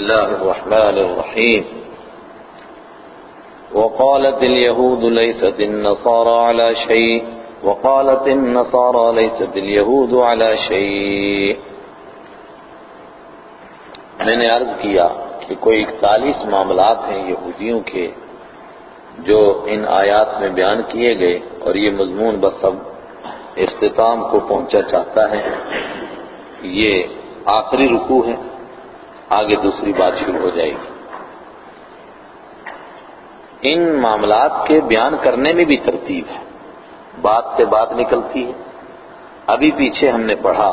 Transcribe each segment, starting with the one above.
الله الرحمن الرحيم وقالت اليهود ليست النصارى على شيء. وقالت النصارى ليست اليهود على شيء. میں نے عرض کیا کہ کوئی اکتالیس معاملات ہیں یہودیوں کے جو ان آیات میں بیان کیے گئے اور یہ مضمون بس اب اختتام کو پہنچا چاہتا ہے. یہ آخری رکوع ہے. آگے دوسری بات شروع ہو جائے گی۔ ان معاملات کے بیان کرنے میں بھی ترتیب ہے۔ بات سے بات نکلتی ہے۔ ابھی پیچھے ہم نے پڑھا۔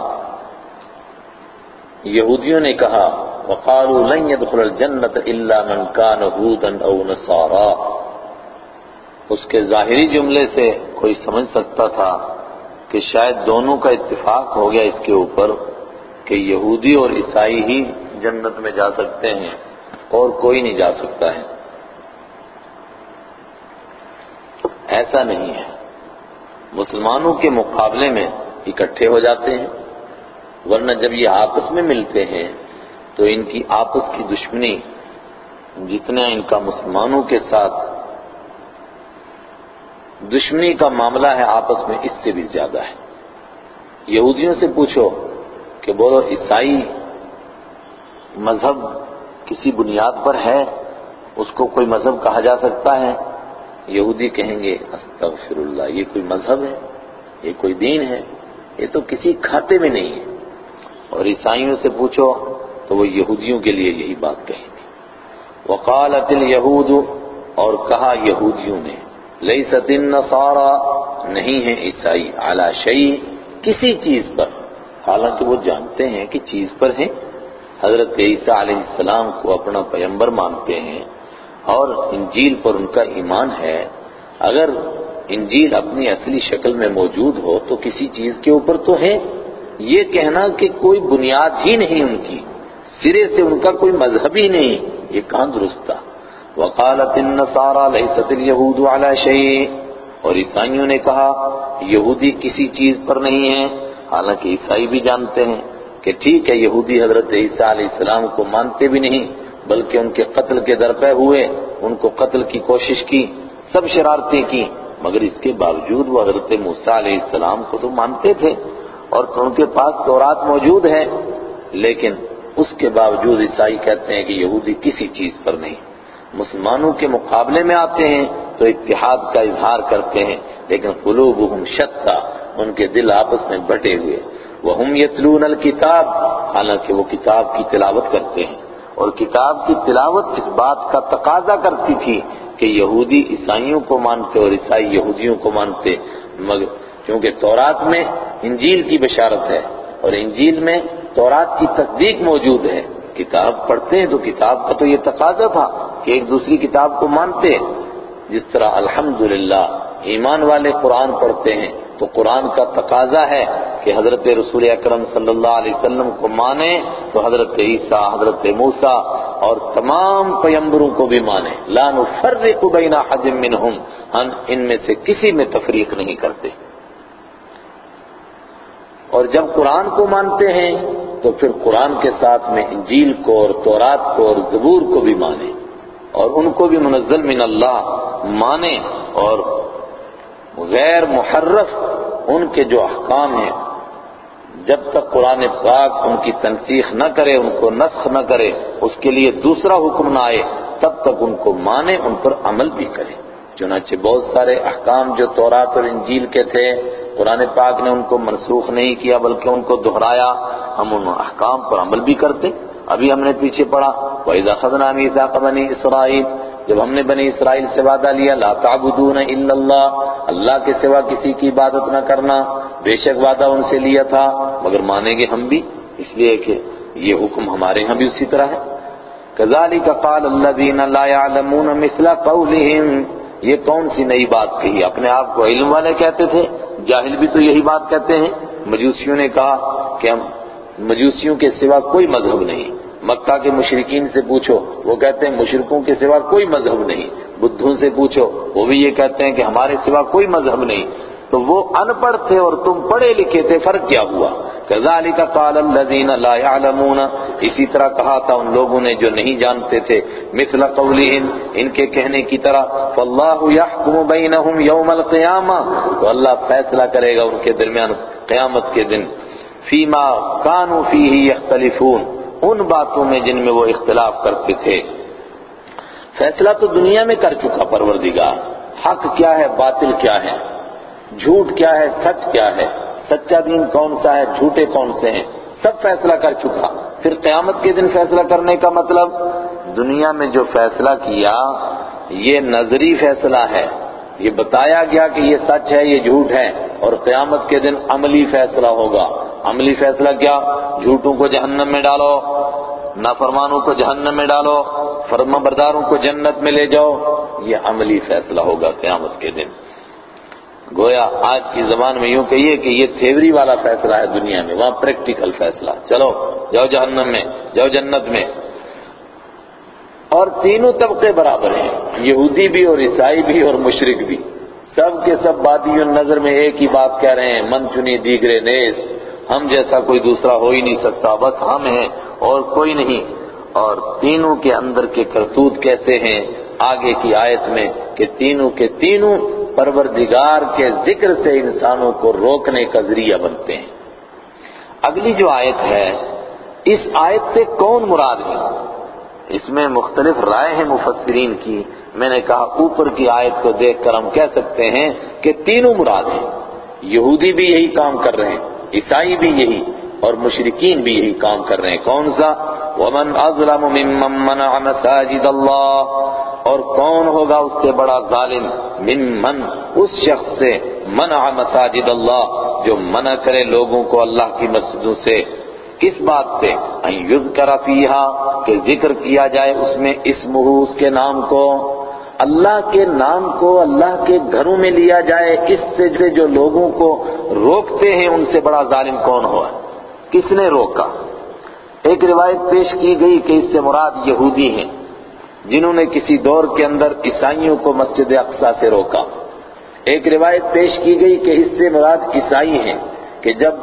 یہودیوں نے کہا، وقالوا لن يدخل الجنت الا من كان هودا او نصارا اس کے ظاہری جملے سے کوئی سمجھ سکتا تھا کہ شاید دونوں کا اتفاق ہو گیا اس کے اوپر کہ یہودی اور عیسائی ہی جنت میں جا سکتے ہیں اور کوئی نہیں جا سکتا ہے۔ ایسا نہیں ہے۔ مسلمانوں کے مقابلے میں اکٹھے ہو جاتے ہیں، ورنہ جب یہ آپس میں ملتے ہیں تو ان کی آپس کی دشمنی جتنا ان کا مسلمانوں کے ساتھ دشمنی کا معاملہ ہے، آپس میں اس سے بھی زیادہ ہے۔ یہودیوں سے پوچھو کہ بولو، عیسائی مذہب کسی بنیاد پر ہے، اس کو کوئی مذہب کہا جا سکتا ہے؟ یہودی کہیں گے استغفر اللہ یہ کوئی مذہب ہے؟ یہ کوئی دین ہے؟ یہ تو کسی کھاتے میں نہیں ہے۔ اور عیسائیوں سے پوچھو تو وہ یہودیوں کے لیے یہی بات کہیں گے۔ وقالت الیہود اور کہا یہودیوں نے، لیست النصارى، نہیں ہے عیسائی علی شیء کسی چیز پر۔ حالانکہ وہ جانتے ہیں کہ چیز پر ہیں۔ حضرت عیسیٰ علیہ السلام کو اپنا پیمبر مانتے ہیں اور انجیل پر ان کا ایمان ہے، اگر انجیل اپنی اصلی شکل میں موجود ہو تو کسی چیز کے اوپر تو ہے۔ یہ کہنا کہ کوئی بنیاد ہی نہیں ان کی، سرے سے ان کا کوئی مذہب ہی نہیں، یہ کہاں درست تھا؟ وقالت النصارى ليست اليهود على شيء۔ اور عیسائیوں نے کہا، یہودی کسی چیز پر نہیں ہے حالانکہ عیسائی بھی جانتے ہیں۔ کہ ٹھیک ہے، یہودی حضرت عیسیٰ علیہ السلام کو مانتے بھی نہیں، بلکہ ان کے قتل کے درپے ہوئے، ان کو قتل کی کوشش کی، سب شرارتیں کی۔ مگر اس کے باوجود وہ حضرت موسیٰ علیہ السلام کو تو مانتے تھے، اور ان کے پاس تورات موجود ہے، لیکن اس کے باوجود عیسائی کہتے ہیں کہ یہودی کسی چیز پر نہیں۔ مسلمانوں کے مقابلے میں آتے ہیں تو اتحاد کا اظہار کرتے ہیں، لیکن قلوبہم شتا، ان کے دل آپس میں بٹے ہوئے۔ وہم یتلون الکتاب حالانکہ وہ کتاب کی تلاوت کرتے ہیں۔ اور کتاب کی تلاوت اس بات کا تقاضا کرتی تھی کہ یہودی عیسائیوں کو مانتے اور عیسائی یہودیوں کو مانتے۔ مگر کیونکہ تورات میں انجیل کی بشارت ہے اور انجیل میں تورات کی تصدیق موجود ہے۔ کتاب پڑھتے ہیں تو کتاب کا تو یہ تقاضا تھا کہ ایک دوسری کتاب کو مانتے۔ جس طرح الحمدللہ ایمان والے قرآن پڑھتے ہیں تو قرآن کا تقاضا ہے کہ حضرت رسول اکرم صلی اللہ علیہ وسلم کو مانے تو حضرت عیسیٰ، حضرت موسیٰ اور تمام پیمبروں کو بھی مانے۔ لا نفرق بین احد منہم، ہم ان میں سے کسی میں تفریق نہیں کرتے۔ اور جب قرآن کو مانتے ہیں تو پھر قرآن کے ساتھ میں انجیل کو اور تورات کو اور زبور کو بھی مانے۔ اور ان کو بھی منزل من اللہ مانے اور غیر محرف ان کے جو احکام ہیں، جب تک قرآن پاک ان کی تنسیخ نہ کرے، ان کو نسخ نہ کرے، اس کے لیے دوسرا حکم نہ آئے، تب تک ان کو مانے، ان پر عمل بھی کرے۔ چنانچہ بہت سارے احکام جو تورات اور انجیل کے تھے، قرآن پاک نے ان کو منسوخ نہیں کیا، بلکہ ان کو دہرایا۔ ہم ان احکام پر عمل بھی کرتے۔ ابھی ہم نے پیچھے پڑھا، وَإِذَا خَذْنَا مِيثَاقَ بَنِي إِسْرَائِيلَ جب ہم نے بنی اسرائیل سے وعدہ لیا، لا تعبدون الا اللہ اللہ کے سوا کسی کی عبادت نہ کرنا، بے شک وعدہ ان سے لیا تھا، مگر مانیں گے ہم بھی، اس لیے کہ یہ حکم ہمارے ہاں بھی اسی طرح ہے۔ كذلك قال الذين لا يعلمون مثل قولهم یہ کون سی نئی بات کہی؟ اپنے آپ کو علم والے کہتے تھے، جاہل بھی تو یہی بات کہتے ہیں۔ مجوسیوں نے کہا کہ ہم، مجوسیوں کے سوا کوئی مذہب نہیں۔ مکہ کے مشرقین سے پوچھو، وہ کہتے ہیں مشرقوں کے سوا کوئی مذہب نہیں۔ بدھوں سے پوچھو، وہ بھی یہ کہتے ہیں کہ ہمارے سوا کوئی مذہب نہیں۔ تو وہ ان پڑھ تھے اور تم پڑھے لکھے تھے، فرق کیا ہوا؟ كذلك قال الذين لا يعلمون اسی طرح کہا تھا ان لوگوں نے جو نہیں جانتے تھے، مثل قولهم ان کے کہنے کی طرح، فاللہ يحكم بينهم يوم القيامة تو اللہ فیصلہ کرے گا ان کے درمیان قیامت کے دن۔ فیما كانوا فيه يختلفون ان باتوں میں جن میں وہ اختلاف کرتے تھے۔ فیصلہ تو دنیا میں کر چکا پروردگار۔ حق کیا ہے؟ باطل کیا ہے؟ جھوٹ کیا ہے؟ سچ کیا ہے؟ سچا دین کون سا ہے؟ جھوٹے کون سے ہیں؟ سب فیصلہ کر چکا۔ پھر قیامت کے دن فیصلہ کرنے کا مطلب؟ دنیا میں جو فیصلہ کیا، یہ نظری فیصلہ ہے۔ یہ بتایا گیا کہ یہ سچ ہے، یہ جھوٹ ہے اور قیامت کے دن عملی فیصلہ ہوگا۔ عملی فیصلہ کیا؟ جھوٹوں کو جہنم میں ڈالو، نافرمانوں کو جہنم میں ڈالو، فرما برداروں کو جنت میں لے جاؤ، یہ عملی فیصلہ ہوگا قیامت کے دن۔ گویا آج کی زبان میں یوں کہیے کہ یہ تھیوری والا فیصلہ ہے دنیا میں، وہاں پریکٹیکل فیصلہ۔ چلو، جاؤ جہنم میں، جاؤ جنت میں۔ اور تینوں طبقے برابر ہیں، یہودی بھی اور عیسائی بھی اور مشرق بھی۔ سب کے سب بادی نظر میں ایک ہی بات کہہ رہے ہیں، من چنی دیگرے نیز، ہم جیسا کوئی دوسرا ہو ہی نہیں سکتا، بس ہم ہیں اور کوئی نہیں۔ اور تینوں کے اندر کے کرتوت کیسے ہیں؟ آگے کی آیت میں کہ تینوں کے تینوں پروردگار کے ذکر سے انسانوں کو روکنے کا ذریعہ بنتے ہیں۔ اگلی جو آیت ہے، اس آیت سے کون مراد ہے؟ اس میں مختلف رائے ہیں مفسرین کی۔ میں نے کہا، اوپر کی آیت کو دیکھ کر ہم کہہ سکتے ہیں کہ تینوں مراد ہیں۔ یہودی بھی یہی کام کر رہے ہیں، عیسائی بھی یہی اور مشرقین بھی یہی کام کر رہے ہیں۔ کون سا؟ ومن اظلم ممن منع مساجد اللہ اور کون ہوگا اس سے بڑا ظالم؟ ممن، اس شخص سے۔ منع مساجد اللہ جو منع کرے لوگوں کو اللہ کی مسجدوں سے۔ کس بات سے؟ ان یذکر فیہا، کہ ذکر کیا جائے اس میں اسمہ اس کے نام کو۔ اللہ کے نام کو اللہ کے گھروں میں لیا جائے، اس سے جو لوگوں کو روکتے ہیں، ان سے بڑا ظالم کون ہوا؟ کس نے روکا؟ ایک روایت پیش کی گئی کہ اس سے مراد یہودی ہیں، جنہوں نے کسی دور کے اندر عیسائیوں کو مسجد اقصا سے روکا۔ ایک روایت پیش کی گئی کہ اس سے مراد عیسائی ہیں، کہ جب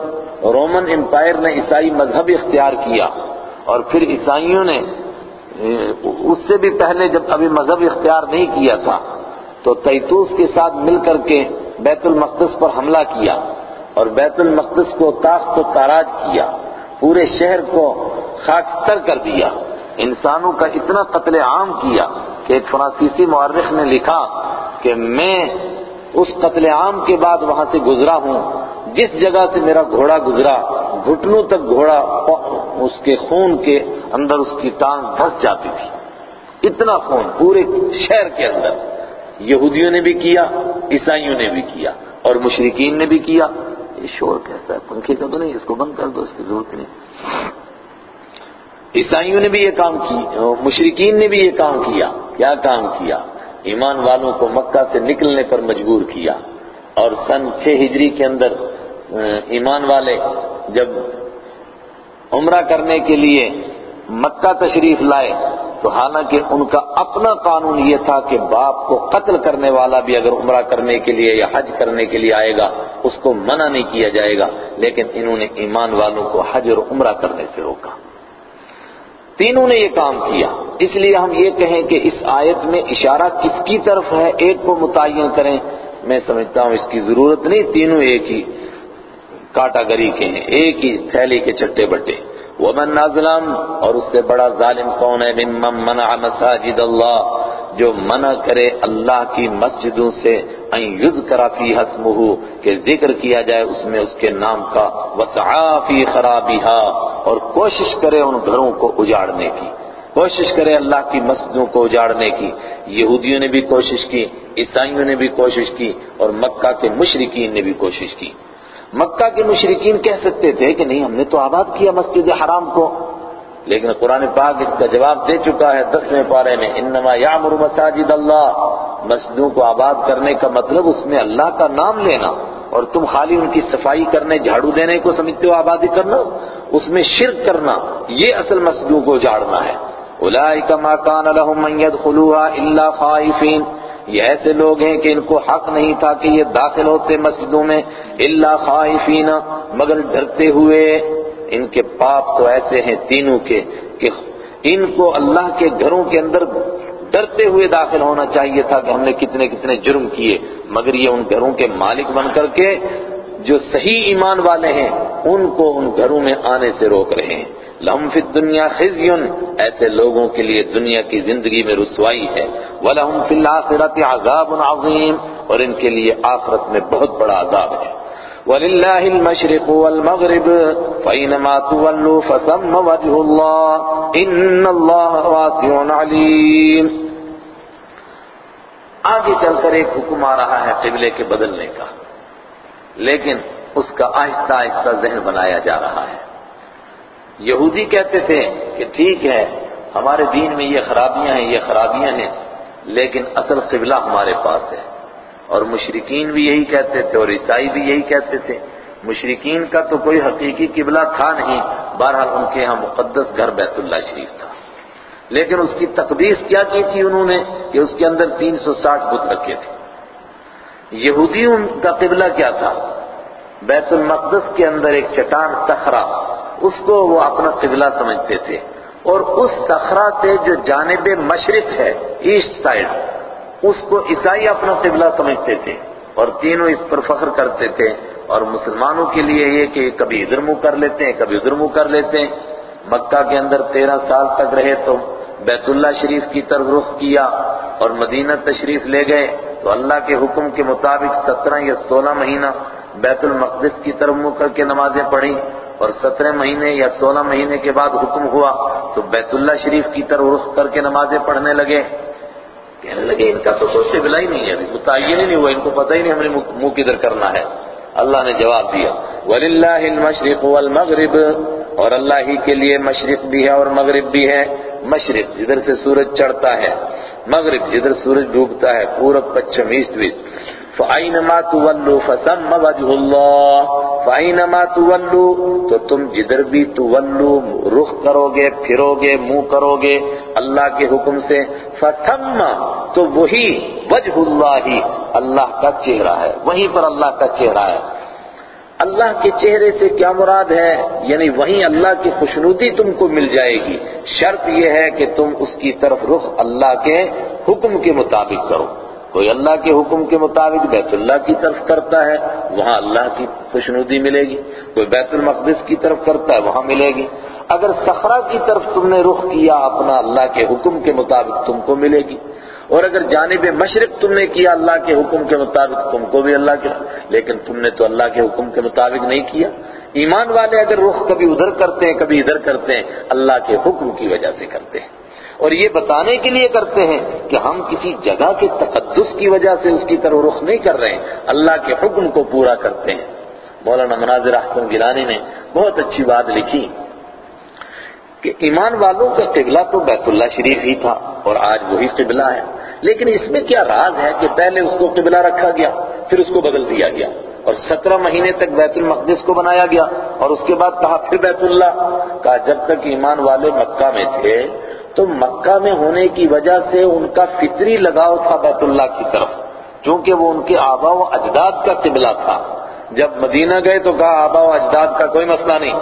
رومن امپائر نے عیسائی مذہب اختیار کیا اور پھر عیسائیوں نے، اس سے بھی پہلے جب ابھی مذہب اختیار نہیں کیا تھا، تو تیتوس کے ساتھ مل کر کے بیت المقدس پر حملہ کیا اور بیت المقدس کو تاخت و تاراج کیا، پورے شہر کو خاکستر کر دیا۔ انسانوں کا اتنا قتل عام کیا کہ ایک فرانسیسی مورخ نے لکھا کہ میں اس قتل عام کے بعد وہاں سے گزرا ہوں۔ جس جگہ سے میرا گھوڑا گزرا، گھٹنوں تک گھوڑا، اس کے خون کے اندر اس کی ٹانگ دھس جاتی تھی۔ اتنا خون پورے شہر کے اندر۔ یہودیوں نے بھی کیا، عیسائیوں نے بھی کیا اور مشرقین نے بھی کیا۔ یہ شور کیسا ہے؟ پنکھے کا تو نہیں، اس کو بند کر دو، اس کی ضرورت نہیں۔ عیسائیوں نے بھی یہ کام کی مشرقین نے بھی یہ کام کیا۔ کیا کام کیا؟ ایمان والوں کو مکہ سے نکلنے پر مجبور کیا اور سن چھ ہجری کے اندر ایمان والے، جب عمرہ کرنے کے لیے مکہ تشریف لائے، تو حالانکہ ان کا اپنا قانون یہ تھا کہ باپ کو قتل کرنے والا بھی اگر عمرہ کرنے کے لیے یا حج کرنے کے لیے آئے گا، اس کو منع نہیں کیا جائے گا، لیکن انہوں نے ایمان والوں کو حج اور عمرہ کرنے سے روکا۔ تینوں نے یہ کام کیا۔ اس لیے ہم یہ کہیں کہ اس آیت میں اشارہ کس کی طرف ہے؟ ایک کو متعین کریں۔ میں سمجھتا ہوں اس کی ضرورت نہیں، تینوں ایک ہی۔ کاٹا گری کے ہیں، ایک ہی تھیلی کے چٹے بٹے۔ ومن ظلم اور اس سے بڑا ظالم کون ہے؟ ممن منع مساجد اللہ جو منع کرے اللہ کی مسجدوں سے ان یذکر فی اسمہ کہ ذکر کیا جائے اس میں اس کے نام کا۔ وسعا فی خرابھا اور کوشش کرے ان گھروں کو اجاڑنے کی۔ کوشش کرے اللہ کی مسجدوں کو اجاڑنے کی۔ یہودیوں نے بھی کوشش کی، عیسائیوں نے بھی کوشش کی، اور مکہ کے مشرقین نے بھی کوشش کی۔ مکہ کے مشرقین کہہ سکتے تھے کہ نہیں، ہم نے تو آباد کیا مسجد حرام کو۔ لیکن قرآن پاک اس کا جواب دے چکا ہے دسویں پارے میں، انما یعمر مساجد اللہ۔ مسجدوں کو آباد کرنے کا مطلب اس میں اللہ کا نام لینا اور تم خالی ان کی صفائی کرنے، جھاڑو دینے کو سمجھتے ہو آبادی کرنا، اس میں شرک کرنا، یہ اصل مسجدوں کو جاڑنا ہے۔ اولئک ما کان لهم من يدخلوها الا خائفین۔ یہ ایسے لوگ ہیں کہ ان کو حق نہیں تھا کہ یہ داخل ہوتے مسجدوں میں الا خائفین، مگر ڈرتے ہوئے۔ ان کے پاپ تو ایسے ہیں تینوں کے کہ ان کو اللہ کے گھروں کے اندر ڈرتے ہوئے داخل ہونا چاہیے تھا کہ ہم نے کتنے کتنے جرم کیے۔ مگر یہ ان گھروں کے مالک بن کر کے جو صحیح ایمان والے ہیں، ان کو ان گھروں میں آنے سے روک رہے ہیں۔ لہم فی الدنیا خزی ایسے لوگوں کے لیے دنیا کی زندگی میں رسوائی ہے۔ وَلَهُمْ فِي الْآخِرَةِ عَذَابٌ عَظِيمٌ۔ اور ان کے لیے آخرت میں بہت بڑا عذاب ہے۔ وَلِلَّهِ الْمَشْرِقُ وَالْمَغْرِبُ۔ فَإِنَمَا تُوَلُّوا فَثَمَّ وَجْهُ اللَّهِ إِنَّ اللَّهَ وَاسِعٌ عَلِيمٌ۔ آگے چل کر ایک حکم آ رہا ہے قبلے کے بدلنے کا۔ لیکن اس کا آہستہ آہستہ ذہن بنایا جا رہا ہے۔ یہودی کہتے تھے کہ ٹھیک ہے، ہمارے دین میں یہ خرابیاں ہیں، یہ خرابیاں ہیں، لیکن اصل قبلہ ہمارے پاس ہے۔ اور مشرقین بھی یہی کہتے تھے اور عیسائی بھی یہی کہتے تھے۔ مشرقین کا تو کوئی حقیقی قبلہ تھا نہیں، بہرحال ان کے ہاں مقدس گھر بیت اللہ شریف تھا۔ لیکن اس کی تقدیس کیا کی تھی انہوں نے کہ اس کے اندر تین سو ساٹھ بت رکھے تھے۔ یہودیوں کا قبلہ کیا تھا؟ بیت المقدس کے اندر ایک چٹان صخرہ۔ اس کو وہ اپنا قبلہ سمجھتے تھے اور اس صخرہ سے جو جانب مشرق ہے ایسٹ سائڈ اس کو عیسائی اپنا قبلہ سمجھتے تھے اور تینوں اس پر فخر کرتے تھے اور مسلمانوں کے لیے یہ کہ کبھی ادھر منہ کر لیتے ہیں، کبھی ادھر منہ کر لیتے ہیں۔ مکہ کے اندر تیرہ سال تک رہے تو بیت اللہ شریف کی طرف رخ کیا اور مدینہ تشریف لے گئے۔ تو اللہ کے حکم کے مطابق سترہ یا سولہ مہینہ بیت المقدس کی طرف منہ کر کے نمازیں پڑھی اور سترہ مہینے یا سولہ مہینے کے بعد حکم ہوا تو بیت اللہ شریف کی طرف رخ کر کے نمازیں پڑھنے لگے۔ کہنے لگے، ان کا تو کوئی قبلہ ہی نہیں ہے متعین ہی نہیں ہوا، ان کو پتہ ہی نہیں ہم نے منہ کدھر کرنا ہے۔ اللہ نے جواب دیا، وَلِلَّهِ الْمَشْرِقُ وَالْمَغْرِبُ۔ اور اللہ ہی کے لیے مشرق بھی ہے اور مغرب بھی ہے۔ مشرق جدھر سے سورج چڑھتا ہے، مغرب جدھر سورج ڈوبتا ہے پورب پچھم ایسٹ ویسٹ فَأَيْنَمَا تُوَلُّوا فَثَمَّ وَجْهُ اللَّهِ۔ فَأَيْنَمَا تُوَلُّوا تو تم جدھر بھی تولو، رخ کرو گے پھرو گے منہ کرو گے اللہ کے حکم سے۔ فَثَمَّ تو وہی وجہ اللہ اللہ کا چہرہ ہے، وہیں پر اللہ کا چہرہ ہے۔ اللہ کے چہرے سے کیا مراد ہے؟ یعنی وہیں اللہ کی خوشنودی تم کو مل جائے گی۔ شرط یہ ہے کہ تم اس کی طرف رخ اللہ کے حکم کے مطابق کرو۔ کوئی اللہ کے حکم کے مطابق بیت اللہ کی طرف کرتا ہے، وہاں اللہ کی خوشنودی ملے گی۔ کوئی بیت المقدس کی طرف کرتا ہے، وہاں ملے گی۔ اگر صخرہ کی طرف تم نے رخ کیا، اپنا اللہ کے حکم کے مطابق تم کو ملے گی۔ اور اگر جانب مشرق تم نے کیا، اللہ کے حکم کے مطابق تم کو بھی اللہ کے۔ لیکن تم نے تو اللہ کے حکم کے مطابق نہیں کیا۔ ایمان والے اگر رخ کبھی ادھر کرتے ہیں، کبھی ادھر کرتے ہیں، اللہ کے حکم کی وجہ سے کرتے ہیں۔ اور یہ بتانے کے لیے کرتے ہیں کہ ہم کسی جگہ کے تقدس کی وجہ سے اس کی طرف رخ نہیں کر رہے ہیں۔ اللہ کے حکم کو پورا کرتے ہیں۔ مولانا مناظر احسن گیلانی نے بہت اچھی بات لکھی کہ ایمان والوں کا قبلہ تو بیت اللہ شریف ہی تھا اور آج وہی قبلہ ہے۔ لیکن اس میں کیا راز ہے کہ پہلے اس کو قبلہ رکھا گیا، پھر اس کو بدل دیا گیا اور سترہ مہینے تک بیت المقدس کو بنایا گیا اور اس کے بعد کہا، پھر بیت اللہ۔ کہا، جب تک ایمان والے مکہ میں تھے تو مکہ میں ہونے کی وجہ سے ان کا فطری لگاؤ تھا بیت اللہ کی طرف، چونکہ وہ ان کے آبا و اجداد کا قبلہ تھا۔ جب مدینہ گئے تو کہا، آبا و اجداد کا کوئی مسئلہ نہیں۔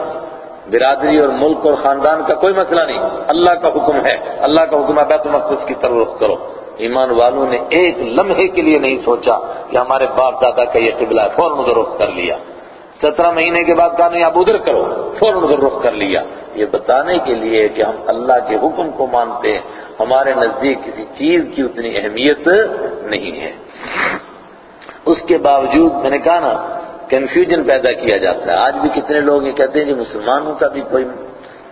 برادری اور ملک اور خاندان کا کوئی مسئلہ نہیں۔ اللہ کا حکم ہے۔ اللہ کا حکم ہے، بیت المقدس کی طرف رخ کرو۔ ایمان والوں نے ایک لمحے کے لیے نہیں سوچا کہ ہمارے باپ دادا کا یہ قبلہ ہے فوراً رخ کر لیا۔ سترہ مہینے کے بعد کہا، نہیں آپ ادھر کرو، فوراً ادھر رخ کر لیا۔ یہ بتانے کے لیے کہ ہم اللہ کے حکم کو مانتے ہیں، ہمارے نزدیک کسی چیز کی اتنی اہمیت نہیں ہے۔ اس کے باوجود میں نے کہا نا کنفیوژن پیدا کیا جاتا ہے۔ آج بھی کتنے لوگ یہ کہتے ہیں کہ مسلمانوں کا بھی کوئی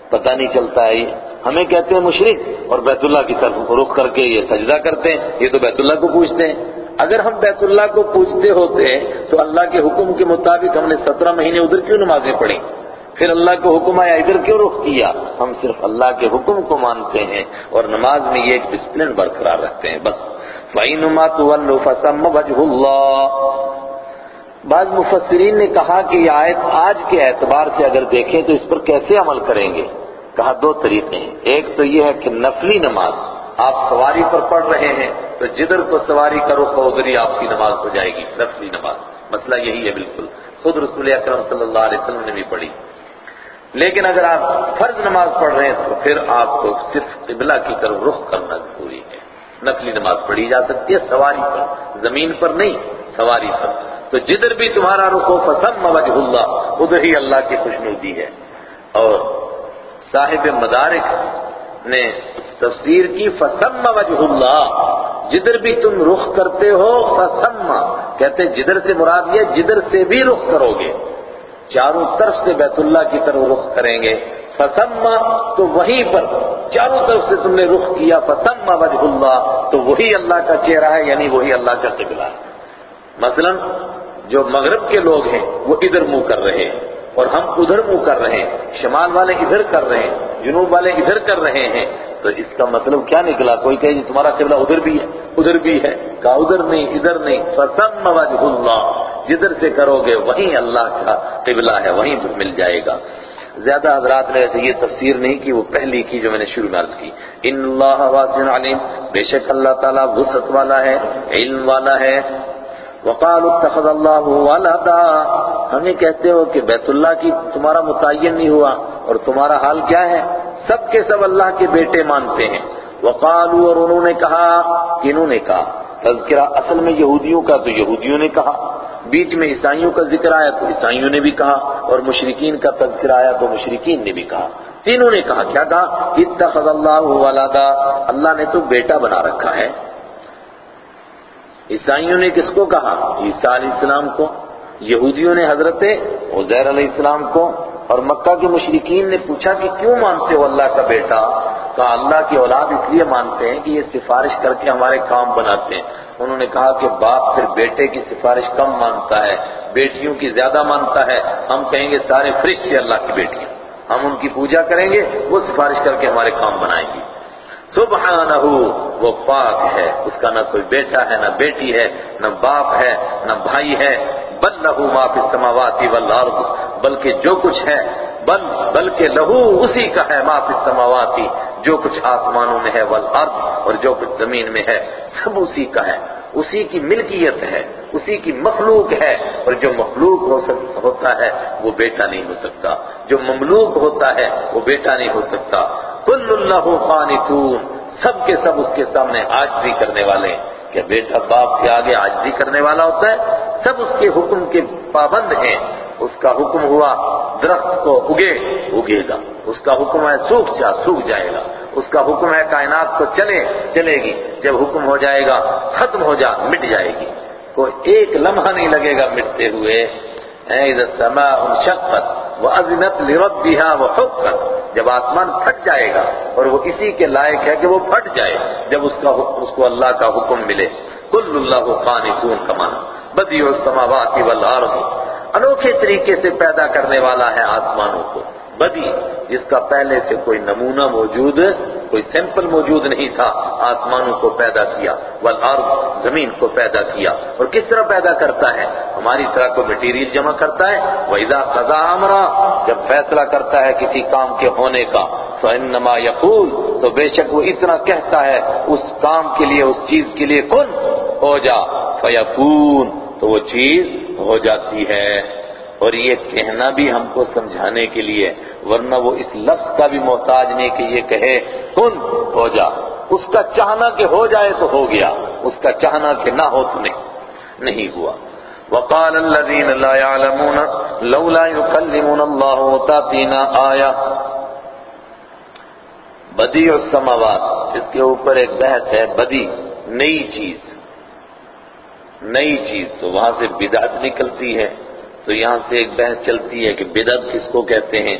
پتہ نہیں چلتا ہے۔ ہمیں کہتے ہیں مشرق اور بیت اللہ کی طرف رخ کر کے یہ سجدہ کرتے ہیں، یہ تو بیت اللہ کو پوچھتے ہیں۔ اگر ہم بیت اللہ کو پوچھتے ہوتے تو اللہ کے حکم کے مطابق ہم نے سترہ مہینے ادھر کیوں نمازیں پڑھی؟ پھر اللہ کو حکم آیا ادھر کیوں رخ کیا؟ ہم صرف اللہ کے حکم کو مانتے ہیں اور نماز میں یہ ایک ڈسپلن برقرار رکھتے ہیں، بس۔ فَإِنُمَا تُوَلُّ فَسَمَّ وَجْهُ اللَّهِ۔ بعض مفسرین نے کہا کہ یہ آیت آج کے اعتبار سے اگر دیکھیں تو اس پر کیسے عمل کریں گے؟ کہا دو طریقے ہیں۔ ایک تو یہ ہے کہ نفلی نماز۔ آپ سواری پر پڑھ رہے ہیں تو جدھر کو سواری کرو تو ادھر ہی آپ کی نماز ہو جائے گی نفلی نماز۔ مسئلہ یہی ہے بالکل۔ خود رسول اکرم صلی اللہ علیہ وسلم نے بھی پڑھی۔ لیکن اگر آپ فرض نماز پڑھ رہے ہیں تو پھر آپ کو صرف قبلہ کی طرف رخ کرنا ضروری ہے۔ نفلی نماز پڑھی جا سکتی ہے سواری پر، زمین پر نہیں، سواری پر۔ تو جدھر بھی تمہارا رخ ہو فسم وجہ اللہ، ادھر ہی اللہ کی خوشنودی ہے۔ اور صاحب مدارک نے تفسیر کی فسم وجہ اللہ جدھر بھی تم رخ کرتے ہو، فسم۔ کہتے جدھر سے مراد یہ جدھر سے بھی رخ کرو گے۔ چاروں طرف سے بیت اللہ کی طرف رخ کریں گے۔ فسما تو وہیں پر چاروں طرف سے تم نے رخ کیا۔ فسما وجہ اللہ تو وہی اللہ کا چہرہ ہے یعنی وہی اللہ کا قبلہ ہے۔ مثلا جو مغرب کے لوگ ہیں، وہ ادھر منہ کر رہے ہیں، اور ہم ادھر منہ کر رہے ہیں۔ شمال والے ادھر کر رہے ہیں، جنوب والے ادھر کر رہے ہیں۔ تو اس کا مطلب کیا نکلا؟ کوئی کہے جی تمہارا قبلہ ادھر بھی ہے، ادھر بھی ہے۔ کہا ادھر نہیں ادھر نہیں۔ فسم وجہ اللہ جدھر سے کرو گے وہیں اللہ کا قبلہ ہے، وہیں مل جائے گا۔ زیادہ حضرات نے ایسے یہ تفسیر نہیں کی، وہ پہلی کی جو میں نے شروع میں عرض کی۔ ان اللہ واسع علیم بے شک اللہ تعالیٰ وسط والا ہے، علم والا ہے۔ وقال اتخذ اللہ ولدا۔ ہمیں کہتے ہو کہ بیت اللہ کی تمہارا متعین نہیں ہوا اور تمہارا حال کیا ہے؟ سب کے سب اللہ کے بیٹے مانتے ہیں۔ وقالوا، اور انہوں نے کہا، کنہوں نے کہا؟ تذکرہ اصل میں یہودیوں کا، تو یہودیوں نے کہا۔ بیچ میں عیسائیوں کا ذکر آیا، تو عیسائیوں نے بھی کہا۔ اور مشرقین کا تذکر آیا، تو مشرقین نے بھی کہا۔ تینوں نے کہا، کیا کہا اتخذ اللہ ولدا، اللہ نے تو بیٹا بنا رکھا ہے۔ عیسائیوں نے کس کو کہا؟ عیسیٰ علیہ السلام کو۔ یہودیوں نے حضرت عزیر علیہ السلام کو۔ اور مکہ کے مشرقین نے پوچھا کہ کیوں مانتے ہو اللہ کا بیٹا؟ کہا، اللہ کی اولاد اس لیے مانتے ہیں کہ یہ سفارش کر کے ہمارے کام بناتے ہیں۔ انہوں نے کہا کہ باپ پھر بیٹے کی سفارش کم مانتا ہے، بیٹیوں کی زیادہ مانتا ہے۔ ہم کہیں گے سارے فرشتے اللہ کی بیٹیاں۔ ہم ان کی پوجا کریں گے، وہ سفارش کر کے ہمارے کام بنائیں گی۔ سبحانہ وہ پاک ہے۔ اس کا نہ کوئی بیٹا ہے، نہ بیٹی ہے، نہ باپ ہے، نہ بھائی ہے۔ بل لہو ما فی السماوات والارض۔ بلکہ جو کچھ ہے، بل، بلکہ لہو، اسی کا ہے ما فی جو کچھ آسمانوں میں ہے، والارض، اور جو کچھ زمین میں ہے، سب اسی کا ہے۔ اسی کی ملکیت ہے، اسی کی مخلوق ہے، اور جو مخلوق ہو ہوتا ہے، وہ بیٹا نہیں ہو سکتا۔ جو مملوک ہوتا ہے، وہ بیٹا نہیں ہو سکتا۔ کل اللہ قانتون، سب کے سب اس کے سامنے آجزی کرنے والے۔ ہیں کہ بیٹا باپ کے آگے آجزی کرنے والا ہوتا ہے؟ سب اس کے حکم کے پابند ہیں۔ اس کا حکم ہوا، درخت کو اگے اگے گا۔ اس کا حکم ہے سوکھ جا، سوکھ جائے گا۔ اس کا حکم ہے کائنات کو چلے چلے گی۔ جب حکم ہو جائے گا، ختم ہو جا، مٹ جائے گی۔ کوئی ایک لمحہ نہیں لگے گا مٹتے ہوئے۔ السماء انشقت وَأَذِنَتْ لِرَبِّهَا وَحُقَّتْ۔ جب آسمان پھٹ جائے گا اور وہ اسی کے لائق ہے کہ وہ پھٹ جائے، جب اس کا اس کو اللہ کا حکم ملے۔ کل اللہ قانتون کا بدیع السماوات والارض۔ انوکھے طریقے سے پیدا کرنے والا ہے آسمانوں کو۔ بدی، جس کا پہلے سے کوئی نمونہ موجود، کوئی سیمپل موجود نہیں تھا، آسمانوں کو پیدا کیا، والارض، زمین کو پیدا کیا۔ اور کس طرح پیدا کرتا ہے؟ ہماری طرح کو مٹیریل جمع کرتا ہے۔ وَإِذَا قَضَى أَمْرًا، جب فیصلہ کرتا ہے کسی کام کے ہونے کا، فَإِنَّمَا يَقُولُ، تو بے شک وہ اتنا کہتا ہے، اس کام کے لیے، اس چیز کے لیے کن؟ ہو جا، فَيَكُونُ، تو وہ چیز ہو جاتی ہے اور یہ کہنا بھی ہم کو سمجھانے کے لیے، ورنہ وہ اس لفظ کا بھی محتاج نہیں کہ یہ کہے، کن، ہو جا۔ اس کا چاہنا کہ ہو جائے تو ہو گیا، اس کا چاہنا کہ نہ ہو تو نہیں۔ نہیں ہوا۔ وقال الذين لا يعلمون لولا يكلمون الله وتاتينا آية بدی اور اس کے اوپر ایک بحث ہے، بدی، نئی چیز۔ نئی چیز تو وہاں سے بدعت نکلتی ہے تو یہاں سے ایک بحث چلتی ہے کہ بدعت کس کو کہتے ہیں۔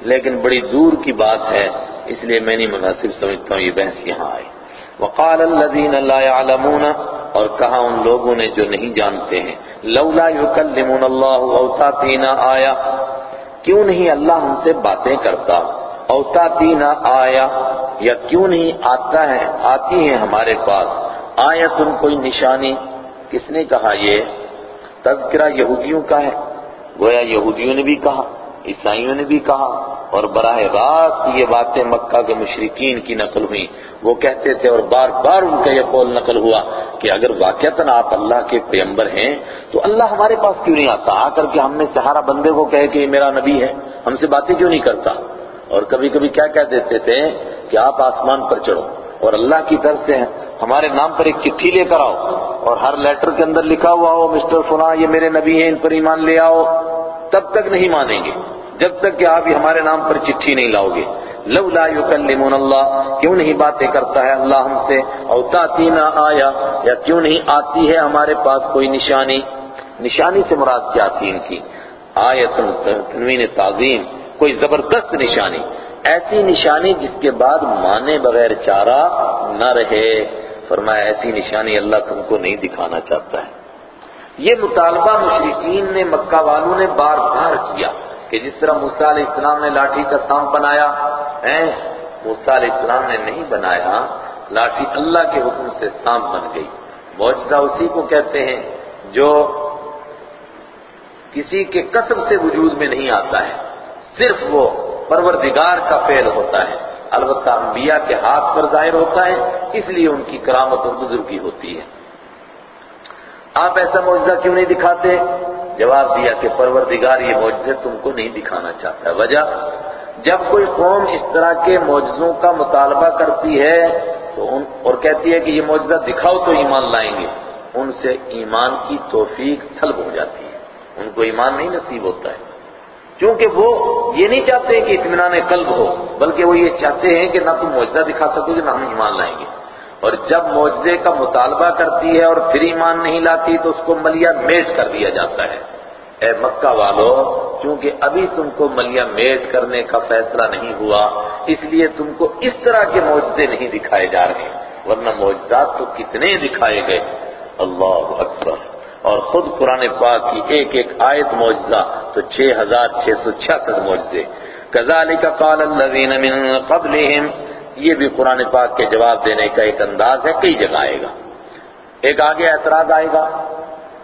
لیکن بڑی دور کی بات ہے، اس لیے میں نہیں مناسب سمجھتا ہوں یہ بحث یہاں آئی۔ وقال الذين لا يعلمون، اور کہا ان لوگوں نے جو نہیں جانتے ہیں، لولا يكلمون الله او تاتينا آیا کیوں نہیں اللہ ہم سے باتیں کرتا؟ او تاتينا آیا یا کیوں نہیں آتا ہے، آتی ہے ہمارے پاس؟ آیت ان کوئی نشانی؟ کس نے کہا یہ؟ تذکرہ یہودیوں کا ہے۔ گویا یہودیوں نے بھی کہا، عیسائیوں نے بھی کہا اور براہ راست یہ باتیں مکہ کے مشرقین کی نقل ہوئی وہ کہتے تھے اور بار بار ان کا یہ قول نقل ہوا کہ اگر واقعتاً آپ اللہ کے پیمبر ہیں تو اللہ ہمارے پاس کیوں نہیں آتا؟ آ کر کے ہم نے سہارا بندے کو کہے کہ یہ میرا نبی ہے، ہم سے باتیں کیوں نہیں کرتا؟ اور کبھی کبھی کیا کہہ دیتے تھے کہ آپ آسمان پر چڑھو اور اللہ کی طرف سے ہمارے نام پر ایک چٹھی لے کر آؤ اور ہر لیٹر کے اندر لکھا ہوا ہو، مسٹر فلاں یہ میرے نبی ہیں، ان پر ایمان لے آؤ۔ تب تک نہیں مانیں گے۔ جب تک کہ آپ ہمارے نام پر چٹھی نہیں لاؤ گے۔ لولا یکلمون اللہ، کیوں نہیں باتیں کرتا ہے اللہ ہم سے؟ او نہ آیا یا کیوں نہیں آتی ہے ہمارے پاس کوئی نشانی؟ نشانی سے مراد کیا تھی ان کی؟ آیت تنوین تعظیم، کوئی زبردست نشانی۔ ایسی نشانی جس کے بعد مانے بغیر چارہ نہ رہے۔ فرمایا، ایسی نشانی اللہ تم کو نہیں دکھانا چاہتا ہے۔ یہ مطالبہ مشرقین نے، مکہ والوں نے بار بار کیا کہ جس طرح موسیٰ علیہ السلام نے لاٹھی کا سانپ بنایا موسیٰ علیہ السلام نے نہیں بنایا، لاٹھی اللہ کے حکم سے سانپ بن گئی۔ معجزہ اسی کو کہتے ہیں جو کسی کے قصب سے وجود میں نہیں آتا ہے، صرف وہ پروردگار کا فعل ہوتا ہے۔ البتہ انبیاء کے ہاتھ پر ظاہر ہوتا ہے، اس لیے ان کی کرامت اور بزرگی ہوتی ہے۔ آپ ایسا معجزہ کیوں نہیں دکھاتے؟ جواب دیا کہ پروردگار یہ معجزے تم کو نہیں دکھانا چاہتا۔ وجہ، جب کوئی قوم اس طرح کے معجزوں کا مطالبہ کرتی ہے، تو ان، اور کہتی ہے کہ یہ معجزہ دکھاؤ تو ایمان لائیں گے، ان سے ایمان کی توفیق سلب ہو جاتی ہے۔ ان کو ایمان نہیں نصیب ہوتا ہے۔ کیونکہ وہ یہ نہیں چاہتے کہ اطمینان قلب ہو، بلکہ وہ یہ چاہتے ہیں کہ نہ تم معجزہ دکھا سکو گے، نہ ہم ایمان لائیں گے۔ اور جب معجزے کا مطالبہ کرتی ہے اور پھر ایمان نہیں لاتی، تو اس کو ملیا میٹ کر دیا جاتا ہے۔ اے مکہ والو، چونکہ ابھی تم کو ملیا میٹ کرنے کا فیصلہ نہیں ہوا، اس لیے تم کو اس طرح کے معجزے نہیں دکھائے جا رہے۔ ورنہ معجزات تو کتنے دکھائے گئے۔ اللہ اکبر۔ اور خود قرآن پاک کی ایک ایک آیت معجزہ تو چھ ہزار چھ سو چھیاسٹھ معجزے۔ کذالک قال الذین من قبلہم، یہ بھی قرآن پاک کے جواب دینے کا ایک انداز ہے، کئی جگہ آئے گا۔ ایک آگے اعتراض آئے گا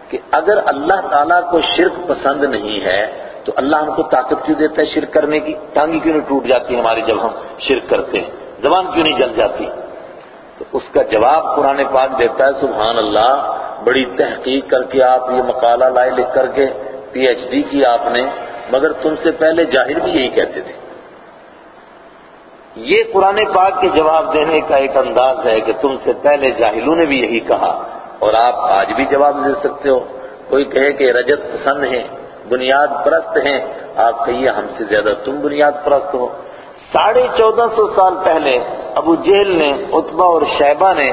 کہ اگر اللہ تعالیٰ کو شرک پسند نہیں ہے، تو اللہ ہم کو طاقت کیوں دیتا ہے شرک کرنے کی؟ ٹانگی کیوں نہیں ٹوٹ جاتی ہماری جب ہم شرک کرتے ہیں؟ زبان کیوں نہیں جل جاتی؟ اس کا جواب قرآن پاک دیتا ہے، سبحان اللہ، بڑی تحقیق کر کے آپ یہ مقالہ لائے لکھ کر کے پی ایچ ڈی کی آپ نے، مگر تم سے پہلے جاہر بھی یہی کہتے تھے۔ یہ قرآن پاک کے جواب دینے کا ایک انداز ہے کہ تم سے پہلے جاہلوں نے بھی یہی کہا، اور آپ آج بھی جواب دے سکتے ہو۔ کوئی کہے کہ رجت پسند ہیں، بنیاد پرست ہیں، آپ کہیے ہم سے زیادہ تم بنیاد پرست ہو۔ ساڑھے چودہ سو سال پہلے ابو جہل نے اتبا اور شیبہ نے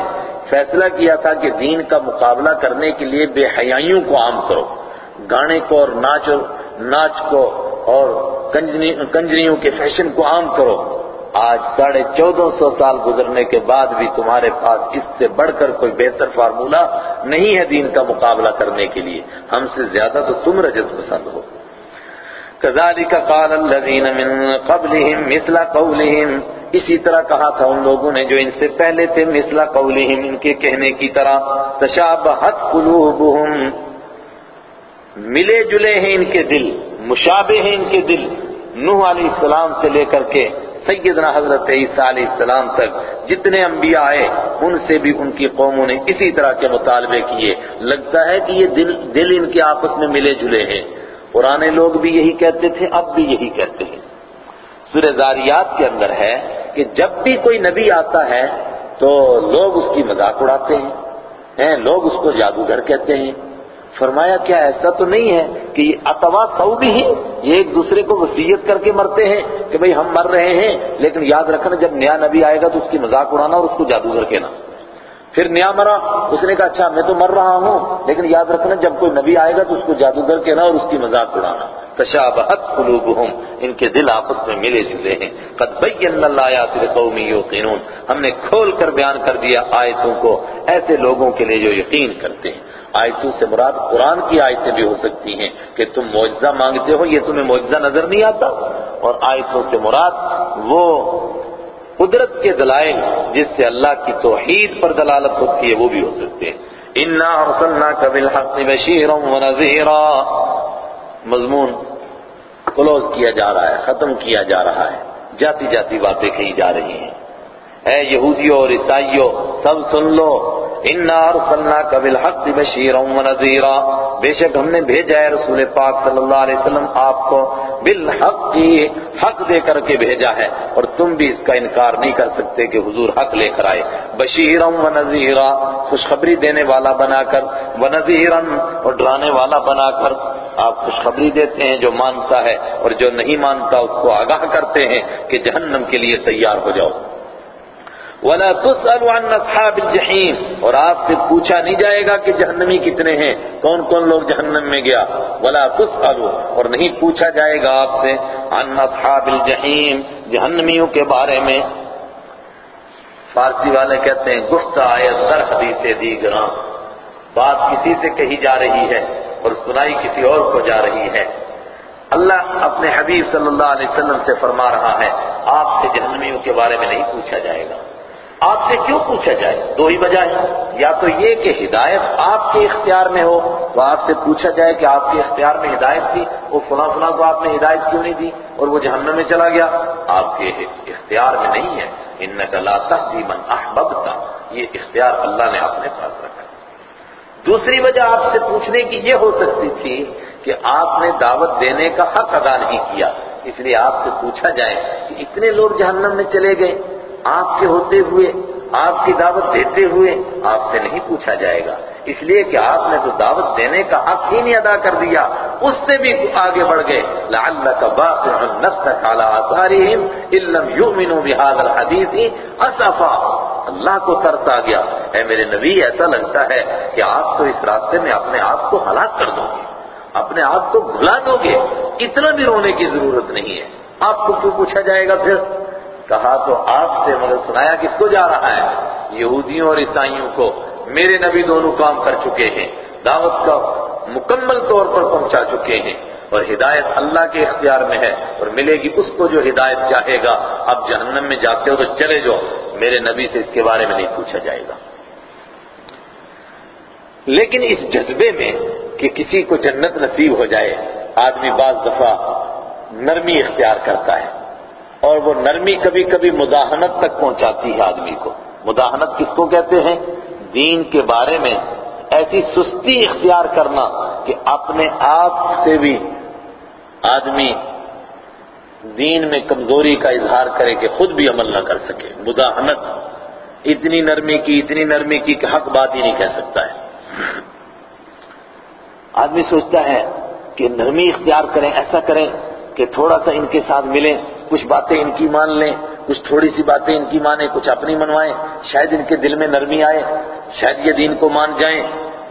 فیصلہ کیا تھا کہ دین کا مقابلہ کرنے کے لیے بے حیائیوں کو عام کرو۔ گانے کو اور ناچ ناچ کو اور کنجریوں کے فیشن کو عام کرو۔ آج ساڑھے چودہ سو سال گزرنے کے بعد بھی تمہارے پاس اس سے بڑھ کر کوئی بہتر فارمولہ نہیں ہے دین کا مقابلہ کرنے کے لیے۔ ہم سے زیادہ تو تم رجت پسند ہو۔ كذلك قال الذين من قبلهم مثل قولهم۔ اسی طرح کہا تھا ان لوگوں نے جو ان سے پہلے تھے مثل قولهم، ان کے کہنے کی طرح۔ تشابہت قلوبهم ملے جلے ہیں ان کے دل، مشابہ ہیں ان کے دل۔ نوح علیہ السلام سے لے کر کے سیدنا حضرت عیسیٰ علیہ السلام تک جتنے انبیاء آئے، ان سے بھی ان کی قوموں نے اسی طرح کے مطالبے کیے۔ لگتا ہے کہ یہ دل دل ان کے آپس میں ملے جلے ہیں۔ پرانے لوگ بھی یہی کہتے تھے، اب بھی یہی کہتے ہیں۔ سورہ زاریات کے اندر ہے کہ جب بھی کوئی نبی آتا ہے تو لوگ اس کی مذاق اڑاتے ہیں۔ لوگ اس کو جادوگر کہتے ہیں۔ فرمایا، کیا ایسا تو نہیں ہے کہ یہ اتوا سو بھی ہی یہ ایک دوسرے کو وسیعت کر کے مرتے ہیں کہ بھئی ہم مر رہے ہیں، لیکن یاد رکھنا جب نیا نبی آئے گا تو اس کی مذاق اڑانا اور اس کو جادوگر کہنا۔ پھر نیا مرا، اس نے کہا اچھا میں تو مر رہا ہوں، لیکن یاد رکھنا، جب کوئی نبی آئے گا تو اس کو جادوگر کہنا اور اس کی مذاق اڑانا۔ تشابہت قلوبہم، ان کے دل آپس میں ملے جلے ہیں۔ قد بینا الآیات لقوم یوقنون ہم نے کھول کر بیان کر دیا آیتوں کو ایسے لوگوں کے لیے جو یقین کرتے ہیں۔ آیتوں سے مراد قرآن کی آیتیں بھی ہو سکتی ہیں کہ تم معجزہ مانگتے ہو، یہ تمہیں معجزہ نظر نہیں آتا۔ اور آیتوں سے مراد وہ قدرت کے دلائل جس سے اللہ کی توحید پر دلالت ہوتی ہے وہ بھی ہو سکتے ہیں۔ انا ارسلناک بالحق بشیرا ونذیرا مضمون کلوز کیا جا رہا ہے، ختم کیا جا رہا ہے۔ جاتی جاتی باتیں کہی جا رہی ہیں۔ اے یہودیوں اور عیسائیوں سب سن لو، انا ارسلناک بالحق بشیرا ونذیرا بے شک ہم نے بھیجا ہے رسول پاک صلی اللہ علیہ وسلم، آپ کو بالحق کی حق دے کر کے بھیجا ہے، اور تم بھی اس کا انکار نہیں کر سکتے کہ حضور حق لے کر آئے۔ بشیرا ونذیرا خوشخبری دینے والا بنا کر و ونذیرا اور ڈرانے والا بنا کر آپ خوشخبری دیتے ہیں جو مانتا ہے، اور جو نہیں مانتا اس کو آگاہ کرتے ہیں کہ جہنم کے لیے تیار ہو جاؤ۔ ولا تسأل عن اصحاب الجحیم اور آپ سے پوچھا نہیں جائے گا کہ جہنمی کتنے ہیں، کون کون لوگ جہنم میں گیا؟ ولا تسأل اور نہیں پوچھا جائے گا آپ سے عن اصحاب الجحیم جہنمیوں کے بارے میں۔ فارسی والے کہتے ہیں گفت آیت در حدیث دیگراں بات کسی سے کہی جا رہی ہے اور سنائی کسی اور کو جا رہی ہے۔ اللہ اپنے حبیب صلی اللہ علیہ وسلم سے فرما رہا ہے، آپ سے جہنمیوں کے بارے میں نہیں پوچھا جائے گا۔ آپ سے کیوں پوچھا جائے؟ دو ہی وجہ ہے یا تو یہ کہ ہدایت آپ کے اختیار میں ہو، تو آپ سے پوچھا جائے کہ آپ کے اختیار میں ہدایت تھی، وہ فلاں فلاں کو آپ نے ہدایت کیوں نہیں دی اور وہ جہنم میں چلا گیا؟ آپ کے اختیار میں نہیں ہے۔ ان لا تهدي من احببت۔ یہ اختیار اللہ نے اپنے پاس رکھا۔ دوسری وجہ آپ سے پوچھنے کی یہ ہو سکتی تھی کہ آپ نے دعوت دینے کا حق ادا نہیں کیا۔ اس لیے آپ سے پوچھا جائے کہ اتنے لوگ جہنم میں چلے گئے۔ آپ کے ہوتے ہوئے، آپ کی دعوت دیتے ہوئے آپ سے نہیں پوچھا جائے گا۔ اس لیے کہ آپ نے تو دعوت دینے کا حق ہی نہیں ادا کر دیا۔ اس سے بھی آگے بڑھ گئے۔ لعلک باقع نفسک علی آثارہم ان لم یؤمنوا بهذا الحدیث اسفا۔ اللہ کو ترس آ گیا۔ اے میرے نبی، ایسا لگتا ہے کہ آپ تو اس راستے میں اپنے آپ کو ہلاک کر دو گے۔ اپنے آپ کو بھلا دو گے۔ اتنا بھی رونے کی ضرورت نہیں ہے۔ آپ کو کیوں پوچھا جائے گا پھر؟ کہا تو آپ سے مگر سنایا کس کو جا رہا ہے؟ یہودیوں اور عیسائیوں کو۔ میرے نبی دونوں کام کر چکے ہیں، دعوت کا مکمل طور پر پہنچا چکے ہیں اور ہدایت اللہ کے اختیار میں ہے اور ملے گی اس کو جو ہدایت چاہے گا۔ اب جہنم میں جاتے ہو تو چلے جاؤ، میرے نبی سے اس کے بارے میں نہیں پوچھا جائے گا۔ لیکن اس جذبے میں کہ کسی کو جنت نصیب ہو جائے، آدمی بعض دفعہ نرمی اختیار کرتا ہے۔ اور وہ نرمی کبھی کبھی مداحنت تک پہنچاتی ہے آدمی کو۔ مداحنت کس کو کہتے ہیں؟ دین کے بارے میں۔ ایسی سستی اختیار کرنا کہ اپنے آپ سے بھی آدمی دین میں کمزوری کا اظہار کرے کہ خود بھی عمل نہ کر سکے۔ مداحنت اتنی نرمی کی، اتنی نرمی کی کہ حق بات ہی نہیں کہہ سکتا ہے۔ آدمی سوچتا ہے کہ نرمی اختیار کریں، ایسا کریں کہ تھوڑا سا ان کے ساتھ ملیں۔ کچھ باتیں ان کی مان لیں، کچھ تھوڑی سی باتیں ان کی مانیں، کچھ اپنی منوائیں، شاید ان کے دل میں نرمی آئے، شاید یہ دین کو مان جائیں۔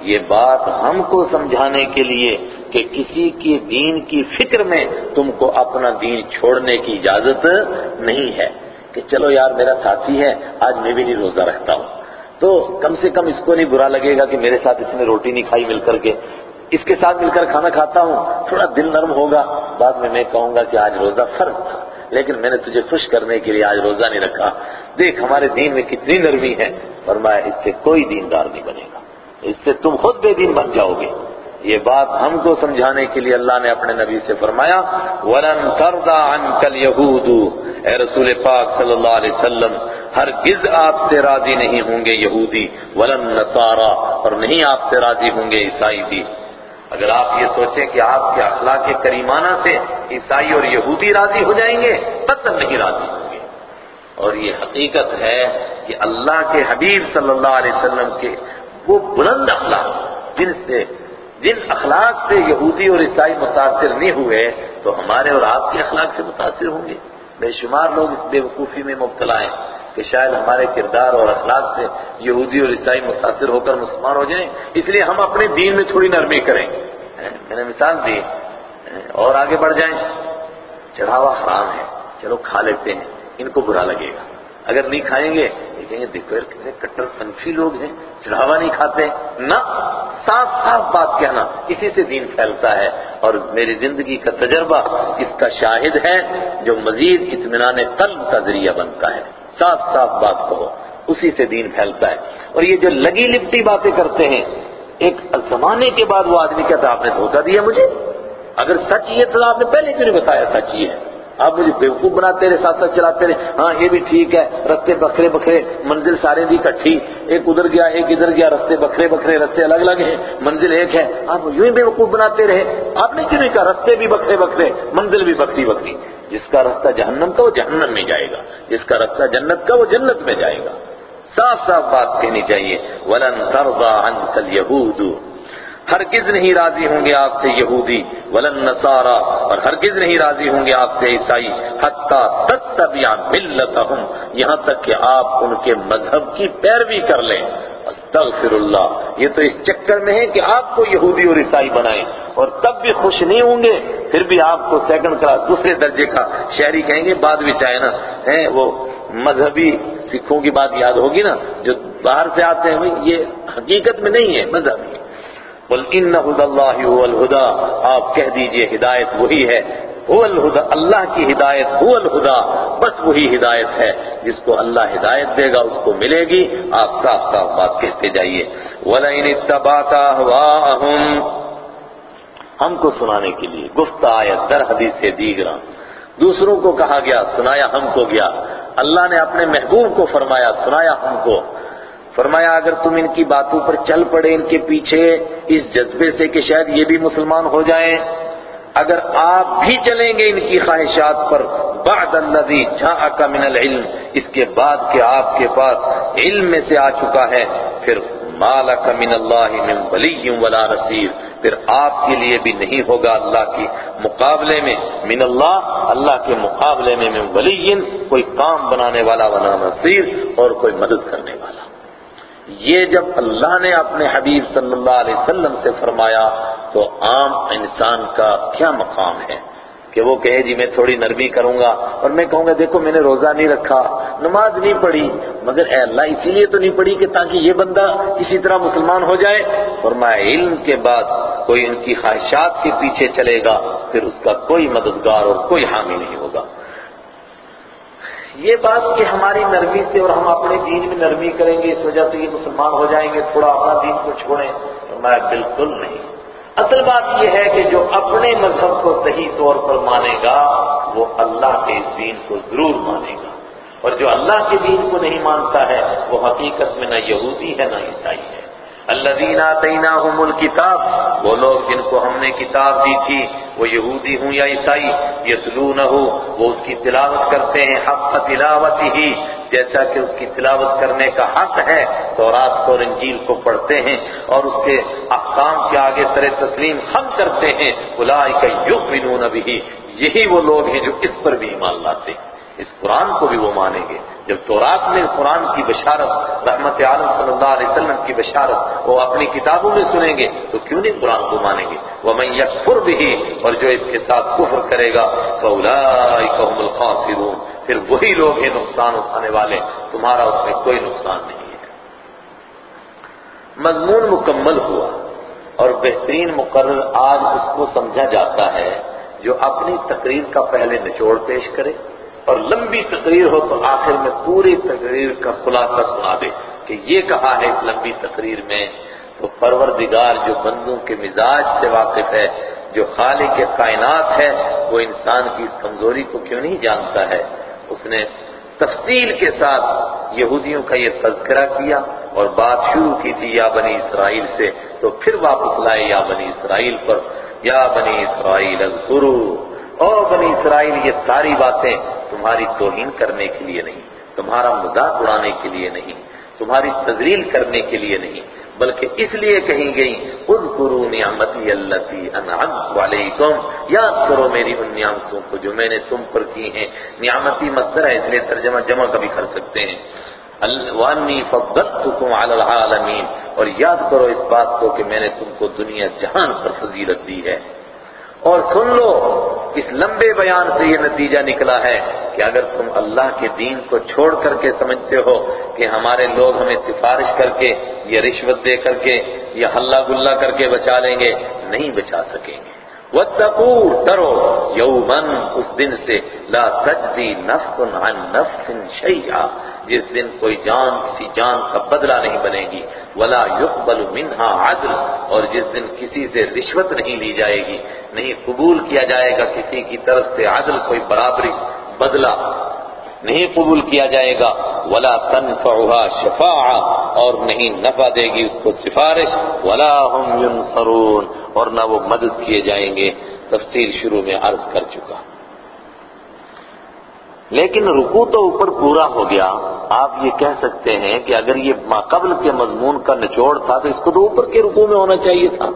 یہ بات ہم کو سمجھانے کے لیے کہ کسی کے دین کی فکر میں تم کو اپنا دین چھوڑنے کی اجازت نہیں ہے۔ کہ چلو یار، میرا ساتھی ہے، آج میں بھی نہیں روزہ رکھتا ہوں۔ تو کم سے کم اس کو نہیں برا لگے گا کہ میرے ساتھ اس نے روٹی نہیں کھائی مل کر کے۔ اس کے ساتھ مل کر کھانا کھاتا ہوں، تھوڑا دل نرم ہوگا۔ بعد میں میں کہوں گا کہ آج روزہ فرض تھا۔ لیکن میں نے تجھے خوش کرنے کے لیے آج روزہ نہیں رکھا۔ دیکھ ہمارے دین میں کتنی نرمی ہے۔ فرمایا، اس سے کوئی دیندار نہیں بنے گا۔ اس سے تم خود بے دین بن جاؤ گے۔ یہ بات ہم کو سمجھانے کے لیے اللہ نے اپنے نبی سے فرمایا، ولن ترضى عنك اليهود۔ اے رسول پاک صلی اللہ علیہ وسلم، ہرگز آپ سے راضی نہیں ہوں گے یہودی۔ ولن نصارا، اور نہیں آپ سے راضی ہوں گے عیسائی بھی۔ اگر آپ یہ سوچیں کہ آپ کے اخلاق کریمانہ سے عیسائی اور یہودی راضی ہو جائیں گے قطر نہیں راضی ہوں گے۔ اور یہ حقیقت ہے کہ اللہ کے حبیب صلی اللہ علیہ وسلم کے وہ بلند اخلاق، جن سے، جن اخلاق سے یہودی اور عیسائی متاثر نہیں ہوئے، تو ہمارے اور آپ کے اخلاق سے متاثر ہوں گے۔ بے شمار لوگ اس بے وقوفی میں مبتلا ہیں۔ کہ شاید ہمارے کردار اور اخلاق سے یہودی اور عیسائی متاثر ہو کر مسلمان ہو جائیں، اس لیے ہم اپنے دین میں تھوڑی نرمی کریں۔ میں نے مثال دی، اور آگے بڑھ جائیں۔ چڑھاوا حرام ہے، چلو کھا لیتے ہیں، ان کو برا لگے گا۔ اگر نہیں کھائیں گے کہیں گے، دیکھو یار، کتنے کٹر فنفی لوگ ہیں، چڑھاوا نہیں کھاتے۔ نہ، صاف صاف بات کہنا، اسی سے دین پھیلتا ہے۔ اور میری زندگی کا تجربہ اس کا شاہد ہے، جو مزید اطمینان قلب کا ذریعہ بنتا ہے۔ صاف صاف بات کہو، اسی سے دین پھیلتا ہے۔ اور یہ جو لگی لپٹی باتیں کرتے ہیں، ایک زمانے کے بعد وہ آدمی کہتا آپ نے دھوکہ دیا مجھے؟ اگر سچ یہ تو آپ نے پہلے کیوں نہیں بتایا سچ یہ؟ ہے آپ مجھے بیوقوف بناتے رہے، ساتھ ساتھ چلاتے رہے۔ ہاں یہ بھی ٹھیک ہے، رستے بکھرے بکھرے، منزل سارے دی کٹھی ایک ادھر گیا، ایک ادھر گیا، رستے بکھرے بکھرے، رستے الگ الگ ہیں، منزل ایک ہے۔ آپ یوں ہی بیوقوف بناتے رہے۔ آپ نے کیوں نہیں کہا، رستے بھی بکھرے بکھرے، منزل بھی بکری بکری جس کا رستہ جہنم کا وہ جہنم میں جائے گا، جس کا رستہ جنت کا وہ جنت میں جائے گا۔ صاف صاف بات کہنی چاہیے، ولن ترضى عنك اليهود ہرگز نہیں راضی ہوں گے آپ سے یہودی، ولن نصارا اور ہرگز نہیں راضی ہوں گے آپ سے عیسائی حتی تتبع ملتہم یہاں تک کہ آپ ان کے مذہب کی پیروی کر لیں۔ استغفر اللہ۔ یہ تو اس چکر میں ہے کہ آپ کو یہودی اور عیسائی بنائیں۔ اور تب بھی خوش نہیں ہوں گے، پھر بھی آپ کو سیکنڈ کلاس دوسرے درجے کا شہری کہیں گے، بعد بھی چاہے نا۔ ہیں، وہ مذہبی سکھوں کی بات یاد ہوگی نا، جو باہر سے آتے ہیں یہ حقیقت میں نہیں ہے، مذہبی۔ بول ان اللہ هو الہدا۔ آپ کہہ دیجیے، ہدایت وہی ہے۔ هو الہدا اللہ کی ہدایت هو الہدا بس وہی ہدایت ہے جس کو اللہ ہدایت دے گا، اس کو ملے گی۔ آپ صاف صاف بات کہتے جائیے۔ وَلَئِنِ اتَّبَعْتَ أَهْوَاءَهُمْ۔ ہم کو سنانے کے لیے۔ گفت آیت در حدیث سے دیگراں دوسروں کو کہا گیا، سنایا ہم کو گیا۔ اللہ نے اپنے محبوب کو فرمایا، سنایا ہم کو۔ فرمایا، اگر تم ان کی باتوں پر چل پڑے ان کے پیچھے، اس جذبے سے کہ شاید یہ بھی مسلمان ہو جائیں۔ اگر آپ بھی چلیں گے ان کی خواہشات پر، بعد الذی جاءک من العلم، اس کے بعد کہ آپ کے پاس علم میں سے آ چکا ہے، پھر مالک من اللہ من ولی ولا رسیر پھر آپ کے لیے بھی نہیں ہوگا اللہ کی مقابلے میں، من اللہ اللہ کے مقابلے میں من ولی، کوئی کام بنانے والا ولا نصیر اور کوئی مدد کرنے والا۔ یہ جب اللہ نے اپنے حبیب صلی اللہ علیہ وسلم سے فرمایا تو عام انسان کا کیا مقام ہے کہ وہ کہے جی میں تھوڑی نرمی کروں گا اور میں کہوں گا دیکھو میں نے روزہ نہیں رکھا، نماز نہیں پڑھی، مگر اے اللہ اسی لیے تو نہیں پڑھی کہ تاکہ یہ بندہ کسی طرح مسلمان ہو جائے۔ فرمایا علم کے بعد کوئی ان کی خواہشات کے پیچھے چلے گا، پھر اس کا کوئی مددگار اور کوئی حامی نہیں ہوگا۔ یہ بات کہ ہماری نرمی سے اور ہم اپنے دین میں نرمی کریں گے اس وجہ سے یہ مسلمان ہو جائیں گے، تھوڑا اپنا دین کو چھوڑیں فرمایا بالکل نہیں۔ اصل بات یہ ہے کہ جو اپنے مذہب کو صحیح طور پر مانے گا، وہ اللہ کے اس دین کو ضرور مانے گا۔ اور جو اللہ کے دین کو نہیں مانتا ہے، وہ حقیقت میں نہ یہودی ہے، نہ عیسائی ہے۔ الذین آتیناہم الکتاب، وہ لوگ جن کو ہم نے کتاب دی تھی وہ یہودی ہوں یا عیسائی یتلونہ وہ اس کی تلاوت کرتے ہیں، حق تلاوت ہی۔ جیسا کہ اس کی تلاوت کرنے کا حق ہے تو رات کو انجیل کو پڑھتے ہیں اور اس کے احکام کے آگے سر تسلیم ہم کرتے ہیں۔ اولئک یؤمنون به یہی وہ لوگ ہیں جو اس پر بھی ایمان لاتے ہیں۔ اس قرآن کو بھی وہ مانیں گے۔ جب تورات میں قرآن کی بشارت، رحمت عالم صلی اللہ علیہ وسلم کی بشارت وہ اپنی کتابوں میں سنیں گے، تو کیوں نہیں قرآن کو مانیں گے؟ وہ میں یکفر بھی اور جو اس کے ساتھ کفر کرے گا، فَأُولَئِكَ هُمُ الْخَاسِرُونَ۔ پھر وہی لوگ ہیں نقصان اٹھانے والے، تمہارا اس میں کوئی نقصان نہیں ہے۔ مضمون مکمل ہوا اور بہترین مقرر آج اس کو سمجھا جاتا ہے، جو اپنی تقریر کا پہلے نچوڑ پیش کرے۔ اور لمبی تقریر ہو تو آخر میں پوری تقریر کا خلاصہ سنا دے کہ یہ کہا ہے اس لمبی تقریر میں، تو پروردگار جو بندوں کے مزاج سے واقف ہے، جو خالق کے کائنات ہے، وہ انسان کی اس کمزوری کو کیوں نہیں جانتا ہے؟ اس نے تفصیل کے ساتھ یہودیوں کا یہ تذکرہ کیا اور بات شروع کی تھی یا بنی اسرائیل سے، تو پھر واپس لائے یا بنی اسرائیل پر، یا بنی اسرائیل اذکروا او بنی اسرائیل، یہ ساری باتیں تمہاری توہین کرنے کے لیے نہیں، تمہارا مذاق اڑانے کے لیے نہیں، تمہاری تذلیل کرنے کے لیے نہیں، بلکہ اس لیے کہیں گئی خود کرو نعمتی اللہ انعمت علیکم، یاد کرو میری ان نعمتوں کو جو میں نے تم پر کی ہیں، نعمتی مصدر ہے اس لیے ترجمہ جمع کبھی کر سکتے ہیں۔ وانی فضلتکم علی العالمین اور یاد کرو اس بات کو کہ میں نے تم کو دنیا جہان پر فضیلت دی ہے۔ اور سن لو، اس لمبے بیان سے یہ نتیجہ نکلا ہے کہ اگر تم اللہ کے دین کو چھوڑ کر کے سمجھتے ہو کہ ہمارے لوگ ہمیں سفارش کر کے، یا رشوت دے کر کے، یا ہلا گلا کر کے بچا لیں گے، نہیں بچا سکیں گے۔ وَاتَّقُوا، ڈرو۔ یومن اس دن سے لا تجزی نفس عن نفس شیئا، جس دن کوئی جان، کسی جان کا بدلہ نہیں بنے گی۔ ولا يقبل منها عدل، اور جس دن کسی سے رشوت نہیں لی جائے گی۔ نہیں قبول کیا جائے گا کسی کی طرف سے عدل کوئی برابری، بدلہ نہیں قبول کیا جائے گا۔ ولا تنفعها شفاعہ اور نہیں نفع دے گی اس کو سفارش۔ ولا هم ينصرون، اور نہ وہ مدد کیے جائیں گے۔ تفصیل شروع میں عرض کر چکا۔ لیکن رکو تو اوپر پورا ہو گیا۔ آپ یہ کہہ سکتے ہیں کہ اگر یہ ماقبل کے مضمون کا نچوڑ تھا تو اس کو تو اوپر کے رکو میں ہونا چاہیے تھا۔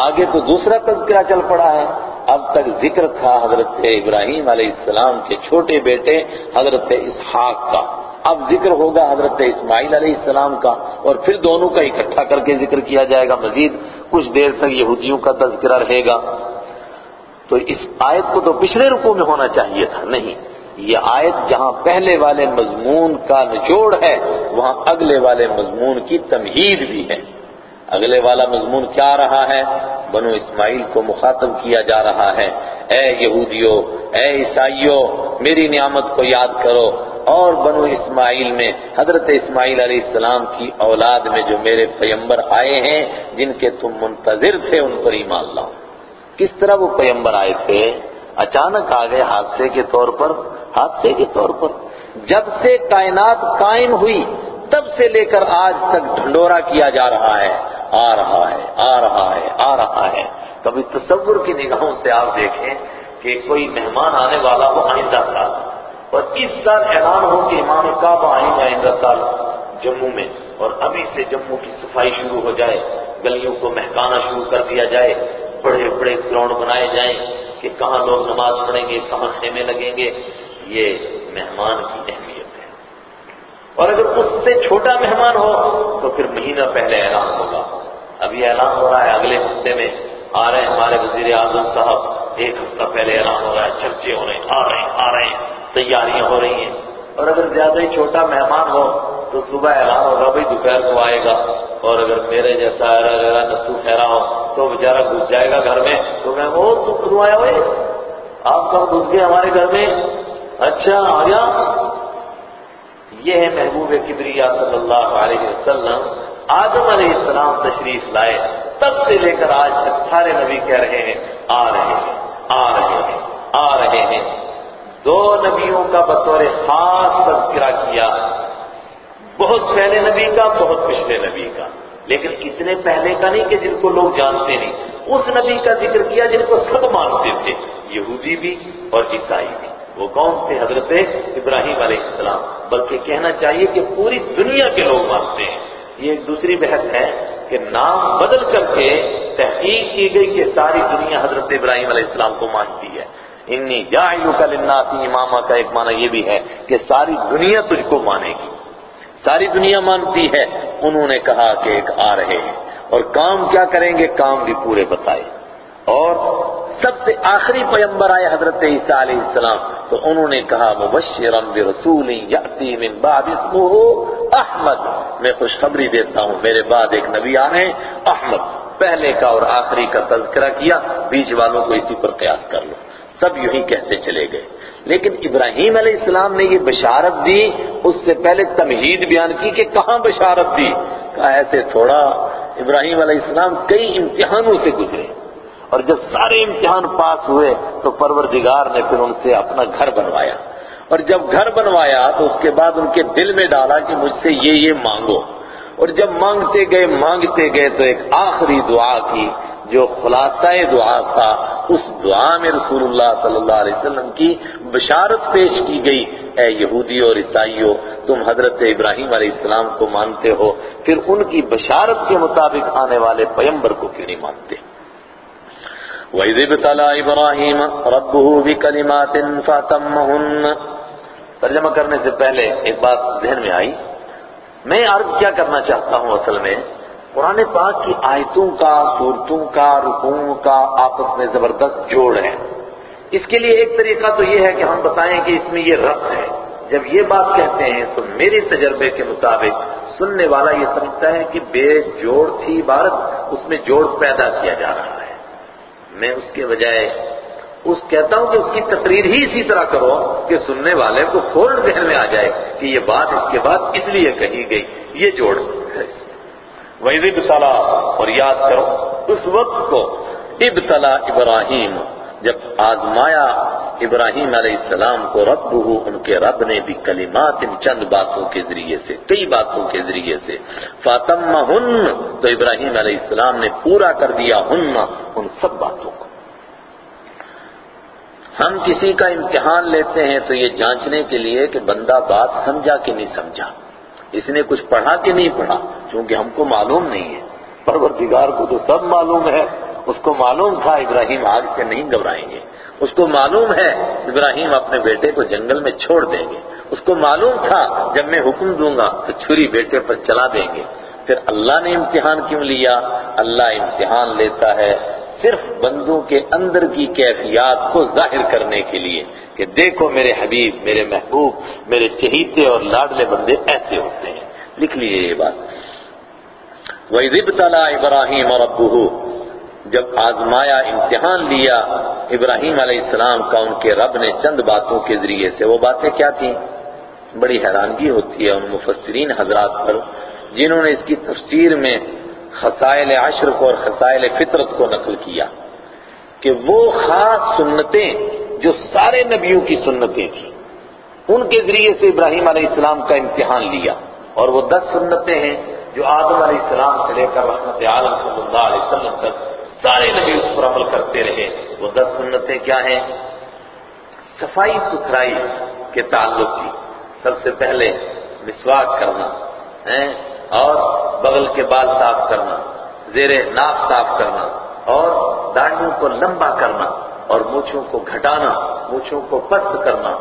آگے تو دوسرا تذکرہ چل پڑا ہے۔ اب تک ذکر تھا حضرت ابراہیم علیہ السلام کے چھوٹے بیٹے حضرت اسحاق کا۔ اب ذکر ہوگا حضرت اسماعیل علیہ السلام کا اور پھر دونوں کا اکٹھا کر کے ذکر کیا جائے گا۔ مزید کچھ دیر تک یہودیوں کا تذکرہ رہے گا۔ تو اس آیت کو تو پچھلے رکو میں ہونا چاہیے تھا۔ نہیں، یہ آیت جہاں پہلے والے مضمون کا نچوڑ ہے، وہاں اگلے والے مضمون کی تمہید بھی ہے۔ اگلے والا مضمون کیا رہا ہے؟ بنو اسماعیل کو مخاطب کیا جا رہا ہے۔ اے یہودیو، اے عیسائیو، میری نعمت کو یاد کرو۔ اور بنو اسماعیل میں، حضرت اسماعیل علیہ السلام کی اولاد میں جو میرے پیمبر آئے ہیں، جن کے تم منتظر تھے، ان پر ایمان لاؤ۔ کس طرح وہ پیمبر آئے تھے؟ اچانک آ گئے حادثے کے طور پر، حادثے کے طور پر۔ جب سے کائنات قائم ہوئی، تب سے لے کر آج تک ڈھنڈورا کیا جا رہا ہے۔ آ رہا ہے، آ رہا ہے، آ رہا ہے۔ کبھی تصور کی نگاہوں سے آپ دیکھیں کہ کوئی مہمان آنے والا ہو آئندہ سال، اور اس سال اعلان ہو کہ امام کعبہ آئیں گے آئندہ سال جموں میں، اور ابھی سے جموں کی صفائی شروع ہو جائے، گلیوں کو مہکانا شروع کر دیا جائے، بڑے بڑے گراؤنڈ بنائے جائیں کہ کہاں لوگ نماز پڑھیں گے، کہاں خیمے لگیں گے، یہ مہمان کی اہمیت ہے۔ اور اگر اس سے چھوٹا مہمان ہو تو پھر مہینہ پہلے اعلان ہوگا۔ ابھی اعلان ہو رہا ہے، اگلے ہفتے میں آ رہے ہیں ہمارے وزیر اعظم صاحب۔ ایک ہفتہ پہلے اعلان ہو رہا ہے، چرچے ہو رہے ہیں، آ رہے ہیں، آ رہے ہیں، تیاریاں ہو رہی ہیں۔ اور اگر زیادہ ہی چھوٹا مہمان ہو تو صبح اعلان ہوگا بھائی، دوپہر کو آئے گا۔ اور اگر میرے جیسا نسو خیرا ہو تو بیچارہ گھس جائے گا گھر میں۔ تو میں وہ کدو آیا ہوئے؟ آپ کب گھس گئے ہمارے گھر میں؟ اچھا آ گیا یہ ہے محبوب کبریا صلی اللہ علیہ وسلم۔ آدم علیہ السلام تشریف لائے، تب سے لے کر آج تک سارے نبی کہہ رہے ہیں، آ رہے ہیں، آ رہے ہیں، آ رہے ہیں۔ دو نبیوں کا بطور خاص تذکرہ کیا۔ بہت پہلے نبی کا، بہت پچھلے نبی کا۔ لیکن اتنے پہلے کا نہیں کہ جن کو لوگ جانتے نہیں۔ اس نبی کا ذکر کیا جن کو سب مانتے تھے، یہودی بھی اور عیسائی بھی۔ وہ کون تھے؟ حضرت ابراہیم علیہ السلام۔ بلکہ کہنا چاہیے کہ پوری دنیا کے لوگ مانتے ہیں۔ یہ ایک دوسری بحث ہے کہ نام بدل کر کے تحقیق کی گئی کہ ساری دنیا حضرت ابراہیم علیہ السلام کو مانتی ہے۔ انی جاعلو کا لناسی امامہ کا ایک معنی یہ بھی ہے کہ ساری دنیا تجھ کو مانے گی۔ ساری دنیا مانتی ہے، انہوں نے کہا کہ ایک آ رہے ہیں۔ اور کام کیا کریں گے؟ کام بھی پورے بتائے۔ اور سب سے آخری پیمبر آئے حضرت عیسیٰ علیہ السلام۔ تو انہوں نے کہا مبشرم برسول یأتی من بعد اسمہ احمد۔ میں خوشخبری دیتا ہوں، میرے بعد ایک نبی آ رہے ہیں، احمد۔ پہلے کا اور آخری کا تذکرہ کیا، بیچ والوں کو اسی پر قیاس کر لو۔ سب یوں ہی کہتے چلے گئے۔ لیکن ابراہیم علیہ السلام نے یہ بشارت دی، اس سے پہلے تمہید بیان کی کہ کہاں بشارت دی؟ کہا، ایسے تھوڑا، ابراہیم علیہ السلام کئی امتحانوں سے گزرے۔ اور جب سارے امتحان پاس ہوئے تو پروردگار نے پھر ان سے اپنا گھر بنوایا۔ اور جب گھر بنوایا تو اس کے بعد ان کے دل میں ڈالا کہ مجھ سے یہ یہ مانگو۔ اور جب مانگتے گئے مانگتے گئے تو ایک آخری دعا کی جو خلاصہ دعا تھا۔ اس دعا میں رسول اللہ صلی اللہ علیہ وسلم کی بشارت پیش کی گئی۔ اے یہودی اور عیسائیوں تم حضرت ابراہیم علیہ السلام کو مانتے ہو۔ پھر ان کی بشارت کے مطابق آنے والے پیمبر کو کیوں نہیں مانتے؟ وَإِذِ ابْتَلَى إِبْرَاهِيمَ رَبُّهُ بِكَلِمَاتٍ فَأَتَمَّهُنَّ۔ ترجمہ کرنے سے پہلے ایک بات ذہن میں آئی۔ میں عرض کیا کرنا چاہتا ہوں اصل میں، قرآن پاک کی آیتوں کا، صورتوں کا، رکوعوں کا آپس میں زبردست جوڑ ہے۔ اس کے لیے ایک طریقہ تو یہ ہے کہ ہم بتائیں کہ اس میں یہ ربط ہے۔ جب یہ بات کہتے ہیں تو میرے تجربے کے مطابق سننے والا یہ سمجھتا ہے کہ بے جوڑ تھی عبارت، اس میں جوڑ پیدا کیا جا رہا ہے۔ میں اس کے بجائے اس کہتا ہوں کہ اس کی تقریر ہی اسی طرح کرو کہ سننے والے کو فوراً ذہن میں آ جائے کہ یہ بات اس کے بعد اس لیے کہی گئی۔ یہ جوڑ ہے وہی اور یاد کرو، اس وقت کو ابتلا ابراہیم جب آزمایا ابراہیم علیہ السلام کو رب ان کے رب نے بھی کلمات ان چند باتوں کے ذریعے سے، کئی باتوں کے ذریعے سے فاطمہ ہن تو ابراہیم علیہ السلام نے پورا کر دیا ہن، ان سب باتوں کو۔ ہم کسی کا امتحان لیتے ہیں تو یہ جانچنے کے لیے کہ بندہ بات سمجھا کہ نہیں سمجھا۔ اس نے کچھ پڑھا کہ نہیں پڑھا؟ کیونکہ ہم کو معلوم نہیں ہے۔ پروردگار کو تو سب معلوم ہے۔ اس کو معلوم تھا ابراہیم آگ سے نہیں گھبرائیں گے۔ اس کو معلوم ہے ابراہیم اپنے بیٹے کو جنگل میں چھوڑ دیں گے۔ اس کو معلوم تھا جب میں حکم دوں گا تو چھری بیٹے پر چلا دیں گے۔ پھر اللہ نے امتحان کیوں لیا؟ اللہ امتحان لیتا ہے صرف بندوں کے اندر کی کیفیات کو ظاہر کرنے کے لیے کہ دیکھو میرے حبیب، میرے محبوب، میرے چہیتے اور لاڈلے بندے ایسے ہوتے ہیں۔ لکھ لیجیے یہ بات۔ وَإِذِ ابْتَلَى إِبْرَاهِيمَ رَبُّهُ جب آزمایا، امتحان لیا، ابراہیم علیہ السلام کا ان کے رب نے چند باتوں کے ذریعے سے، وہ باتیں کیا تھیں؟ بڑی حیرانگی ہوتی ہے ان مفسرین حضرات پر، جنہوں نے اس کی تفسیر میں خسائل عشر کو اور خسائل فطرت کو نقل کیا کہ وہ خاص سنتیں جو سارے نبیوں کی سنتیں تھیں، ان کے ذریعے سے ابراہیم علیہ السلام کا امتحان لیا۔ اور وہ دس سنتیں ہیں جو آدم علیہ السلام سے لے کر رحمت عالم صلی اللہ علیہ وسلم تک سارے نبی اس پر عمل کرتے رہے۔ وہ دس سنتیں کیا ہیں؟ صفائی ستھرائی کے تعلق کی۔ سب سے پہلے مسواک کرنا اور بغل کے بال صاف کرنا، زیر ناف صاف کرنا، اور داڑھیوں کو لمبا کرنا، اور مونچھوں کو گھٹانا، مونچھوں کو پست کرنا۔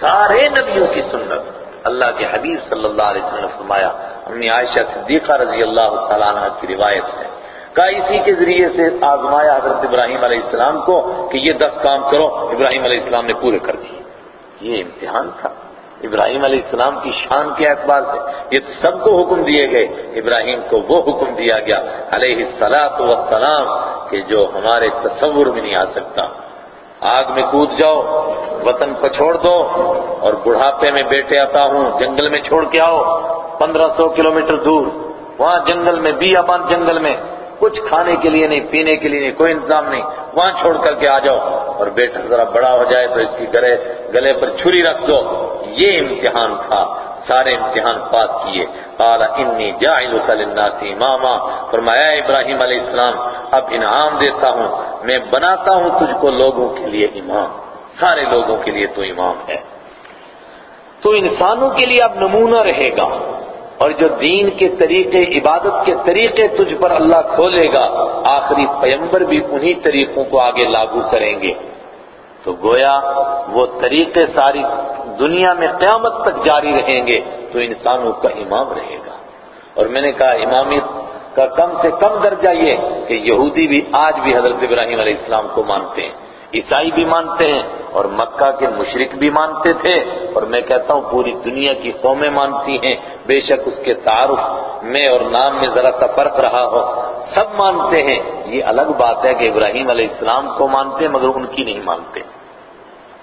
سارے نبیوں کی سنت۔ اللہ کے حبیب صلی اللہ علیہ وسلم نے فرمایا، امی عائشہ صدیقہ رضی اللہ تعالیٰ عنہ کی روایت ہے۔ کہا اسی کے ذریعے سے آزمایا حضرت ابراہیم علیہ السلام کو کہ یہ دس کام کرو، ابراہیم علیہ السلام نے پورے کر دیے۔ یہ امتحان تھا۔ ابراہیم علیہ السلام کی شان کے اعتبار سے یہ سب کو حکم دیے گئے۔ ابراہیم کو وہ حکم دیا گیا، علیہ السلاط والسلام، کہ جو ہمارے تصور میں نہیں آ سکتا۔ آگ میں کود جاؤ، وطن کو چھوڑ دو اور بڑھاپے میں بیٹے آتا ہوں، جنگل میں چھوڑ کے آؤ، پندرہ سو کلومیٹر دور۔ وہاں جنگل میں بی آبان جنگل میں کچھ کھانے کے لیے نہیں، پینے کے لیے نہیں، کوئی انتظام نہیں۔ وہاں چھوڑ کر کے آ جاؤ۔ اور بیٹا ذرا بڑا ہو جائے تو اس کی گلے گلے پر چھری رکھ دو۔ یہ امتحان تھا۔ سارے امتحان پاس کیے۔ قال، انی جاعلک للناس اماما فرمایا ابراہیم علیہ السلام، اب انعام دیتا ہوں۔ میں بناتا ہوں تجھ کو لوگوں کے لیے امام۔ سارے لوگوں کے لیے تو امام ہے۔ تو انسانوں کے لیے اب نمونہ رہے گا۔ اور جو دین کے طریقے، عبادت کے طریقے تجھ پر اللہ کھولے گا، آخری پیمبر بھی انہی طریقوں کو آگے لاگو کریں گے۔ تو گویا وہ طریقے ساری دنیا میں قیامت تک جاری رہیں گے، تو انسانوں کا امام رہے گا۔ اور میں نے کہا امامیت کا کم سے کم درجہ یہ کہ یہودی بھی آج بھی حضرت ابراہیم علیہ السلام کو مانتے ہیں۔ عیسائی بھی مانتے ہیں اور مکہ کے مشرق بھی مانتے تھے اور میں کہتا ہوں پوری دنیا کی قومیں مانتی ہیں بے شک اس کے تعارف میں اور نام میں ذرا سا فرق رہا ہو۔ سب مانتے ہیں۔ یہ الگ بات ہے کہ ابراہیم علیہ السلام کو مانتے ہیں مگر ان کی نہیں مانتے۔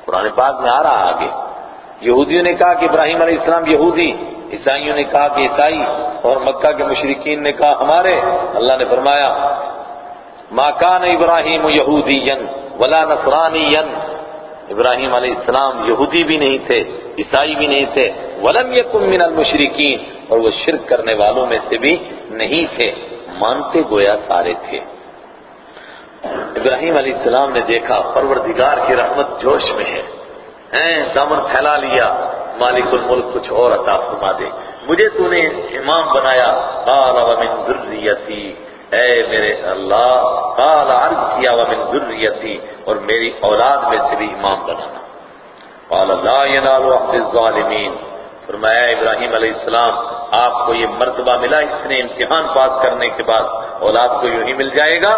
قرآن پاک میں آ رہا آگے۔ یہودیوں نے کہا کہ ابراہیم علیہ السلام یہودی، عیسائیوں نے کہا کہ عیسائی اور مکہ کے مشرقین نے کہا ہمارے۔ اللہ نے فرمایا، ما کان ابراہیم یہودی ولا نصرانی ابراہیم علیہ السلام یہودی بھی نہیں تھے، عیسائی بھی نہیں تھے، ولم یکن من المشرکین، اور وہ شرک کرنے والوں میں سے بھی نہیں تھے، مانتے گویا سارے تھے۔ ابراہیم علیہ السلام نے دیکھا پروردگار کی رحمت جوش میں ہے۔ ہیں، دامن پھیلا لیا، مالک الملک کچھ اور عطا فرما دے۔ مجھے تو نے امام بنایا، قال ومن ذریتی اے میرے اللہ، قال عرض کیا، ومن ذریتی، اور میری اولاد میں سے بھی امام بنانا۔ قال، لا ينال عهد الظالمین۔ فرمایا، ابراہیم علیہ السلام، آپ کو یہ مرتبہ ملا اتنے امتحان پاس کرنے کے بعد، اولاد کو یوں ہی مل جائے گا؟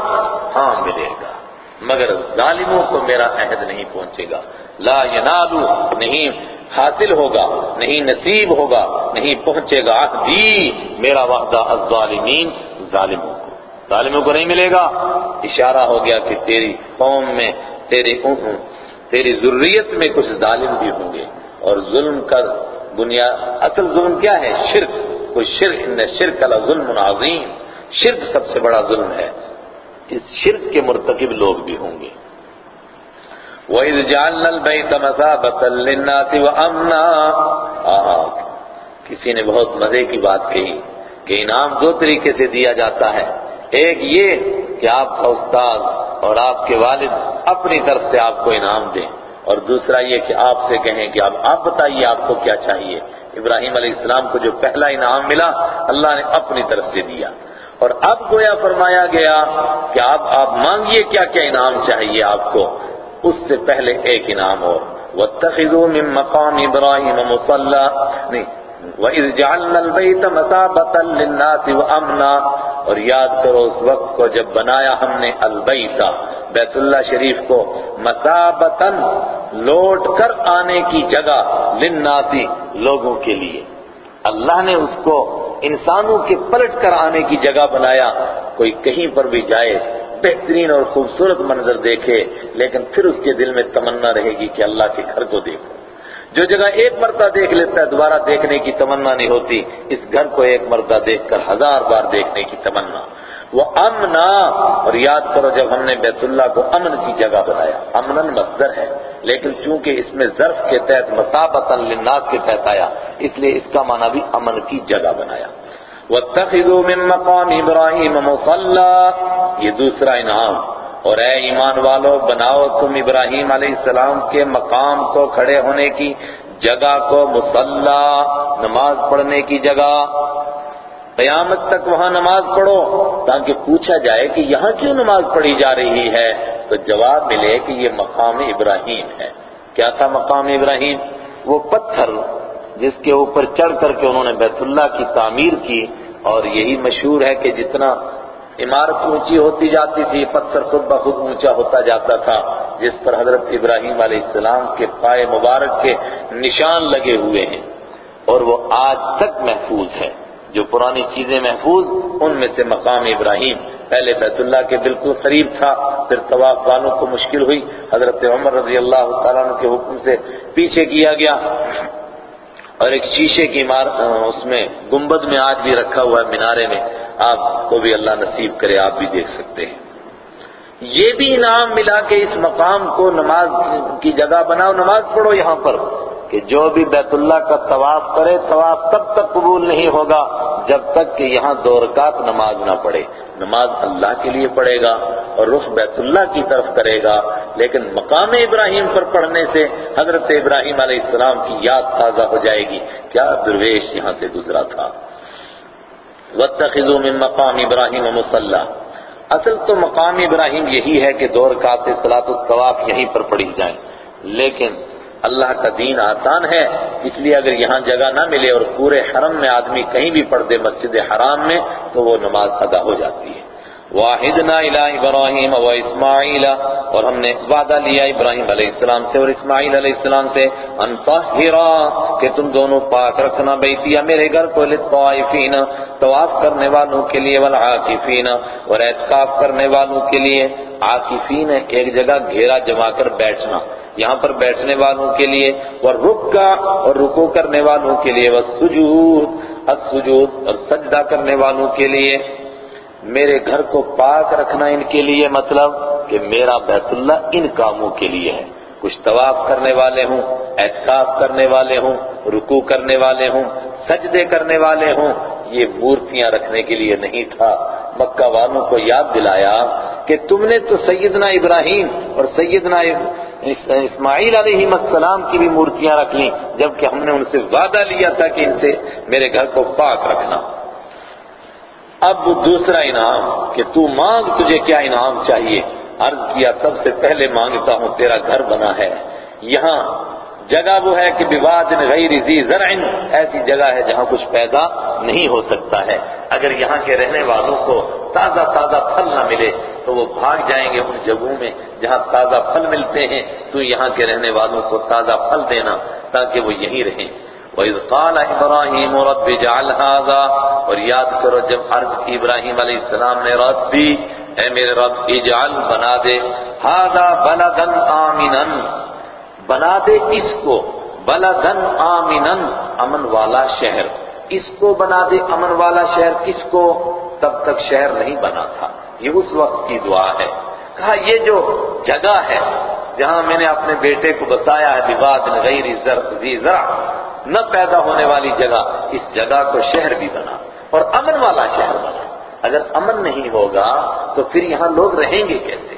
ہاں ملے گا۔ مگر ظالموں کو میرا عہد نہیں پہنچے گا۔ لا ینالو نہیں حاصل ہوگا، نہیں نصیب ہوگا، نہیں پہنچے گا۔ عہدی، میرا وعدہ الظالمین، ظالموں۔ کو ظالموں کو نہیں ملے گا۔ اشارہ ہو گیا کہ تیری قوم میں تیرے تیری ذریت میں کچھ ظالم بھی ہوں گے۔ اور ظلم کا بنیاد اصل ظلم کیا ہے؟ شرک۔ کوئی شرک، ان شرک اللہ ظلم عظیم۔ شرک سب سے بڑا ظلم ہے۔ اس شرک کے مرتکب لوگ بھی ہوں گے۔ وَإِذْ جَعَلْنَا الْبَيْتَ مَثَابَةً لِلنَّاسِ وَأَمْنًا۔ کسی نے بہت مزے کی بات کہی کہ انعام دو طریقے سے دیا جاتا ہے۔ ایک یہ کہ آپ کا استاد اور آپ کے والد اپنی طرف سے آپ کو انعام دیں اور دوسرا یہ کہ آپ سے کہیں کہ اب آپ بتائیے آپ کو کیا چاہیے۔ ابراہیم علیہ السلام کو جو پہلا انعام ملا، اللہ نے اپنی طرف سے دیا۔ اور اب گویا فرمایا گیا کہ آپ آپ مانگیے کیا کیا انعام چاہیے آپ کو۔ اس سے پہلے ایک انعام اور۔ وَاتَّخِذُوا مِن مَقَامِ إِبْرَاهِيمَ مُصَلَّى۔ نہیں وَإِذْ جَعَلْنَا الْبَيْتَ مَثَابَةً لِلنَّاسِ وَأَمْنًا اور یاد کرو اس وقت کو جب بنایا ہم نے البیتا بیت اللہ شریف کو مثابتن لوٹ کر آنے کی جگہ لناسی لوگوں کے لیے۔ اللہ نے اس کو انسانوں کے پلٹ کر آنے کی جگہ بنایا۔ کوئی کہیں پر بھی جائے بہترین اور خوبصورت منظر دیکھے، لیکن پھر اس کے دل میں تمنا رہے گی کہ اللہ کے گھر کو دیکھو۔ جو جگہ ایک مرتبہ دیکھ لیتا ہے، دوبارہ دیکھنے کی تمنا نہیں ہوتی۔ اس گھر کو ایک مرتبہ دیکھ کر ہزار بار دیکھنے کی تمنا۔ وہ امنا اور یاد کرو جب ہم نے بیت اللہ کو امن کی جگہ بنایا۔ امن مصدر ہے، لیکن چونکہ اس میں ظرف کے تحت مسابت للناس کے تحت آیا، اس لیے اس کا معنی بھی امن کی جگہ بنایا۔ وَاتَّخِذُوا مِن مَقَامِ إِبْرَاهِيمَ مُصَلَّى۔ یہ دوسرا انعام۔ اور اے ایمان والو، بناؤ تم ابراہیم علیہ السلام کے مقام کو کھڑے ہونے کی جگہ کو مسلح نماز پڑھنے کی جگہ۔ قیامت تک وہاں نماز پڑھو، تاکہ پوچھا جائے کہ یہاں کیوں نماز پڑھی جا رہی ہے؟ تو جواب ملے کہ یہ مقام ابراہیم ہے۔ کیا تھا مقام ابراہیم؟ وہ پتھر جس کے اوپر چڑھ کر کے انہوں نے بیت اللہ کی تعمیر کی، اور یہی مشہور ہے کہ جتنا عمارت اونچی ہوتی جاتی تھی، پتھر خود بخود اونچا ہوتا جاتا تھا، جس پر حضرت ابراہیم علیہ السلام کے پائے مبارک کے نشان لگے ہوئے ہیں۔ اور وہ آج تک محفوظ ہے۔ جو پرانی چیزیں محفوظ، ان میں سے مقام ابراہیم۔ پہلے بیت اللہ کے بالکل قریب تھا، پھر طواف والوں کو مشکل ہوئی۔ حضرت عمر رضی اللہ تعالیٰ کے حکم سے پیچھے کیا گیا۔ اور ایک شیشے کی عمارت اس میں گنبد میں آج بھی رکھا ہوا ہے مینارے میں، آپ کو بھی اللہ نصیب کرے، آپ بھی دیکھ سکتے ہیں۔ یہ بھی انعام ملا کہ اس مقام کو نماز کی جگہ بناؤ، نماز پڑھو یہاں پر۔ کہ جو بھی بیت اللہ کا طواف کرے، طواف تب تک قبول نہیں ہوگا جب تک کہ یہاں دو رکعت نماز نہ پڑھے۔ نماز اللہ کے لیے پڑھے گا اور رخ بیت اللہ کی طرف کرے گا۔ لیکن مقام ابراہیم پر پڑھنے سے حضرت ابراہیم علیہ السلام کی یاد تازہ ہو جائے گی۔ کیا درویش یہاں سے گزرا تھا؟ وَاتَّخِذُوا مِن مقام ابراہیم مسلح اصل تو مقام ابراہیم یہی ہے کہ دور کات صلاۃ الطواف یہیں پر پڑھی جائیں۔ لیکن اللہ کا دین آسان ہے، اس لیے اگر یہاں جگہ نہ ملے اور پورے حرم میں آدمی کہیں بھی پڑھ دے مسجد حرام میں، تو وہ نماز ادا ہو جاتی ہے۔ واحدنا الى ابراہیم و اسماعیل، اور ہم نے وعدہ لیا ابراہیم علیہ السلام سے اور اسماعیل علیہ السلام سے، ان طہرا کہ تم دونوں پاک رکھنا بیتیا میرے گھر کو للطائفین، طواف کرنے والوں کے لیے، والعاکفین، اور اعتکاف کرنے والوں کے لیے، عاکفین، ایک جگہ گھیرا جما کر بیٹھنا، یہاں پر بیٹھنے والوں کے لیے، اور رکا اور رکو کرنے والوں کے لیے، والسجود، السجود اور سجدہ کرنے والوں کے لیے۔ میرے گھر کو پاک رکھنا ان کے لیے مطلب کہ میرا بیت اللہ ان کاموں کے لیے ہے۔ کچھ طواف کرنے والے ہوں، اعتکاف کرنے والے ہوں رکو کرنے والے ہوں، سجدے کرنے والے ہوں، یہ مورتیاں رکھنے کے لیے نہیں تھا۔ مکہ والوں کو یاد دلایا کہ تم نے تو سیدنا ابراہیم اور سیدنا اسماعیل علیہ السلام کی بھی مورتیاں رکھ لیں، جبکہ ہم نے ان سے وعدہ لیا تھا کہ ان سے میرے گھر کو پاک رکھنا۔ اب دوسرا انعام کہ تو مانگ تجھے کیا انعام چاہیے؟ عرض کیا، سب سے پہلے مانگتا ہوں، تیرا گھر بنا ہے۔ یہاں جگہ وہ ہے کہ بواد غیر ذی زرع، ایسی جگہ ہے جہاں کچھ پیدا نہیں ہو سکتا ہے۔ اگر یہاں کے رہنے والوں کو تازہ تازہ پھل نہ ملے، تو وہ بھاگ جائیں گے ان جگہوں میں جہاں تازہ پھل ملتے ہیں۔ تو یہاں کے رہنے والوں کو تازہ پھل دینا تاکہ وہ یہیں رہیں۔ وَإِذْ قَالَ إِبْرَاهِيمُ رَبِّ جَعَلْ هَذَا اور یاد کرو جب عرض کی ابراہیم علیہ السلام نے، ربی، اے میرے رب، اجعل، بنا دے۔ ہادا بلدن آمینن بنا دے اس کو۔ بلدن آمینن امن والا شہر۔ اس کو بنا دے۔ امن والا شہر کس کو؟ تب تک شہر نہیں بنا تھا۔ یہ اس وقت کی دعا ہے۔ کہا، یہ جو جگہ ہے جہاں میں نے اپنے بیٹے کو بتایا ہے بواد غیر زرع نہ پیدا ہونے والی جگہ اس جگہ کو شہر بھی بنا اور امن والا شہر بنا۔ اگر امن نہیں ہوگا تو پھر یہاں لوگ رہیں گے کیسے؟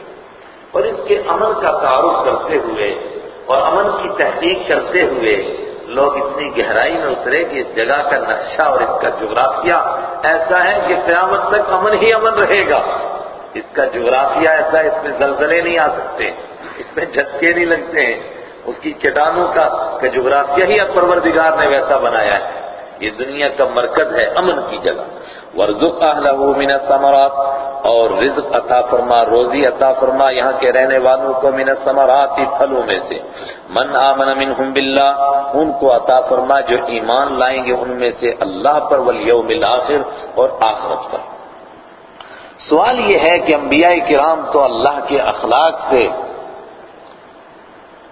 اور اس کے امن کا تعارف کرتے ہوئے اور امن کی تحقیق کرتے ہوئے لوگ اتنی گہرائی میں اترے کہ اس جگہ کا نقشہ اور اس کا جغرافیہ ایسا ہے کہ قیامت تک امن ہی امن رہے گا۔ اس کا جغرافیہ ایسا ہے، اس میں زلزلے نہیں آ سکتے، اس میں جھٹکے نہیں لگتے۔ ہیں اس کی چٹانوں کا کہ جغرافیہ ہی اب پروردگار نے ویسا بنایا ہے۔ یہ دنیا کا مرکز ہے امن کی جگہ۔ ورزق اہلہ من الثمرات۔ اور رزق عطا فرما، روزی عطا فرما یہاں کے رہنے والوں کو من الثمرات پھلوں میں سے۔ من آمن منہم باللہ، ان کو عطا فرما جو ایمان لائیں گے ان میں سے اللہ پر والیوم الاخر اور آخرت پر۔ سوال یہ ہے کہ انبیاء کرام تو اللہ کے اخلاق سے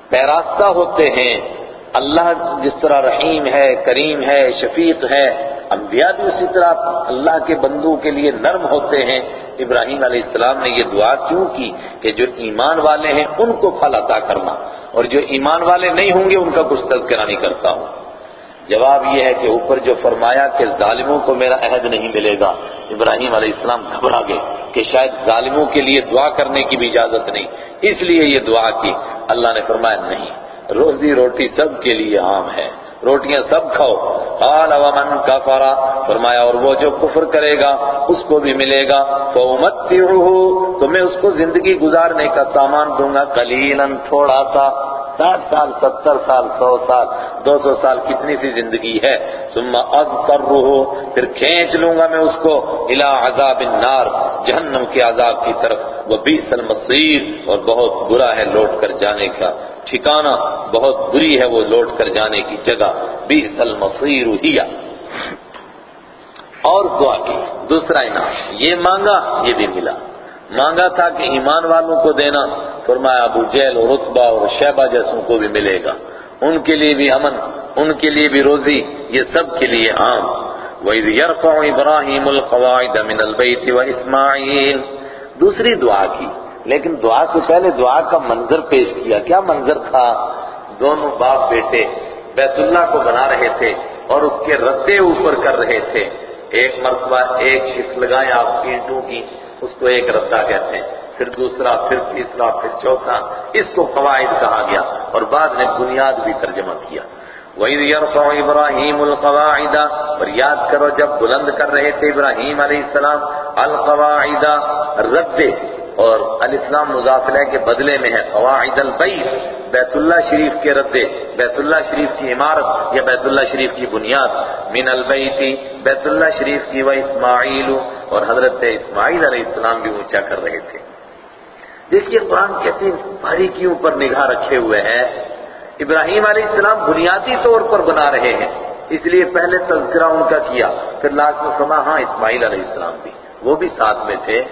پیراستہ ہوتے ہیں۔ اللہ جس طرح رحیم ہے، کریم ہے، شفیق ہے، انبیاء بھی اسی طرح اللہ کے بندوں کے لیے نرم ہوتے ہیں۔ ابراہیم علیہ السلام نے یہ دعا کیوں کی کہ جو ایمان والے ہیں، ان کو پھل عطا کرنا اور جو ایمان والے نہیں ہوں گے، ان کا کچھ تذکرہ نہیں کرتا ہوں۔ جواب یہ ہے کہ اوپر جو فرمایا کہ ظالموں کو میرا عہد نہیں ملے گا، ابراہیم علیہ السلام گھبرا گئے کہ شاید ظالموں کے لیے دعا کرنے کی بھی اجازت نہیں۔ اس لیے یہ دعا کی۔ اللہ نے فرمایا، نہیں، روزی روٹی سب کے لیے عام ہے۔ روٹیاں سب کھاؤ۔ قال، ومن کفر؟ فرمایا، اور وہ جو کفر کرے گا، اس کو بھی ملے گا۔ فَأُمَتِّعُهُ، تو میں اس کو زندگی گزارنے کا سامان دوں گا، قلیلاً تھوڑا سا۔ ساٹھ سال، ستر سال، سو سال، دو سو سال کتنی سی زندگی ہے؟ ثم اضطرہ پھر کھینچ لوں گا میں اس کو الى عذاب النار، جہنم کے عذاب کی طرف۔ وہ بیس المصیر، اور بہت برا ہے لوٹ کر جانے کا۔ ٹھکانہ بہت بری ہے وہ لوٹ کر جانے کی جگہ۔ بیس المصیر ہی۔ اور دعا کی۔ دوسرا انعام۔ یہ مانگا، یہ بھی ملا۔ مانگا تھا کہ ایمان والوں کو دینا، فرمایا ابو جیل اور رتبہ اور شہبہ جیسوں کو بھی ملے گا۔ ان کے لیے بھی امن، ان کے لیے بھی روزی، یہ سب کے لیے عام۔ وَإِذْ يَرْفَعُ إِبْرَاهِيمُ الْقَوَاعِدَ مِنَ الْبَيْتِ وَإِسْمَاعِيلُ۔ دوسری دعا کی، لیکن دعا سے پہلے دعا کا منظر پیش کیا۔ کیا منظر تھا؟ دونوں باپ بیٹے بیت اللہ کو بنا رہے تھے اور اس کے ردے اوپر کر رہے تھے۔ ایک مرتبہ ایک شف لگائیں آپ اینٹوں کی اس کو ایک ردا کہتے ہیں، پھر دوسرا، پھر تیسرا، پھر چوتھا، اس کو قواعد کہا گیا اور بعد میں بنیاد بھی ترجمہ کیا۔ وَإِذْ يَرْفَعُ إِبْرَاهِيمُ الْقَوَاعِدَ، اور یاد کرو جب بلند کر رہے تھے ابراہیم علیہ السلام، القواعد رد اور الاسلام مضافلہ کے بدلے میں ہے، قواعد البیت۔ بیت اللہ شریف کے ردے بیت اللہ شریف کی عمارت یا بیت اللہ شریف کی بنیاد من البیتی بیت اللہ شریف کی و اسماعیل اور حضرت اسماعیل علیہ السلام بھی اونچا کر رہے تھے۔ دیکھیے قرآن کیسی باریکیوں پر نگاہ رکھے ہوئے ہیں۔ ابراہیم علیہ السلام بنیادی طور پر بنا رہے ہیں۔ اس لیے پہلے تذکرہ ان کا کیا، پھر لاسٹ میں سما ہاں اسماعیل علیہ السلام بھی، وہ بھی ساتھ میں تھے۔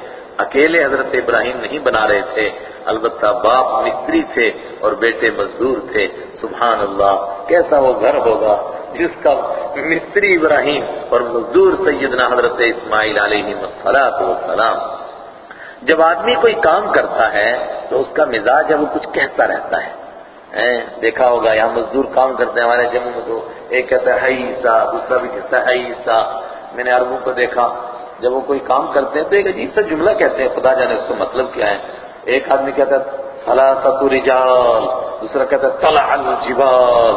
اکیلے حضرت ابراہیم نہیں بنا رہے تھے، البتہ باپ مستری تھے اور بیٹے مزدور تھے۔ سبحان اللہ کیسا وہ گھر ہوگا جس کا مستری ابراہیم اور مزدور سیدنا حضرت اسماعیل علیہ والسلام۔ جب آدمی کوئی کام کرتا ہے تو اس کا مزاج ہے وہ کچھ کہتا رہتا ہے۔ دیکھا ہوگا، یہاں مزدور کام کرتے ہیں، ہمارے جموں میں تو ایک کہتا ہے عیسا دوسرا بھی کہتا ہے عیسا میں نے عربوں کو دیکھا جب وہ کوئی کام کرتے ہیں تو ایک عجیب سا جملہ کہتے ہیں، خدا جانے اس کا مطلب کیا ہے۔ ایک آدمی کہتا ہے ثلاثت رجال دوسرا کہتا ہے، طلع الجبال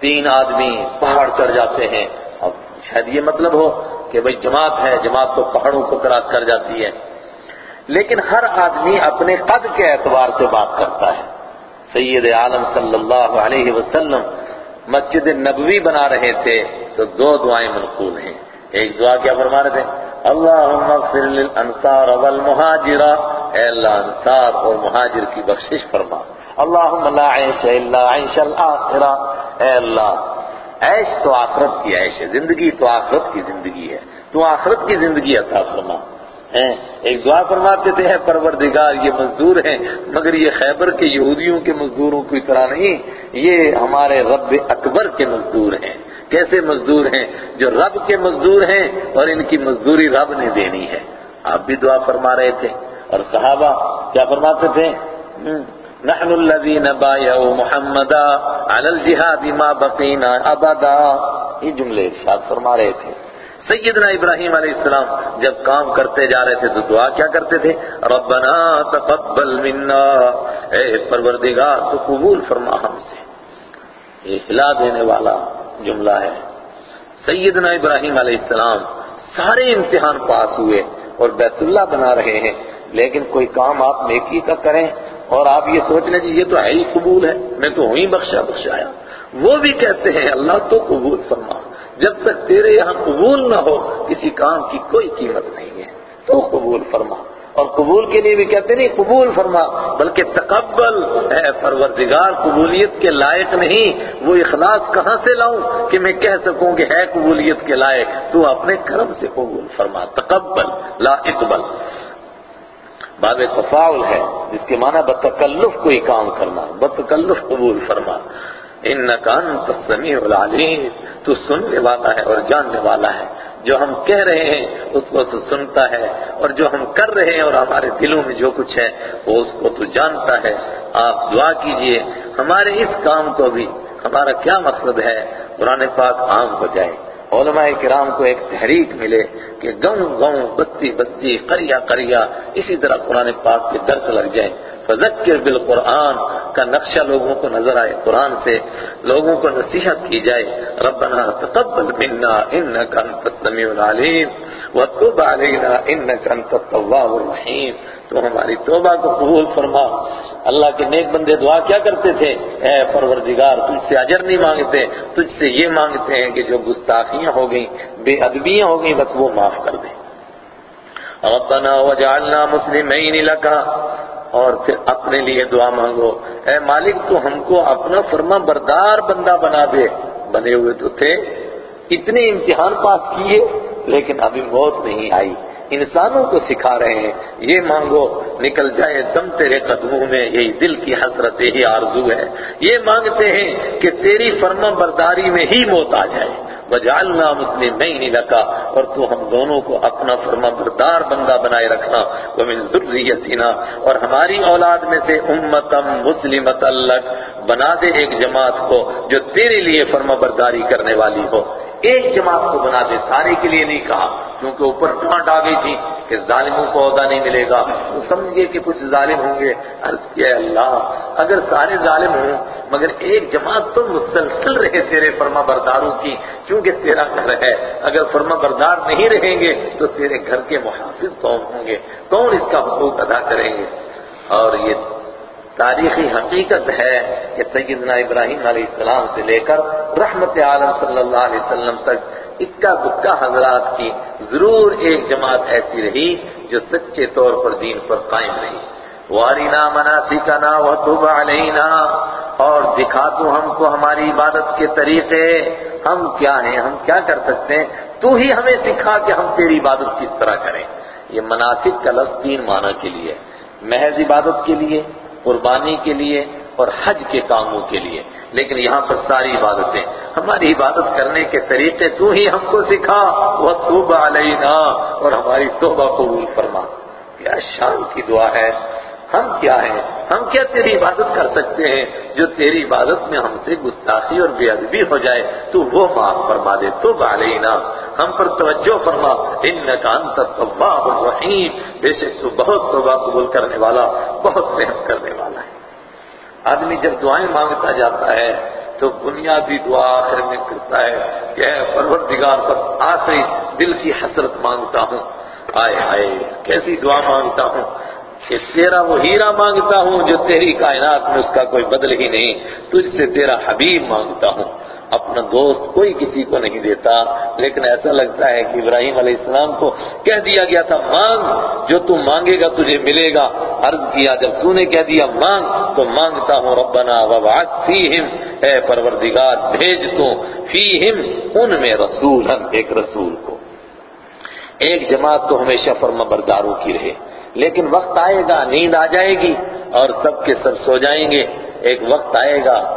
تین آدمی پہاڑ چڑھ جاتے ہیں۔ اب شاید یہ مطلب ہو کہ بھئی جماعت ہے، جماعت تو پہاڑوں کو کراس کر جاتی ہے۔ لیکن ہر آدمی اپنے قد کے اعتبار سے بات کرتا ہے۔ سید عالم صلی اللہ علیہ وسلم مسجد نبوی بنا رہے تھے تو دو دعائیں منقول ہیں۔ ایک دعا کیا فرما رہے تھے؟ اللہم اغفر للانصار والمہاجرہ۔ اے اللہ، انصار اور مہاجر کی بخشش فرما۔ اللہم لا عیش الا عیش الاخرہ۔ اے اللہ، عیش تو آخرت کی عیش ہے، زندگی تو آخرت کی زندگی ہے۔ تو آخرت کی زندگی عطا فرما۔ ایک دعا فرماتے تھے پروردگار، یہ مزدور ہیں، مگر یہ خیبر کے یہودیوں کے مزدوروں کی طرح نہیں، یہ ہمارے رب اکبر کے مزدور ہیں۔ کیسے مزدور ہیں جو رب کے مزدور ہیں اور ان کی مزدوری رب نے دینی ہے آپ بھی دعا فرما رہے تھے اور صحابہ کیا فرماتے تھے؟ نحن الذين بايعوا محمدا على الجهاد ما بقينا ابدا۔ یہ جملے ارشاد فرما رہے تھے۔ سیدنا ابراہیم علیہ السلام جب کام کرتے جا رہے تھے تو دعا کیا کرتے تھے؟ ربنا تقبل منا۔ اے پروردگار، تو قبول فرما ہم سے۔ یہ ہلا دینے والا جملہ ہے۔ سیدنا ابراہیم علیہ السلام سارے امتحان پاس ہوئے اور بیت اللہ بنا رہے ہیں، لیکن کوئی کام آپ نیکی کا کریں اور آپ یہ سوچ لیں جی یہ تو ہے ہی قبول ہے، میں تو ہوں ہی بخشا بخشایا وہ بھی کہتے ہیں اللہ تو قبول فرما، جب تک تیرے یہاں قبول نہ ہو، کسی کام کی کوئی قیمت نہیں ہے۔ تو قبول فرما۔ اور قبول کے لیے بھی کہتے نہیں قبول فرما، بلکہ تقبل ہے پروردگار، قبولیت کے لائق نہیں۔ وہ اخلاص کہاں سے لاؤں کہ میں کہہ سکوں کہ ہے قبولیت کے لائق؟ تو اپنے کرم سے قبول فرما، تقبل، لا اقبل۔ باب تفاول ہے، جس کے معنی بتکلف کوئی کام کرنا، بتکلف قبول فرما۔ ان نقان تسمی العلیم تو سننے والا ہے اور جاننے والا ہے. جو ہم کہہ رہے ہیں، اس کو تو سنتا ہے. اور جو ہم کر رہے ہیں اور ہمارے دلوں میں جو کچھ ہے، وہ اس کو تو جانتا ہے. آپ دعا کیجیے. ہمارے اس کام کو بھی ہمارا کیا مقصد ہے؟ قرآن پاک عام ہو جائے. علماء کرام کو ایک تحریک ملے کہ گاؤں گاؤں بستی بستی، قریہ قریہ، اسی طرح قرآن پاک کے درس لگ جائیں. فذکر بالقرآن کا نقشہ لوگوں کو نظر آئے قرآن سے، لوگوں کو نصیحت کی جائے، ربنا تقبل منا انك انت السميع العليم وتب علينا انك انت التواب الرحيم تو ہماری توبہ کو قبول فرما۔ اللہ کے نیک بندے دعا کیا کرتے تھے؟ اے پروردگار، تجھ سے اجر نہیں مانگتے، تجھ سے یہ مانگتے ہیں کہ جو گستاخیاں ہو گئیں، بے ادبیاں ہو گئیں، بس وہ معاف کر دیں ربنا وجعلنا مسلمین لکا۔ اور پھر اپنے لیے دعا مانگو۔ اے مالک، تو ہم کو اپنا فرما بردار بندہ بنا دے۔ بنے ہوئے تو تھے، اتنے امتحان پاس کیے، لیکن ابھی موت نہیں آئی۔ انسانوں کو سکھا رہے ہیں، یہ مانگو، نکل جائے دم تیرے قدموں میں، یہی دل کی حسرت، یہی آرزو ہے۔ یہ مانگتے ہیں کہ تیری فرما برداری میں ہی موت آ جائے۔ وجعلنا مسلم نہیں لگا اور تو ہم دونوں کو اپنا فرما بردار بندہ بنائے رکھنا۔ ومن ذریتنا، اور ہماری اولاد میں سے امتم مسلمت اللہ بنا دے ایک جماعت کو جو تیرے لیے فرما برداری کرنے والی ہو۔ ایک جماعت کو بنا دے، سارے کے لیے نہیں کہا، کیونکہ اوپر ڈانٹ آ گئی تھی کہ ظالموں کو عہدہ نہیں ملے گا۔ تو سمجھئے کہ کچھ ظالم ہوں گے۔ عرض کیا اللہ، اگر سارے ظالم ہوں، مگر ایک جماعت تو مسلسل رہے تیرے فرما برداروں کی، کیونکہ تیرا گھر ہے۔ اگر فرما بردار نہیں رہیں گے، تو تیرے گھر کے محافظ کون ہوں گے؟ کون اس کا حقوق ادا کریں گے؟ اور یہ تاریخی حقیقت ہے کہ سیدنا ابراہیم علیہ السلام سے لے کر رحمت عالم صلی اللہ علیہ وسلم تک اکا دکا حضرات کی ضرور ایک جماعت ایسی رہی جو سچے طور پر دین پر قائم رہی۔ وارینا مناسکنا وتب علینا اور دکھا تو ہم کو ہماری عبادت کے طریقے۔ ہم کیا ہیں؟ ہم کیا کر سکتے ہیں؟ تو ہی ہمیں سکھا کہ ہم تیری عبادت کس طرح کریں۔ یہ مناسک کا لفظ تین معنی کے لیے محض عبادت کے لیے قربانی کے لیے اور حج کے کاموں کے لیے۔ لیکن یہاں پر ساری عبادتیں۔ ہماری عبادت کرنے کے طریقے تو ہی ہم کو سکھا۔ وہ توبہ علینا اور ہماری توبہ قبول فرما۔ کیا شان کی دعا ہے۔ ہم کیا ہیں؟ ہم کیا تیری عبادت کر سکتے ہیں؟ جو تیری عبادت میں ہم سے گستاخی اور بے ادبی ہو جائے، تو وہ معاف فرما دے، تو علینا۔ ہم پر توجہ فرما، انکا انت التواب الرحیم۔ بے شک تو بہت توبہ قبول کرنے والا، بہت رحم کرنے والا ہے۔ آدمی جب دعائیں مانگتا جاتا ہے، تو بنیادی دعا آخر میں کرتا ہے کہ اے پروردگار، بس آخری دل کی حسرت مانگتا ہوں۔ آئے آئے، کیسی دعا مانگتا ہوں؟ کہ تیرا وہ ہیرا مانگتا ہوں جو تیری کائنات میں اس کا کوئی بدل ہی نہیں، تجھ سے تیرا حبیب مانگتا ہوں۔ اپنا دوست کوئی کسی کو نہیں دیتا، لیکن ایسا لگتا ہے کہ ابراہیم علیہ السلام کو کہہ دیا گیا تھا، مانگ، جو تو مانگے گا تجھے ملے گا۔ عرض کیا، جب تو نے کہہ دیا مانگ، تو مانگتا ہوں، ربنا وبعث فیہم۔ اے پروردگار، بھیج تو فیہم، ان میں رسول ایک رسول کو۔ ایک جماعت تو ہمیشہ فرما برداروں کی رہے۔ لیکن وقت آئے گا، نیند آ جائے گی اور سب کے سب سو جائیں گے۔ ایک وقت آئے گا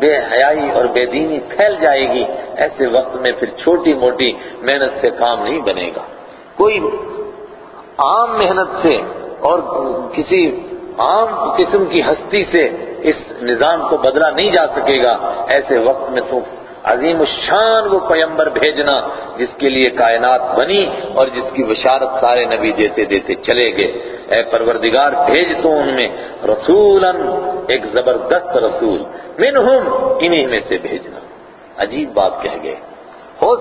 بے حیائی اور بے دینی پھیل جائے گی۔ ایسے وقت میں پھر چھوٹی موٹی محنت سے کام نہیں بنے گا۔ کوئی عام محنت سے اور کسی عام قسم کی ہستی سے اس نظام کو بدلا نہیں جا سکے گا۔ ایسے وقت میں تو عظیم الشان وہ پیمبر بھیجنا جس کے لیے کائنات بنی اور جس کی بشارت سارے نبی دیتے دیتے چلے گئے۔ اے پروردگار، بھیج تو ان میں رسولا، ایک زبردست رسول۔ منہم انہی میں سے بھیجنا۔ عجیب بات کہہ گئے۔ ہو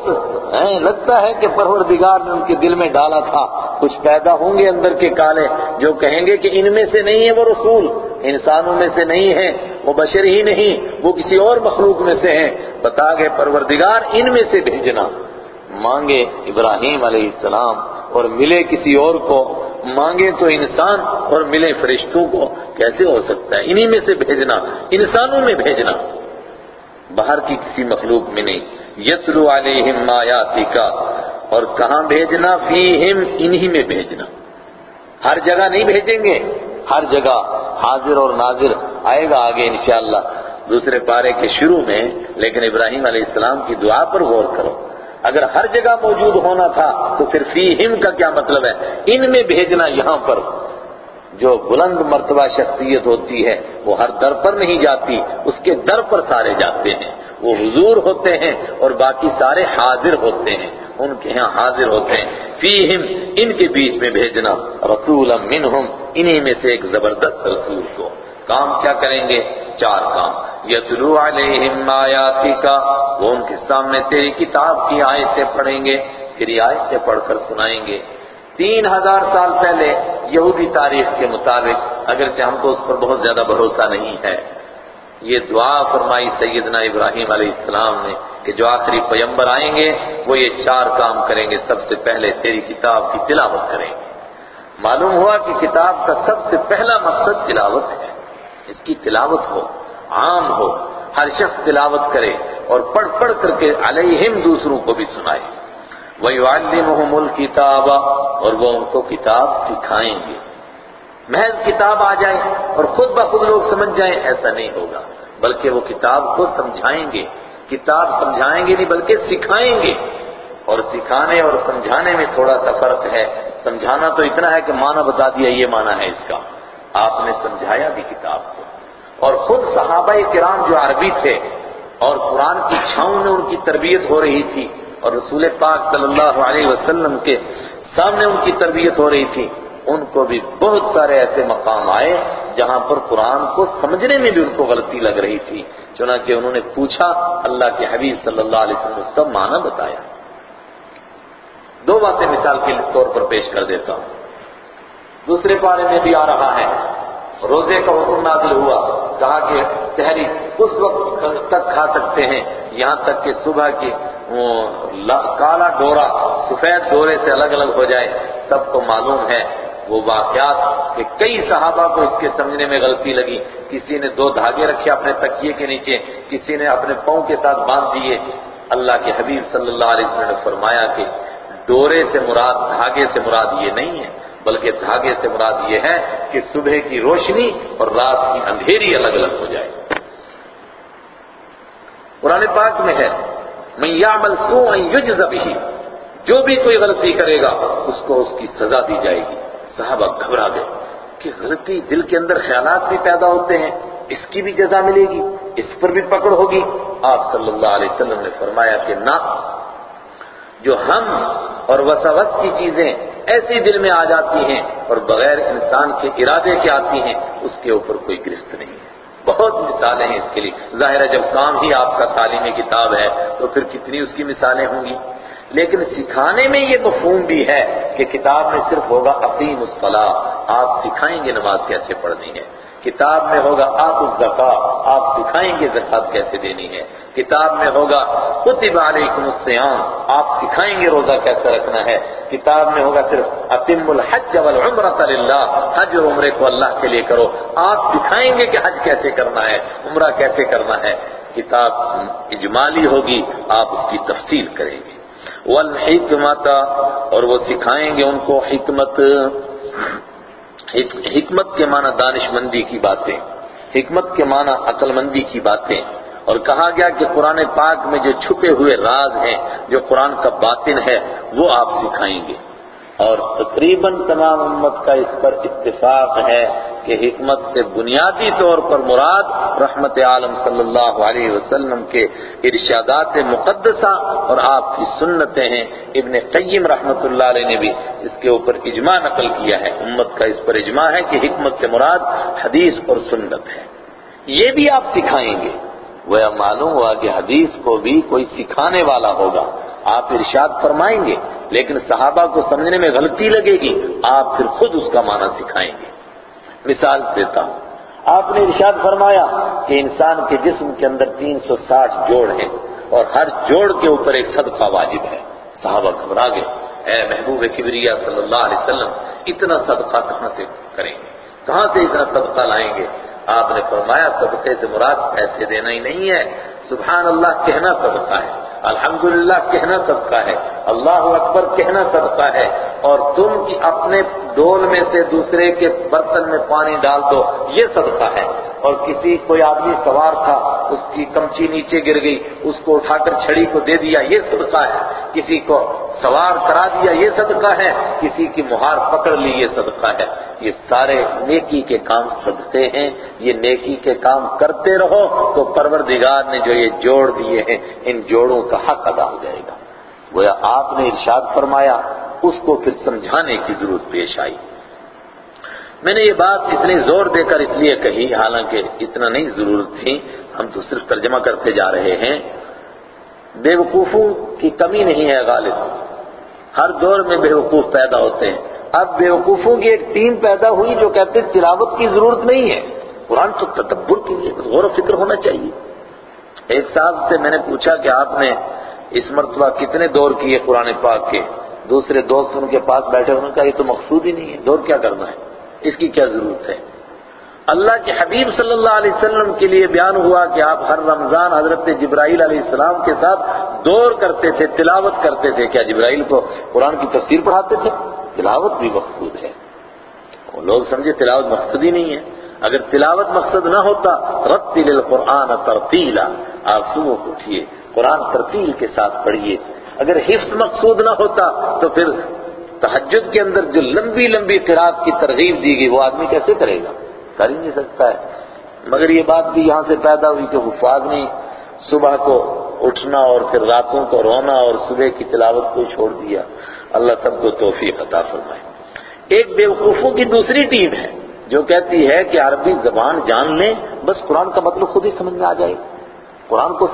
لگتا ہے کہ پروردگار نے ان کے دل میں ڈالا تھا۔ کچھ پیدا ہوں گے اندر کے کالے، جو کہیں گے کہ ان میں سے نہیں ہے وہ رسول، انسانوں میں سے نہیں ہے وہ بشر ہی نہیں، وہ کسی اور مخلوق میں سے ہیں۔ بتا گئے پروردگار ان میں سے بھیجنا۔ مانگے ابراہیم علیہ السلام اور ملے کسی اور کو۔ مانگے تو انسان اور ملے فرشتوں کو۔ کیسے ہو سکتا ہے؟ انہی میں سے بھیجنا، انسانوں میں بھیجنا۔ باہر کی کسی مخلوق میں نہیں۔ یتلو علیہم آیاتی کا اور کہاں بھیجنا؟ فیہم، انہی میں بھیجنا۔ ہر جگہ نہیں بھیجیں گے، ہر جگہ حاضر اور ناظر آئے گا آگے انشاءاللہ۔ دوسرے پارے کے شروع میں، لیکن ابراہیم علیہ السلام کی دعا پر غور کرو۔ اگر ہر جگہ موجود ہونا تھا، تو پھر فی ہم کا کیا مطلب ہے؟ ان میں بھیجنا یہاں پر۔ جو بلند مرتبہ شخصیت ہوتی ہے، وہ ہر در پر نہیں جاتی، اس کے در پر سارے جاتے ہیں۔ وہ حضور ہوتے ہیں اور باقی سارے حاضر ہوتے ہیں، ان کے ہاں حاضر ہوتے ہیں۔ فیہم، ان کے بیچ میں بھیجنا۔ رسولا منہم، انہی میں سے ایک زبردست رسول کو۔ کام کیا کریں گے؟ چار کام۔ یتلو علیہم آیاتی کا وہ ان کے سامنے تیری کتاب کی آیتیں پڑھیں گے پھر یہ آیتیں پڑھ کر سنائیں گے۔ تین ہزار سال پہلے یہودی تاریخ کے مطابق، اگرچہ ہم کو اس پر بہت زیادہ بھروسہ نہیں ہے یہ دعا فرمائی سیدنا ابراہیم علیہ السلام نے کہ جو آخری پیمبر آئیں گے، وہ یہ چار کام کریں گے، سب سے پہلے تیری کتاب کی تلاوت کریں گے۔ معلوم ہوا کہ کتاب کا سب سے پہلا مقصد تلاوت ہے۔ اس کی تلاوت ہو، عام ہو، ہر شخص تلاوت کرے اور پڑھ پڑھ کر کے علیہم دوسروں کو بھی سنائے۔ وَيُعَلِّمُهُمُ الْكِتَابَ اور وہ ان کو کتاب سکھائیں گے۔ محض کتاب آ جائے اور خود بخود لوگ سمجھ جائیں، ایسا نہیں ہوگا۔ بلکہ وہ کتاب کو سمجھائیں گے۔ کتاب سمجھائیں گے نہیں، بلکہ سکھائیں گے۔ اور سکھانے اور سمجھانے میں تھوڑا سا فرق ہے۔ سمجھانا تو اتنا ہے کہ معنی بتا دیا، یہ معنی ہے اس کا۔ آپ نے سمجھایا بھی کتاب کو۔ اور خود صحابہ کرام جو عربی تھے اور قرآن کی چھاؤں میں ان کی تربیت ہو رہی تھی اور رسول پاک صلی اللہ علیہ وسلم کے سامنے ان کی تربیت ہو رہی تھی ان کو بھی بہت سارے ایسے مقام آئے جہاں پر قرآن کو سمجھنے میں بھی ان کو غلطی لگ رہی تھی۔ چنانچہ انہوں نے پوچھا، اللہ کے حبیب صلی اللہ علیہ وسلم اس کا معنی بتایا۔ دو باتیں مثال کے طور پر پیش کر دیتا ہوں۔ دوسرے پارے میں بھی آ رہا ہے۔ روزے کا حکم نازل ہوا، کہا کہ شہری اس وقت تک کھا سکتے ہیں، یہاں تک کہ صبح کی کالا ڈورا، سفید ڈورے سے الگ الگ ہو جائے، سب کو معلوم ہے۔ وہ واقعات کہ کئی صحابہ کو اس کے سمجھنے میں غلطی لگی، کسی نے دو دھاگے رکھے اپنے تکیے کے نیچے، کسی نے اپنے پاؤں کے ساتھ باندھ دیے۔ اللہ کے حبیب صلی اللہ علیہ وسلم نے فرمایا کہ ڈورے سے مراد، دھاگے سے مراد یہ نہیں ہے، بلکہ دھاگے سے مراد یہ ہے کہ صبح کی روشنی اور رات کی اندھیری الگ الگ ہو جائے۔ قرآن پاک میں ہے میں یا سو یجز بھی جو بھی کوئی غلطی کرے گا، اس کو اس کی سزا دی جائے گی۔ صحابہ گھبرا گئے کہ غلطی دل کے اندر خیالات بھی پیدا ہوتے ہیں، اس کی بھی جزا ملے گی، اس پر بھی پکڑ ہوگی۔ آپ صلی اللہ علیہ وسلم نے فرمایا کہ نہ، جو ہم اور وسوس کی چیزیں ایسی دل میں آ جاتی ہیں اور بغیر انسان کے ارادے کے آتی ہیں، اس کے اوپر کوئی گرفت نہیں ہے۔ بہت مثالیں ہیں اس کے لیے۔ ظاہر ہے جب کام ہی آپ کا تعلیمی کتاب ہے، تو پھر کتنی اس کی مثالیں ہوں گی؟ لیکن سکھانے میں یہ مفہوم بھی ہے کہ کتاب میں صرف ہوگا عقیم الصلاح آپ سکھائیں گے نماز کیسے پڑھنی ہے؟ کتاب میں ہوگا آپ اس آپ سکھائیں گے زکات کیسے دینی ہے؟ کتاب میں ہوگا کتب علیکم السیام آپ سکھائیں گے روزہ کیسے رکھنا ہے؟ کتاب میں ہوگا صرف اتم الحج والعمرۃ للہ، حج اور عمرے کو اللہ کے لیے کرو۔ آپ سکھائیں گے کہ حج کیسے کرنا ہے، عمرہ کیسے کرنا ہے۔ کتاب اجمالی ہوگی، آپ اس کی تفصیل کریں گے۔ والحکمت، اور وہ سکھائیں گے ان کو حکمت۔ حکمت کے معنی دانش مندی کی باتیں، حکمت کے معنی عقل مندی کی باتیں۔ اور کہا گیا کہ قرآن پاک میں جو چھپے ہوئے راز ہیں، جو قرآن کا باطن ہے، وہ آپ سکھائیں گے۔ اور تقریباً تمام امت کا اس پر اتفاق ہے۔ کہ حکمت سے بنیادی طور پر مراد رحمت عالم صلی اللہ علیہ وسلم کے ارشادات مقدسہ اور آپ کی سنتیں ہیں۔ ابن قیم رحمت اللہ علیہ نے بھی اس کے اوپر اجماع نقل کیا ہے۔ امت کا اس پر اجماع ہے کہ حکمت سے مراد حدیث اور سنت ہے۔ یہ بھی آپ سکھائیں گے۔ وہ معلوم ہوا کہ حدیث کو بھی کوئی سکھانے والا ہوگا۔ آپ ارشاد فرمائیں گے، لیکن صحابہ کو سمجھنے میں غلطی لگے گی۔ آپ پھر خود اس کا معنی سکھائیں گے۔ مثال دیتا ہوں۔ آپ نے ارشاد فرمایا کہ انسان کے جسم کے اندر تین سو ساٹھ جوڑ ہیں اور ہر جوڑ کے اوپر ایک صدقہ واجب ہے۔ صحابہ گھبرا گئے۔ اے محبوب کبریا صلی اللہ علیہ وسلم، اتنا صدقہ کہاں سے کریں گے؟ کہاں سے اتنا صدقہ لائیں گے؟ آپ نے فرمایا صدقے سے مراد پیسے دینا ہی نہیں ہے۔ سبحان اللہ کہنا صدقہ ہے۔ الحمدللہ، کہنا صدقہ ہے۔ اللہ اکبر، کہنا صدقہ ہے۔ اور تم اپنے ڈول میں سے دوسرے کے برتن میں پانی ڈال دو، یہ صدقہ ہے۔ اور کسی کوئی آدمی سوار تھا، اس کی کمچی نیچے گر گئی، اس کو اٹھا کر چھڑی کو دے دیا، یہ صدقہ ہے۔ کسی کو سوار کرا دیا، یہ صدقہ ہے۔ کسی کی مہار پکڑ لی، یہ صدقہ ہے۔ یہ سارے نیکی کے کام صدقے ہیں۔ یہ نیکی کے کام کرتے رہو تو پروردگار نے جو یہ جوڑ دیے ہیں، ان جوڑوں کا حق ادا ہو جائے گا۔ گویا آپ نے ارشاد فرمایا، اس کو پھر سمجھانے کی ضرورت پیش آئی۔ میں نے یہ بات اتنی زور دے کر اس لیے کہی، حالانکہ اتنا نہیں ضرورت تھی، ہم تو صرف ترجمہ کرتے جا رہے ہیں۔ بے وقوفوں کی کمی نہیں ہے غالب۔ ہر دور میں بے وقوف پیدا ہوتے ہیں۔ اب بے وقوفوں کی ایک ٹیم پیدا ہوئی جو کہتے ہیں تلاوت کی ضرورت نہیں ہے۔ قرآن تو تدبر کے لیے، غور و فکر ہونا چاہیے۔ ایک صاحب سے میں نے پوچھا کہ آپ نے اس مرتبہ کتنے دور کیے قرآن پاک کے؟ دوسرے دوست ان کے پاس بیٹھے انہوں نے کہا یہ تو مقصود ہی نہیں ہے۔ دور کیا کرنا ہے؟ اس کی کیا ضرورت ہے؟ اللہ کے حبیب صلی اللہ علیہ وسلم کے لیے بیان ہوا کہ آپ ہر رمضان حضرت جبرائیل علیہ السلام کے ساتھ دور کرتے تھے، تلاوت کرتے تھے۔ کیا جبرائیل کو قرآن کی تفسیر پڑھاتے تھے؟ تلاوت بھی مقصود ہے۔ وہ لوگ سمجھے تلاوت مقصد ہی نہیں ہے۔ اگر تلاوت مقصد نہ ہوتا، رتل القرآن ترتیلا، آپ صبح اٹھیے۔ قرآن ترتیل کے ساتھ پڑھیے۔ اگر حفظ مقصود نہ ہوتا تو پھر تحجد کے اندر جو لمبی لمبی قرآن کی ترغیب دی گئی، وہ آدمی کیسے کرے گا؟ کر ہی نہیں سکتا ہے۔ مگر یہ بات بھی یہاں سے پیدا ہوئی کہ حفاظ نے صبح کو اٹھنا اور پھر راتوں کو رونا اور صبح کی تلاوت کو چھوڑ دیا۔ اللہ سب کو توفیق عطا فرمائے۔ ایک بیوقوفوں کی دوسری ٹیم ہے جو کہتی ہے کہ عربی زبان جان لیں، بس قرآن کا مطلب خود ہی سمجھ میں آ جائے۔ قرآن کو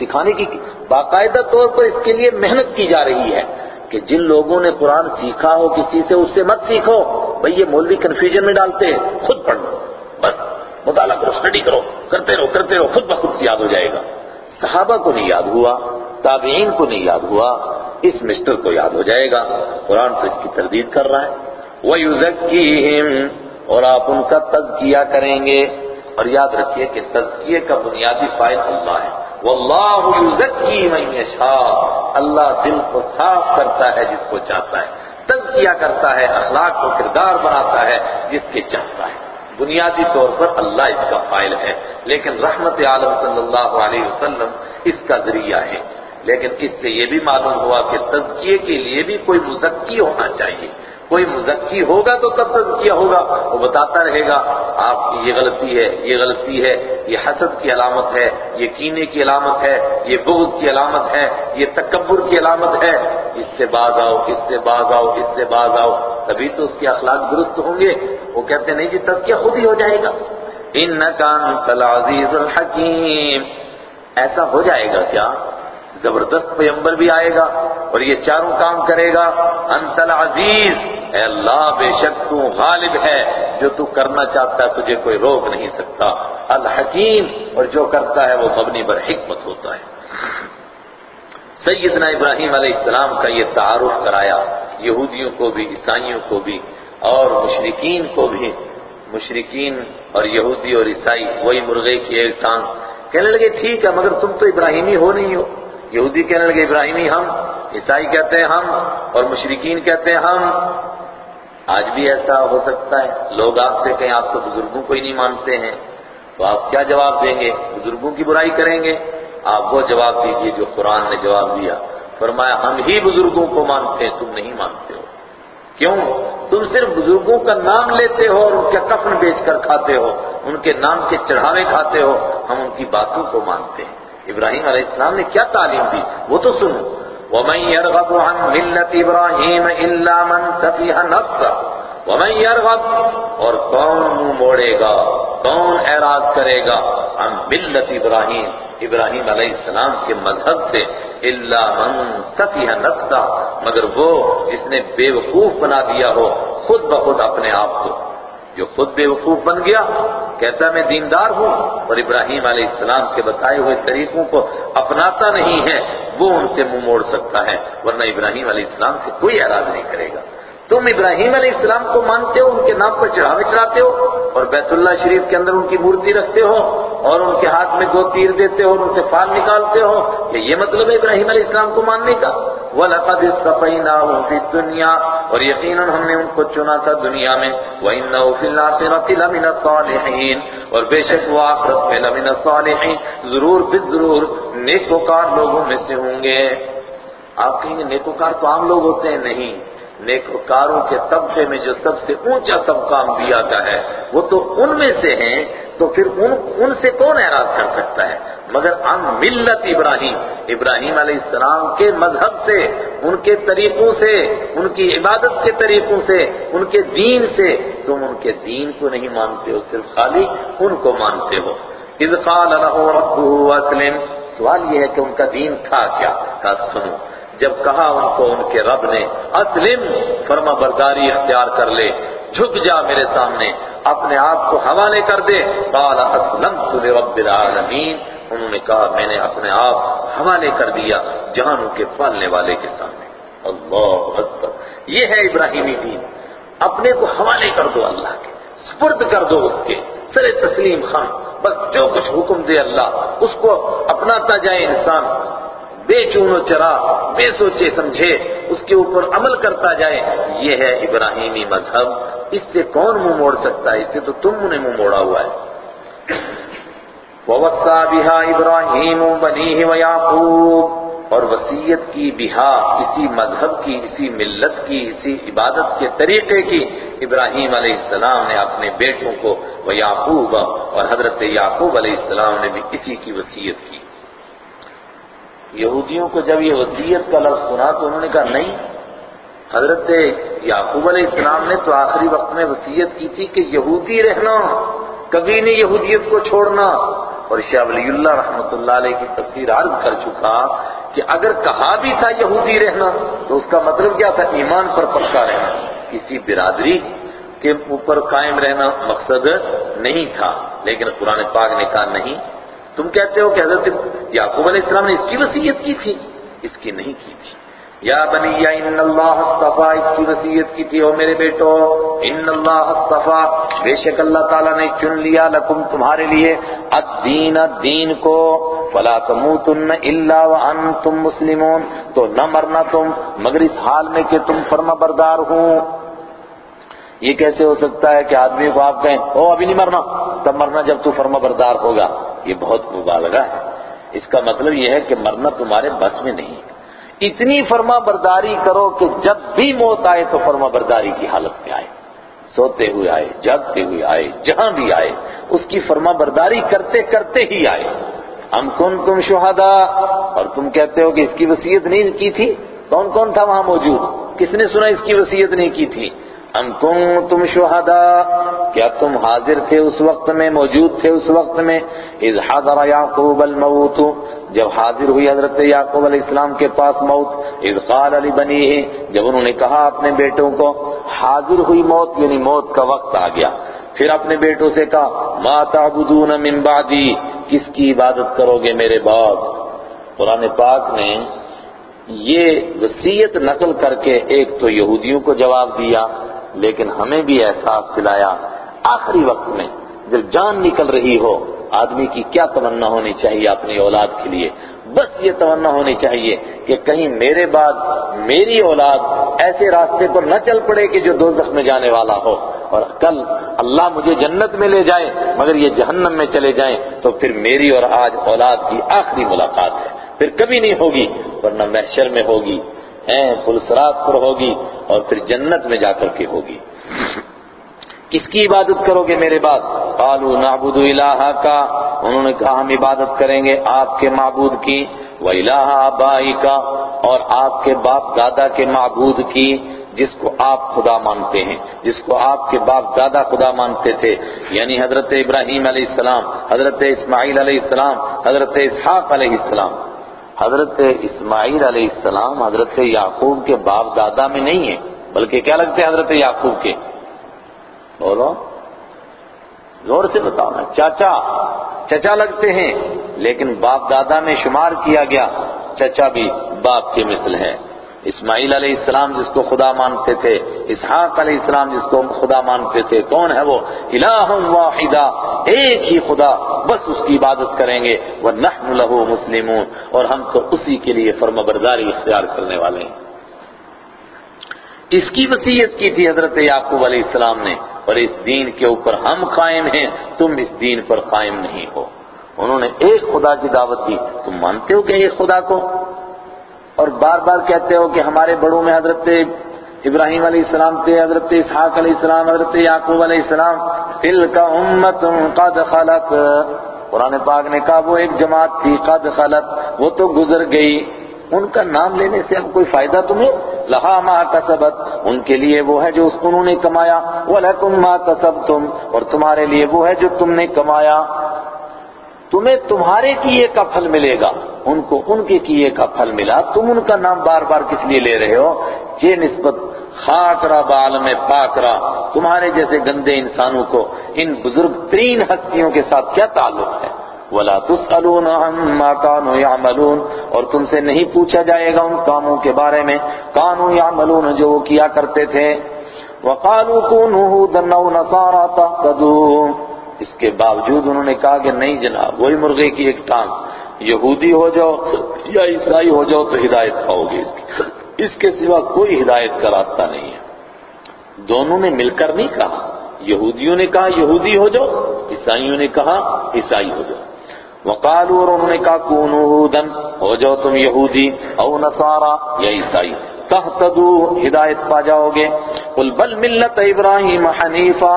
سکھانے کی باقاعدہ طور پر اس کے لیے محنت کی جا رہی ہے کہ جن لوگوں نے قرآن سیکھا ہو، کسی سے اس سے مت سیکھو، بھئی یہ مولوی کنفیوژن میں ڈالتے ہیں، خود پڑھ لو، بس، مطالعہ کرو اسٹڈی کرو، کرتے رہو کرتے رہو، خود بخود یاد ہو جائے گا۔ صحابہ کو نہیں یاد ہوا، تابعین کو نہیں یاد ہوا، اس مسٹر کو یاد ہو جائے گا۔ قرآن تو اس کی تردید کر رہا ہے۔ وَيُزَكِّهِمْ اور آپ ان کا تزکیہ کریں گے۔ اور یاد رکھیے کہ تزکیے کا بنیادی فائد اللہ ہے۔ واللہ یزکی من یشاء۔ اللہ دل کو صاف کرتا ہے جس کو چاہتا ہے۔ تزکیہ کرتا ہے، اخلاق کو کردار بناتا ہے جس کے چاہتا ہے۔ بنیادی طور پر اللہ اس کا فائل ہے۔ لیکن رحمت عالم صلی اللہ علیہ وسلم اس کا ذریعہ ہے۔ لیکن اس سے یہ بھی معلوم ہوا کہ تزکیے کے لیے بھی کوئی مزکی ہونا چاہیے۔ کوئی مزکی ہوگا تو تب تک کیا ہوگا، وہ بتاتا رہے گا، آپ کی یہ غلطی ہے، یہ غلطی ہے، یہ حسد کی علامت ہے، یہ کینے کی علامت ہے، یہ بغض کی علامت ہے، یہ تکبر کی علامت ہے۔ اس سے باز آؤ، اس سے باز آؤ، اس سے باز آؤ۔ تبھی تو اس کے اخلاق درست ہوں گے۔ وہ کہتے نہیں جی تزکیہ خود ہی ہو جائے گا۔ ان نقان عزیز الحکیم۔ ایسا ہو جائے گا کیا؟ زبردست پیمبر بھی آئے گا اور یہ چاروں کام کرے گا۔ انت العزیز، اے اللہ، بے شک تو غالب ہے۔ جو تو کرنا چاہتا ہے تجھے کوئی روک نہیں سکتا۔ الحکیم، اور جو کرتا ہے وہ مبنی بر حکمت ہوتا ہے۔ سیدنا ابراہیم علیہ السلام کا یہ تعارف کرایا۔ یہودیوں کو بھی، عیسائیوں کو بھی، اور مشرقین کو بھی۔ مشرقین اور یہودی اور عیسائی، وہی مرغے کی ایک ٹانگ۔ کہنے لگے، ٹھیک ہے، مگر تم تو ابراہیمی ہو نہیں ہو۔ یہودی کہنے لگے، ابراہیمی ہم، عیسائی کہتے ہیں ہم، اور مشرقین کہتے ہیں ہم۔ آج بھی ایسا ہو سکتا ہے۔ لوگ آپ سے کہیں، آپ تو بزرگوں کو ہی نہیں مانتے ہیں۔ تو آپ کیا جواب دیں گے؟ بزرگوں کی برائی کریں گے؟ آپ وہ جواب دیجیے جو قرآن نے جواب دیا۔ فرمایا، ہم ہی بزرگوں کو مانتے ہیں، تم نہیں مانتے ہو۔ کیوں؟ تم صرف بزرگوں کا نام لیتے ہو اور ان کے کفن بیچ کر کھاتے ہو۔ ان کے نام کے چڑھاوے کھاتے ہو۔ ہم ان کی باتوں کو مانتے ہیں۔ ابراہیم علیہ السلام نے کیا تعلیم دی؟ وہ تو سنو۔ وَمَن يَرْغَبُ عَن مِلَّةِ إِبْرَاهِيمَ إِلَّا مَن سَفِيهَ نَفْسَهُ۔ وَمَن يَرْغَبُ اور کون منہ موڑے گا؟ کون اعراض کرے گا؟ عن ملت ابراہیم ابراہیم علیہ السلام کے مذہب سے الا من سفیہ نفسا مگر وہ جس نے بے وقوف بنا دیا ہو، خود بخود اپنے آپ کو۔ جو خود بے وقوف بن گیا، کہتا میں دیندار ہوں اور ابراہیم علیہ السلام کے بتائے ہوئے طریقوں کو اپناتا نہیں ہے، وہ ان سے منہ موڑ سکتا ہے، ورنہ ابراہیم علیہ السلام سے کوئی اعراض نہیں کرے گا۔ تم ابراہیم علیہ السلام کو مانتے ہو، ان کے نام پر چڑھاوے چڑھاتے ہو، اور بیت اللہ شریف کے اندر ان کی مورتی رکھتے ہو، اور ان کے ہاتھ میں دو تیر دیتے ہو، اور ان سے فال نکالتے ہو۔ کہ یہ مطلب ہے ابراہیم علیہ السلام کو ماننے کا۔ وَلَقَدْ اسْتَفَيْنَاهُ فِي الدُّنْيَا۔ اور یقیناً ہم نے ان کو چنا تھا دنیا میں۔ وَإِنَّهُ فِي الْآخِرَةِ لَمِنَ الصَّالِحِينَ۔ اور بے شک وہ آخرت میں لمن الصالحین ضرور بالضرور نیکوکار لوگوں میں سے ہوں گے۔ آپ کہیں گے نیکوکار تو عام لوگ ہوتے ہیں؟ نہیں۔ نیکوکاروں کے طبقے میں جو سب سے اونچا طبقہ انبیاء کا ہے، وہ تو ان میں سے ہیں، تو پھر ان ان سے کون اعراض کر سکتا ہے؟ مگر ان ملت ابراہیم ابراہیم علیہ السلام کے مذہب سے، ان کے طریقوں سے، ان کی عبادت کے طریقوں سے، ان کے دین سے، تم ان کے دین کو نہیں مانتے ہو، صرف خالی ان کو مانتے ہو۔ اذ قال له ربه اسلم سوال یہ ہے کہ ان کا دین تھا کیا؟ کہا، سنو۔ جب کہا ان کو ان کے رب نے، اسلم فرما برداری اختیار کر لے، جھک جا میرے سامنے، اپنے آپ کو حوالے کر دے۔ قال، اسلمت لرب العالمین۔ انہوں نے کہا، میں نے اپنے آپ حوالے کر دیا جہانوں کے پالنے والے کے سامنے۔ اللہ اکبر۔ یہ ہے ابراہیمی دین۔ اپنے کو حوالے کر دو اللہ کے، سپرد کر دو اس کے۔ سر تسلیم خان، بس جو کچھ حکم دے اللہ، اس کو اپناتا جائے انسان۔ بے چون و چرا بے سوچے سمجھے، اس کے اوپر عمل کرتا جائے۔ یہ ہے ابراہیمی مذہب۔ اس سے کون منہ موڑ سکتا ہے؟ اس سے تو تم نے منہ موڑا ہوا ہے۔ وَوَصَّى بِهَا إِبْرَاهِيمُ بَنِيهِ وَيَعْقُوبُ۔ اور وصیت کی بہا اسی مذہب کی، اسی ملت کی، اسی عبادت کے طریقے کی ابراہیم علیہ السلام نے اپنے بیٹوں کو و یعقوب اور حضرت یعقوب علیہ السلام نے بھی اسی کی وصیت کی۔ یہودیوں کو جب یہ وصیت کا لفظ سنا تو انہوں نے کہا نہیں، حضرت یعقوب علیہ السلام نے تو آخری وقت میں وصیت کی تھی کہ یہودی رہنا، کبھی نہیں یہودیت کو چھوڑنا۔ اور شاہ ولی اللہ رحمۃ اللہ علیہ کی تفسیر عرض کر چکا کہ اگر کہا بھی تھا یہودی رہنا تو اس کا مطلب کیا تھا؟ ایمان پر پکا رہنا۔ کسی برادری کے اوپر قائم رہنا مقصد نہیں تھا، لیکن قرآن پاک نے کہا نہیں تم کہتے ہو کہ حضرت یعقوب علیہ السلام نے اس کی وصیت کی تھی؟ اس کی نہیں کی تھی۔ یا بنی، یا ان اللہ اصطفیٰ، اس کی وصیت کی تھی، او میرے بیٹو۔ ان اللہ اصطفیٰ، بے شک اللہ تعالیٰ نے چن لیا لکم تمہارے لیے الدین، دین کو۔ فلا تموتن الا وانتم مسلمون۔ تو نہ مرنا تم، مگر اس حال میں کہ تم فرما بردار ہوں۔ یہ کیسے ہو سکتا ہے کہ آدمی کو آپ کہیں، او، ابھی نہیں مرنا. تب مرنا جب تو فرما بردار ہوگا، یہ بہت مبالغہ ہے۔ اس کا مطلب یہ ہے کہ مرنا تمہارے بس میں نہیں۔ اتنی فرما برداری کرو کہ جب بھی موت آئے تو فرما برداری کی حالت میں آئے۔ سوتے ہوئے آئے، جاگتے ہوئے آئے، جہاں بھی آئے، اس کی فرما برداری کرتے کرتے ہی آئے۔ ہم کن تم شہدا اور تم کہتے ہو کہ اس کی وصیت نہیں کی تھی؟ کون کون تھا وہاں موجود؟ کس نے سنا اس کی وصیت نہیں کی تھی؟ ہم کن تم شہدا کیا تم حاضر تھے اس وقت میں، موجود تھے اس وقت میں؟ اذ حضر یعقوب الموت، جب حاضر ہوئی حضرت یعقوب علیہ السلام کے پاس موت، اذ قال علی بنی جب انہوں نے کہا اپنے بیٹوں کو، حاضر ہوئی موت یعنی موت کا وقت آ گیا۔ پھر اپنے بیٹوں سے کہا، ما تعبدون من بعدی، کس کی عبادت کرو گے میرے بعد؟ قرآن پاک نے یہ وصیت نقل کر کے ایک تو یہودیوں کو جواب دیا لیکن ہمیں بھی احساس دلایا، آخری وقت میں جب جان نکل رہی ہو، آدمی کی کیا تمنا ہونی چاہیے اپنی اولاد کے لیے؟ بس یہ تمنا ہونی چاہیے کہ کہیں میرے بعد میری اولاد ایسے راستے پر نہ چل پڑے کہ جو دوزخ میں جانے والا ہو۔ اور کل اللہ مجھے جنت میں لے جائے، مگر یہ جہنم میں چلے جائیں، تو پھر میری اور آج اولاد کی آخری ملاقات ہے۔ پھر کبھی نہیں ہوگی، ورنہ محشر میں ہوگی پلسرات پر ہوگی۔ اور پھر جنت میں جا کر کے ہوگی۔ کس کی عبادت کرو گے میرے بعد قالوا نعبد الہ کا۔ انہوں نے کہا، ہم عبادت کریں گے آپ کے معبود کی۔ و الہ آبائی کا۔ اور آپ کے باپ دادا کے معبود کی، جس کو آپ خدا مانتے ہیں، جس کو آپ کے باپ دادا خدا مانتے تھے۔ یعنی حضرت ابراہیم علیہ السلام، حضرت اسماعیل علیہ السلام، حضرت اسحاق علیہ السلام۔ حضرت اسماعیل علیہ السلام حضرت یعقوب کے باپ دادا میں نہیں ہے بلکہ کیا لگتے ہیں حضرت یعقوب کے؟ بولو۔ زور سے بتاؤ نا۔ چاچا، چچا لگتے ہیں، لیکن باپ دادا میں شمار کیا گیا۔ چچا بھی باپ کے مثل ہے۔ اسماعیل علیہ السلام جس کو خدا مانتے تھے، اسحاق علیہ السلام جس کو خدا مانتے تھے، کون ہے وہ؟ الہ واحدہ، ایک ہی خدا، بس اس کی عبادت کریں گے وہ نحن له مسلمون۔ اور ہم تو اسی کے لیے فرم برداری اختیار کرنے والے ہیں۔ اس کی وصیت کی تھی حضرت یعقوب علیہ السلام نے، اور اس دین کے اوپر ہم قائم ہیں، تم اس دین پر قائم نہیں ہو۔ انہوں نے ایک خدا کی دعوت دی، تم مانتے ہو کہ ایک خدا کو؟ اور بار بار کہتے ہو کہ ہمارے بڑوں میں حضرت ابراہیم علیہ السلام تھے، حضرت اسحاق علیہ السلام، حضرت یعقوب علیہ السلام۔ تل کا امت قد خلق۔ قرآن پاک نے کہا، وہ ایک جماعت تھی، قد خلق۔ وہ تو گزر گئی۔ ان کا نام لینے سے اب کوئی فائدہ تمہیں لہا ما کسبت۔ ان کے لیے وہ ہے جو اس انہوں نے کمایا۔ وَلَكُمْ مَا كَسَبْتُمْ اور تمہارے لیے وہ ہے جو تم نے کمایا۔ تمہیں تمہارے کیے کا پھل ملے گا۔ ان کو ان کے کیے کا پھل ملا۔ تم ان کا نام بار بار کس لیے لے رہے ہو؟ یہ نسبت خاکرا بعالم پاکرا۔ تمہارے جیسے گندے انسانوں کو ان بزرگ ترین ہستیوں کے ساتھ کیا تعلق ہے؟ ولا تسألون عما كانوا يعملون۔ اور تم سے نہیں پوچھا جائے گا ان کاموں کے بارے میں۔ كانوا يعملون جو وہ کیا کرتے تھے۔ وقالوا كونوا هودا او نصارى تهتدوا اس کے باوجود انہوں نے کہا کہ نہیں جناب، وہی مرغے کی ایک ٹانگ، یہودی ہو جاؤ یا عیسائی ہو جاؤ تو ہدایت پاؤ گے اس کی۔ اس کے سوا کوئی ہدایت کا راستہ نہیں ہے۔ دونوں نے مل کر نہیں کہا۔ یہودیوں نے کہا یہودی ہو جاؤ، عیسائیوں نے کہا عیسائی ہو جاؤ۔ وقالوا اور انہوں نے کہا کونو ہودن ہو جاؤ تم یہودی، او نصارا یا عیسائی۔ تہتدو ہدایت پا جاؤ گے قل بل ملت ابراہیم حنیفہ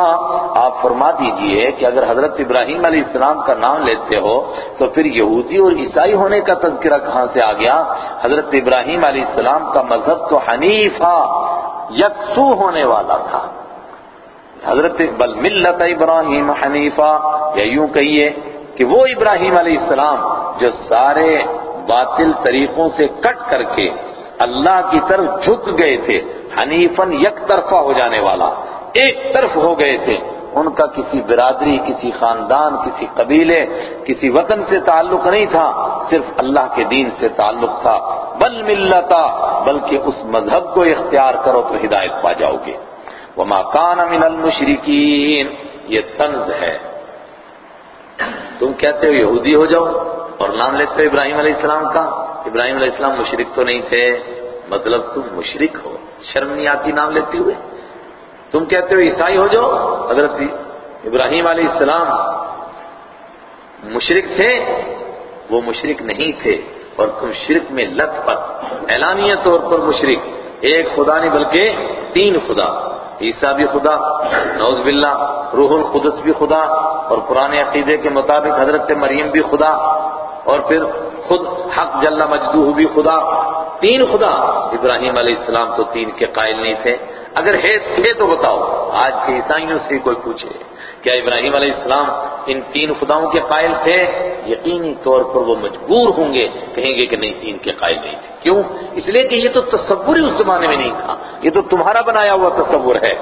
آپ فرما دیجیے کہ اگر حضرت ابراہیم علیہ السلام کا نام لیتے ہو، تو پھر یہودی اور عیسائی ہونے کا تذکرہ کہاں سے آ گیا؟ حضرت ابراہیم علیہ السلام کا مذہب تو حنیفہ یکسو ہونے والا تھا۔ حضرت بل ملت ابراہیم حنیفہ یا یوں کہیے کہ وہ ابراہیم علیہ السلام جو سارے باطل طریقوں سے کٹ کر کے اللہ کی طرف جھک گئے تھے حنیفن یک طرفہ ہو جانے والا، ایک طرف ہو گئے تھے۔ ان کا کسی برادری، کسی خاندان، کسی قبیلے، کسی وطن سے تعلق نہیں تھا، صرف اللہ کے دین سے تعلق تھا۔ بل ملتا، بلکہ اس مذہب کو اختیار کرو تو ہدایت پا جاؤ گے۔ وما کان من المشرکین، یہ طنز ہے۔ تم کہتے ہو یہودی ہو جاؤ اور نام لیتے ہو ابراہیم علیہ السلام کا۔ ابراہیم علیہ السلام مشرک تو نہیں تھے مطلب تم مشرک ہو شرم نہیں آتی نام لیتے ہوئے۔ تم کہتے ہو عیسائی ہو جاؤ۔ حضرت ابراہیم علیہ السلام مشرک تھے، وہ مشرک نہیں تھے۔ اور تم شرک میں لت پت اعلانیہ طور پر مشرک۔ ایک خدا نہیں، بلکہ تین خدا۔ عیسیٰ بھی خدا نوز باللہ، روح القدس بھی خدا، اور پرانے عقیدے کے مطابق حضرت مریم بھی خدا۔ اور پھر خود حق جل مجدوہ بھی خدا، تین خدا۔ ابراہیم علیہ السلام تو تین کے قائل نہیں تھے۔ اگر ہے تھے تو بتاؤ، آج کے عیسائیوں سے کوئی پوچھے، کیا ابراہیم علیہ السلام ان تین خداؤں کے قائل تھے؟ یقینی طور پر وہ مجبور ہوں گے، کہیں گے کہ نہیں، تین کے قائل نہیں تھے۔ کیوں؟ اس لیے کہ یہ تو تصور ہی اس زمانے میں نہیں تھا۔ یہ تو تمہارا بنایا ہوا تصور ہے۔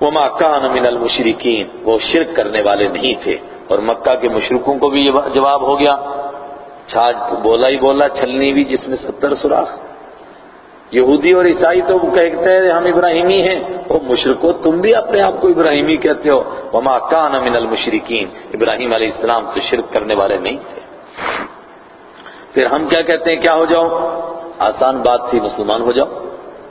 وما کان من المشرکین وہ شرک کرنے والے نہیں تھے۔ اور مکہ کے مشرکوں کو بھی یہ جواب ہو گیا۔ چھاج بولا ہی بولا، چھلنی بھی جس میں ستر سوراخ۔ یہودی اور عیسائی تو کہتے ہیں، ہم ابراہیمی ہیں۔ وہ مشرکو، تم بھی اپنے آپ کو ابراہیمی کہتے ہو۔ وما کان من المشرکین، ابراہیم علیہ السلام تو شرک کرنے والے نہیں تھے۔ پھر ہم کیا کہتے ہیں؟ کیا ہو جاؤ؟ آسان بات تھی، مسلمان ہو جاؤ۔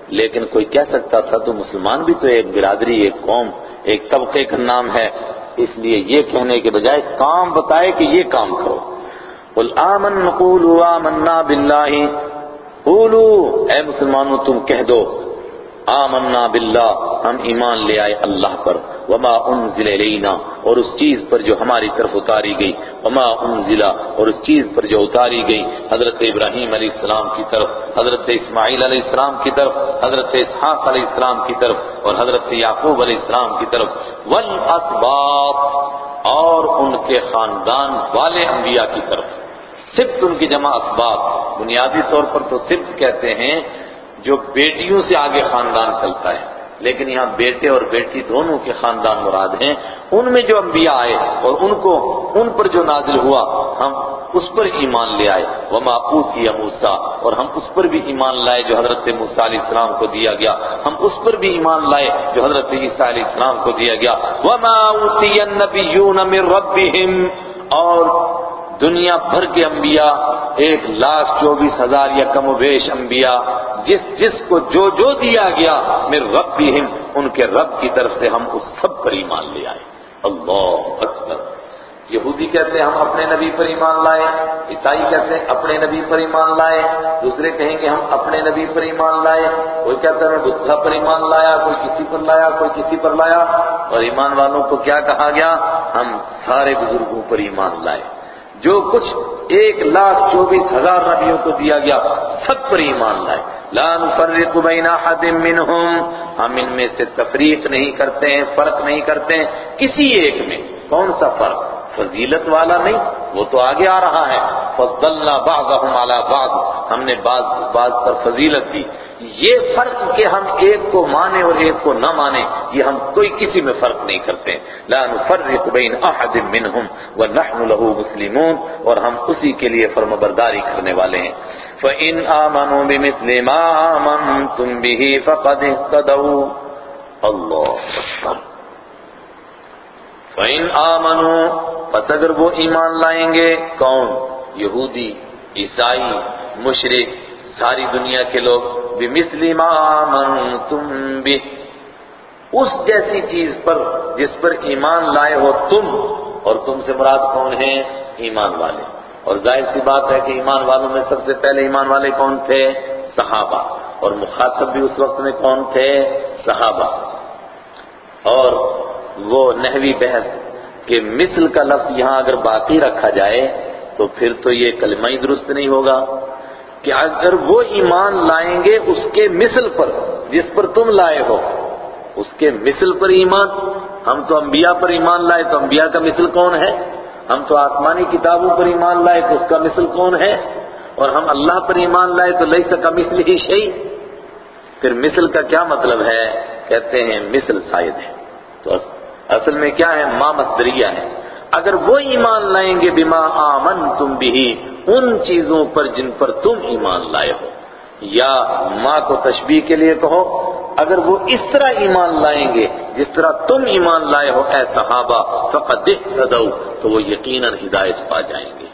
لیکن کوئی کہہ سکتا تھا، تو مسلمان بھی تو ایک برادری، ایک قوم، ایک طبقے کا نام ہے۔ اس لیے یہ کہنے کے بجائے کام بتائے کہ یہ کام کرو۔ قل آمن نقول آمنا باللہ۔ قولو اے مسلمانوں، تم کہہ دو۔ آمنا باللہ، ہم ایمان لے آئے اللہ پر، وما انزل لینا اور اس چیز پر جو ہماری طرف اتاری گئی، وما انزل، اور اس چیز پر جو اتاری گئی، حضرت ابراہیم علیہ السلام کی طرف، حضرت اسماعیل علیہ السلام کی طرف، حضرت اسحاق علیہ السلام کی طرف، اور حضرت یعقوب علیہ السلام کی طرف، والاسباط، اور ان کے خاندان والے انبیاء کی طرف۔ صفت ان کی جمع اسباب بنیادی طور پر تو صفت کہتے ہیں جو بیٹیوں سے آگے خاندان چلتا ہے۔ لیکن یہاں بیٹے اور بیٹی دونوں کے خاندان مراد ہیں۔ ان میں جو انبیاء آئے اور ان کو ان پر جو نازل ہوا، ہم اس پر ایمان لے آئے۔ وما اوتی موسیٰ اور ہم اس پر بھی ایمان لائے جو حضرت موسیٰ علیہ السلام کو دیا گیا۔ ہم اس پر بھی ایمان لائے جو حضرت عیسیٰ علیہ السلام کو دیا گیا۔ وما اوتی النبیون من ربهم، اور دنیا بھر کے انبیاء، ایک لاکھ چوبیس ہزار یا کم و بیش انبیاء، جس جس کو جو جو دیا گیا میرے رب بھی ان کے رب کی طرف سے ہم اس سب پر ایمان لے آئے۔ اللہ اکبر۔ یہودی کہتے ہیں، ہم اپنے نبی پر ایمان لائے۔ عیسائی کہتے ہیں، اپنے نبی پر ایمان لائے۔ دوسرے کہیں گے ہم اپنے نبی پر ایمان لائے۔ کوئی کہتا ہے، میں بدھا پر ایمان لایا، کوئی کسی پر لایا، کوئی کسی پر لایا۔ اور ایمان والوں کو کیا کہا گیا؟ ہم سارے بزرگوں پر ایمان لائے۔ جو کچھ ایک لاکھ چوبیس ہزار نبیوں کو دیا گیا، سب پر ایمان لائے۔ لا نفرق بین احد منہم۔ ہم ان میں سے تفریق نہیں کرتے ہیں، فرق نہیں کرتے ہیں۔ کسی ایک میں کون سا فرق؟ فضیلت والا نہیں، وہ تو آگے آ رہا ہے۔ فضلنا بعضهم على بعض۔ ہم نے بعض بعض پر فضیلت دی۔ یہ فرق کہ ہم ایک کو مانے اور ایک کو نہ مانے، یہ ہم کوئی کسی میں فرق نہیں کرتے۔ لا نفرق بین احد منہم ونحن له مسلمون، اور ہم اسی کے لیے فرم برداری کرنے والے ہیں۔ فَإِنْ آمَنُوا بِمِثْلِ مَا آمَنْتُمْ بِهِ فَقَدْ اهْتَدَوْا۔ اللہ اکبر۔ فَإِنْ آمَنُوا پس اگر وہ ایمان لائیں گے کون یہودی، عیسائی مشرق ساری دنیا کے لوگ، بِمِثْلِ مَا آمَنْتُمْ بِهِ۔ اس جیسی چیز پر جس پر ایمان لائے ہو تم، اور تم سے مراد کون ہیں؟ ایمان والے۔ اور ظاہر سی بات ہے کہ ایمان والوں میں سب سے پہلے ایمان والے کون تھے؟ صحابہ۔ اور مخاطب بھی اس وقت میں کون تھے؟ صحابہ۔ اور وہ نحوی بحث کہ مثل کا لفظ یہاں اگر باقی رکھا جائے تو پھر تو یہ کلمہ ہی درست نہیں ہوگا کہ اگر وہ ایمان لائیں گے اس کے مثل پر جس پر تم لائے ہو، اس کے مثل پر ایمان۔ ہم تو انبیاء پر ایمان لائے تو انبیاء کا مثل کون ہے؟ ہم تو آسمانی کتابوں پر ایمان لائے تو اس کا مثل کون ہے؟ اور ہم اللہ پر ایمان لائے تو لئی سکا مثل ہی شہی پھر مثل کا کیا مطلب ہے؟ کہتے ہیں مثل شاید ہے۔ تو اصل میں کیا ہے؟ ماں مصدریہ ہے۔ اگر وہ ایمان لائیں گے بما آمن تم بھی ان چیزوں پر جن پر تم ایمان لائے ہو۔ یا ماں کو تشبیح کے لیے کہو، اگر وہ اس طرح ایمان لائیں گے، جس طرح تم ایمان لائے ہو، اے صحابہ فقط اهتدوا تو وہ یقیناً ہدایت پا جائیں گے۔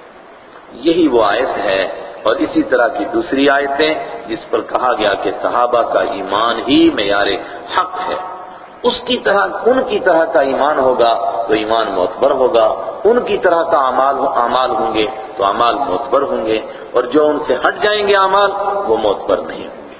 یہی وہ آیت ہے۔ اور اسی طرح کی دوسری آیتیں، جس پر کہا گیا کہ صحابہ کا ایمان ہی معیار حق ہے۔ اس کی طرح ان کی طرح کا ایمان ہوگا تو ایمان معتبر ہوگا، ان کی طرح کا اعمال اعمال ہوں گے تو اعمال معتبر ہوں گے، اور جو ان سے ہٹ جائیں گے اعمال، وہ معتبر نہیں ہوں گے۔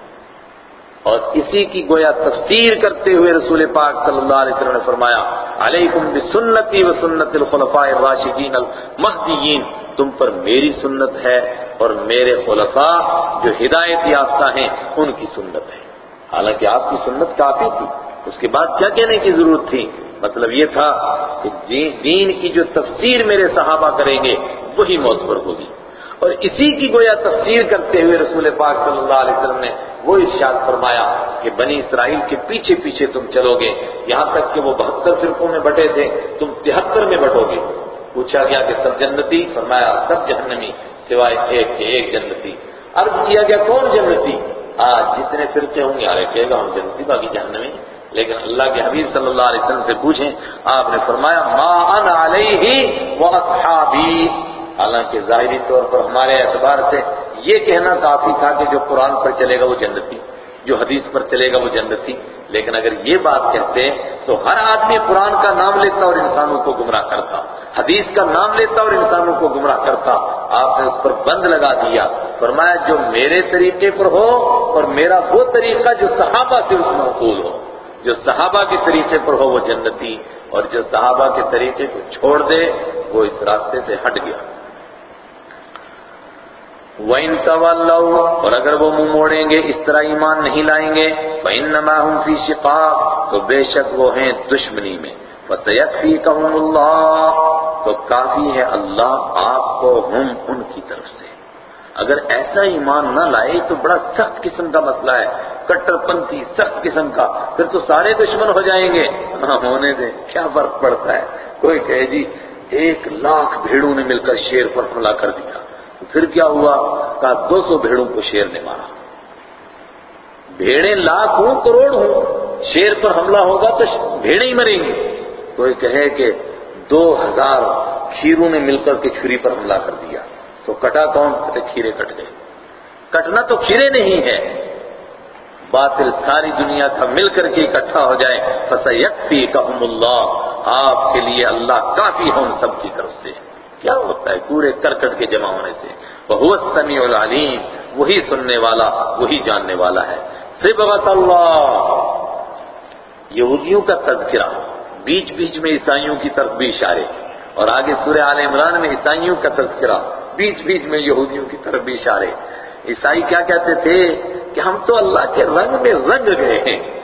اور اسی کی گویا تفسیر کرتے ہوئے رسول پاک صلی اللہ علیہ وسلم نے فرمایا، علیکم بسنتی و سنت الخلفاء الراشدین المہدیین، تم پر میری سنت ہے اور میرے خلفاء جو ہدایت یافتہ ہیں، ان کی سنت ہے۔ حالانکہ آپ کی سنت کافی تھی۔ اس کے بعد کیا کہنے کی ضرورت تھی؟ مطلب یہ تھا کہ جی، دین کی جو تفسیر میرے صحابہ کریں گے، وہی موت پر ہوگی۔ اور اسی کی گویا تفسیر کرتے ہوئے رسول پاک صلی اللہ علیہ وسلم نے وہ ارشاد فرمایا کہ بنی اسرائیل کے پیچھے پیچھے تم چلو گے۔ یہاں تک کہ وہ بہتر فرقوں میں بٹے تھے، تم تہتر میں بٹو گے۔ پوچھا گیا کہ سب جنتی؟ فرمایا، سب جہنمی، سوائے ایک کے ایک جنتی۔ عرض کیا گیا، کون جنتی؟ آج جتنے فرقے ہوں گے یار کہے گا، ہم جنتی باقی جہنمی لیکن اللہ کے حبیب صلی اللہ علیہ وسلم سے پوچھیں، آپ نے فرمایا، ما انا علیہ و اصحابی حالانکہ ظاہری طور پر ہمارے اعتبار سے یہ کہنا کافی تھا کہ جو قرآن پر چلے گا وہ جنتی، جو حدیث پر چلے گا وہ جنتی۔ لیکن اگر یہ بات کہتے تو ہر آدمی قرآن کا نام لیتا اور انسانوں کو گمراہ کرتا۔ حدیث کا نام لیتا اور انسانوں کو گمراہ کرتا۔ آپ نے اس پر بند لگا دیا۔ فرمایا، جو میرے طریقے پر ہو اور میرا وہ طریقہ جو صحابہ سے اس معقول ہو۔ جو صحابہ کے طریقے پر ہو وہ جنتی اور جو صحابہ کے طریقے کو چھوڑ دے، وہ اس راستے سے ہٹ گیا۔ وَإِن تَوَلَّوْا، اور اگر وہ منہ موڑیں گے، اس طرح ایمان نہیں لائیں گے۔ فَإِنَّمَا هُمْ فِي شِقَاقٍ، تو بے شک وہ ہیں دشمنی میں۔ فَسَيَكْفِيكَهُمُ اللَّهُ، تو کافی ہے اللہ آپ کو ہم ان کی طرف سے۔ اگر ایسا ایمان نہ لائے تو بڑا سخت قسم کا مسئلہ ہے۔ کٹر پنتھی سخت قسم کا، پھر تو سارے دشمن ہو جائیں گے۔ ہاں ہونے دیں۔ کیا فرق پڑتا ہے؟ کوئی کہے جی ایک لاکھ بھیڑوں نے مل کر شیر پر حملہ کر دیا۔ پھر کیا ہوا؟ کہا، دو سو بھیڑوں کو شیر نے مارا۔ بھیڑیں لاکھ ہوں کروڑ ہوں۔ شیر پر حملہ ہوگا تو بھیڑیں ہی مریں گی۔ کوئی کہے کہ دو ہزار کھیروں نے مل کر کے چھری پر حملہ کر دیا۔ تو کٹا کون؟ کھیرے کٹ گئے۔ کٹنا تو کھیرے نہیں ہے باطل ساری دنیا کا مل کر کے اکٹھا ہو جائے۔ فَسَيَكْفِيكَهُمُ اللَّهُ۔ آپ کے لیے اللہ کافی ہے ان سب کی طرف سے۔ کیا ہوتا ہے؟ پورے کرکٹ کے جمع ہونے سے۔ وہ السمیع العلیم وہی سننے والا، وہی جاننے والا ہے۔ صبغت اللہ یہودیوں کا تذکرہ۔ بیچ بیچ میں عیسائیوں کی طرف بھی اشارے۔ اور آگے سورہ آل عمران میں عیسائیوں کا تذکرہ۔ بیچ بیچ میں یہودیوں کی طرف بھی اشارے۔ عیسائی کیا کہتے تھے کہ ہم تو اللہ کے رنگ میں رنگ گئے ہیں۔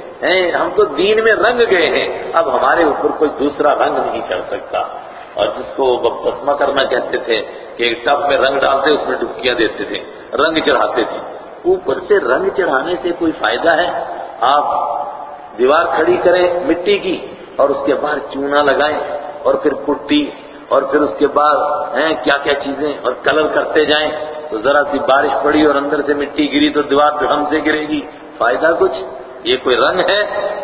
ہم تو دین میں رنگ گئے ہیں۔ اب ہمارے اوپر کوئی دوسرا رنگ نہیں چڑھ سکتا۔ اور جس کو بپتسمہ کرنا کہتے تھے کہ ایک ٹب میں رنگ ڈالتے، اس میں ڈبکیاں دیتے تھے، رنگ چڑھاتے تھے۔ اوپر سے رنگ چڑھانے سے کوئی فائدہ ہے؟ آپ دیوار کھڑی کریں مٹی کی اور اس کے بعد چونا لگائیں اور پھر پٹی اور پھر اس کے بعد ہیں کیا کیا چیزیں اور کلر کرتے جائیں تو ذرا سی بارش پڑی اور اندر سے مٹی گری تو دیوار پہ ہم سے گرے گی۔ فائدہ کچھ؟ یہ کوئی رنگ ہے؟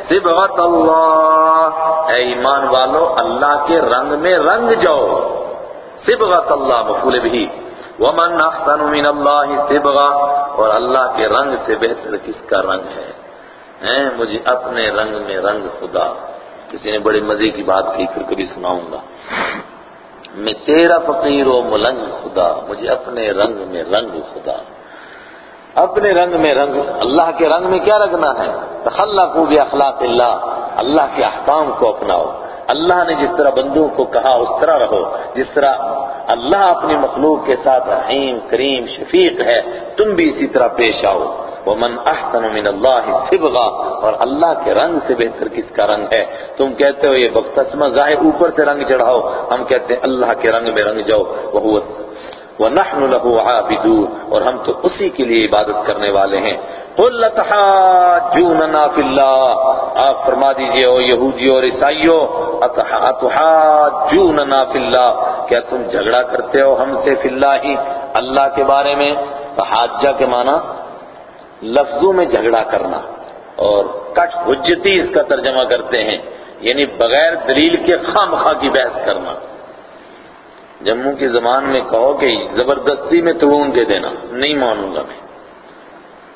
صبغت اللہ۔ اے ایمان والو، اللہ کے رنگ میں رنگ جاؤ۔ صبغت اللہ مفول بھی ومن احسن من اللہ صبغا اور اللہ کے رنگ سے بہتر کس کا رنگ ہے؟ مجھے اپنے رنگ میں رنگ خدا۔ کسی نے بڑے مزے کی بات کی پھر کبھی سناؤں گا۔ میں تیرا فقیر و ملنگ خدا، مجھے اپنے رنگ میں رنگ خدا۔ اپنے رنگ میں رنگ، اللہ کے رنگ میں کیا رکھنا ہے؟ تخلق بھی اخلاق اللہ اللہ کے احکام کو اپناؤ۔ اللہ نے جس طرح بندوں کو کہا اس طرح رہو۔ جس طرح اللہ اپنی مخلوق کے ساتھ رحیم، کریم، شفیق ہے، تم بھی اسی طرح پیش آؤ۔ ومن احسن من اللہ صبغا اور اللہ کے رنگ سے بہتر کس کا رنگ ہے؟ تم کہتے ہو یہ بختسمہ ظاہر اوپر سے رنگ چڑھاؤ۔ ہم کہتے ہیں اللہ کے رنگ میں رنگ جاؤ۔ وہ وَنَحْنُ لَهُ عَابِدُونَ، اور ہم تو اسی کے لیے عبادت کرنے والے ہیں۔ قُلْ لَتَحَاجُونَنَا فِي اللَّهِ، آپ فرما دیجیے، او یہودیوں اور عیسائیوں اتحاجوننا فی اللہ کیا تم جھگڑا کرتے ہو ہم سے فی اللہ ہی، اللہ کے بارے میں؟ تحاجہ کے معنی، لفظوں میں جھگڑا کرنا۔ اور کٹ حجتی اس کا ترجمہ کرتے ہیں یعنی بغیر دلیل کے خام خواہ کی بحث کرنا۔ جموں کی زبان میں کہو کہ زبردستی میں تڑون دے دینا، نہیں مانوں گا میں۔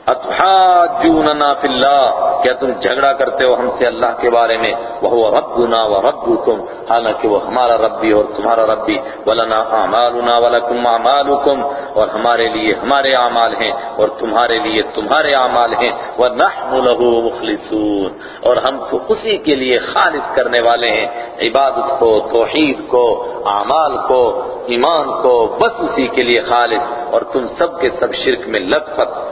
اتحاجوننا فی اللہ کیا تم جھگڑا کرتے ہو ہم سے اللہ کے بارے میں؟ وہ ربنا و ربکم حالانکہ وہ ہمارا رب بھی اور تمہارا رب بھی. ولنا اعمالنا ولکم اعمالکم. اور ہمارے لیے ہمارے اعمال ہیں اور تمہارے لیے تمہارے اعمال ہیں. ونحن له مخلصون. اور ہم تو اسی کے لیے خالص کرنے والے ہیں. عبادت کو، توحید کو، اعمال کو، ایمان کو، بس اسی کے لیے خالص. اور تم سب کے سب شرک میں لگ پت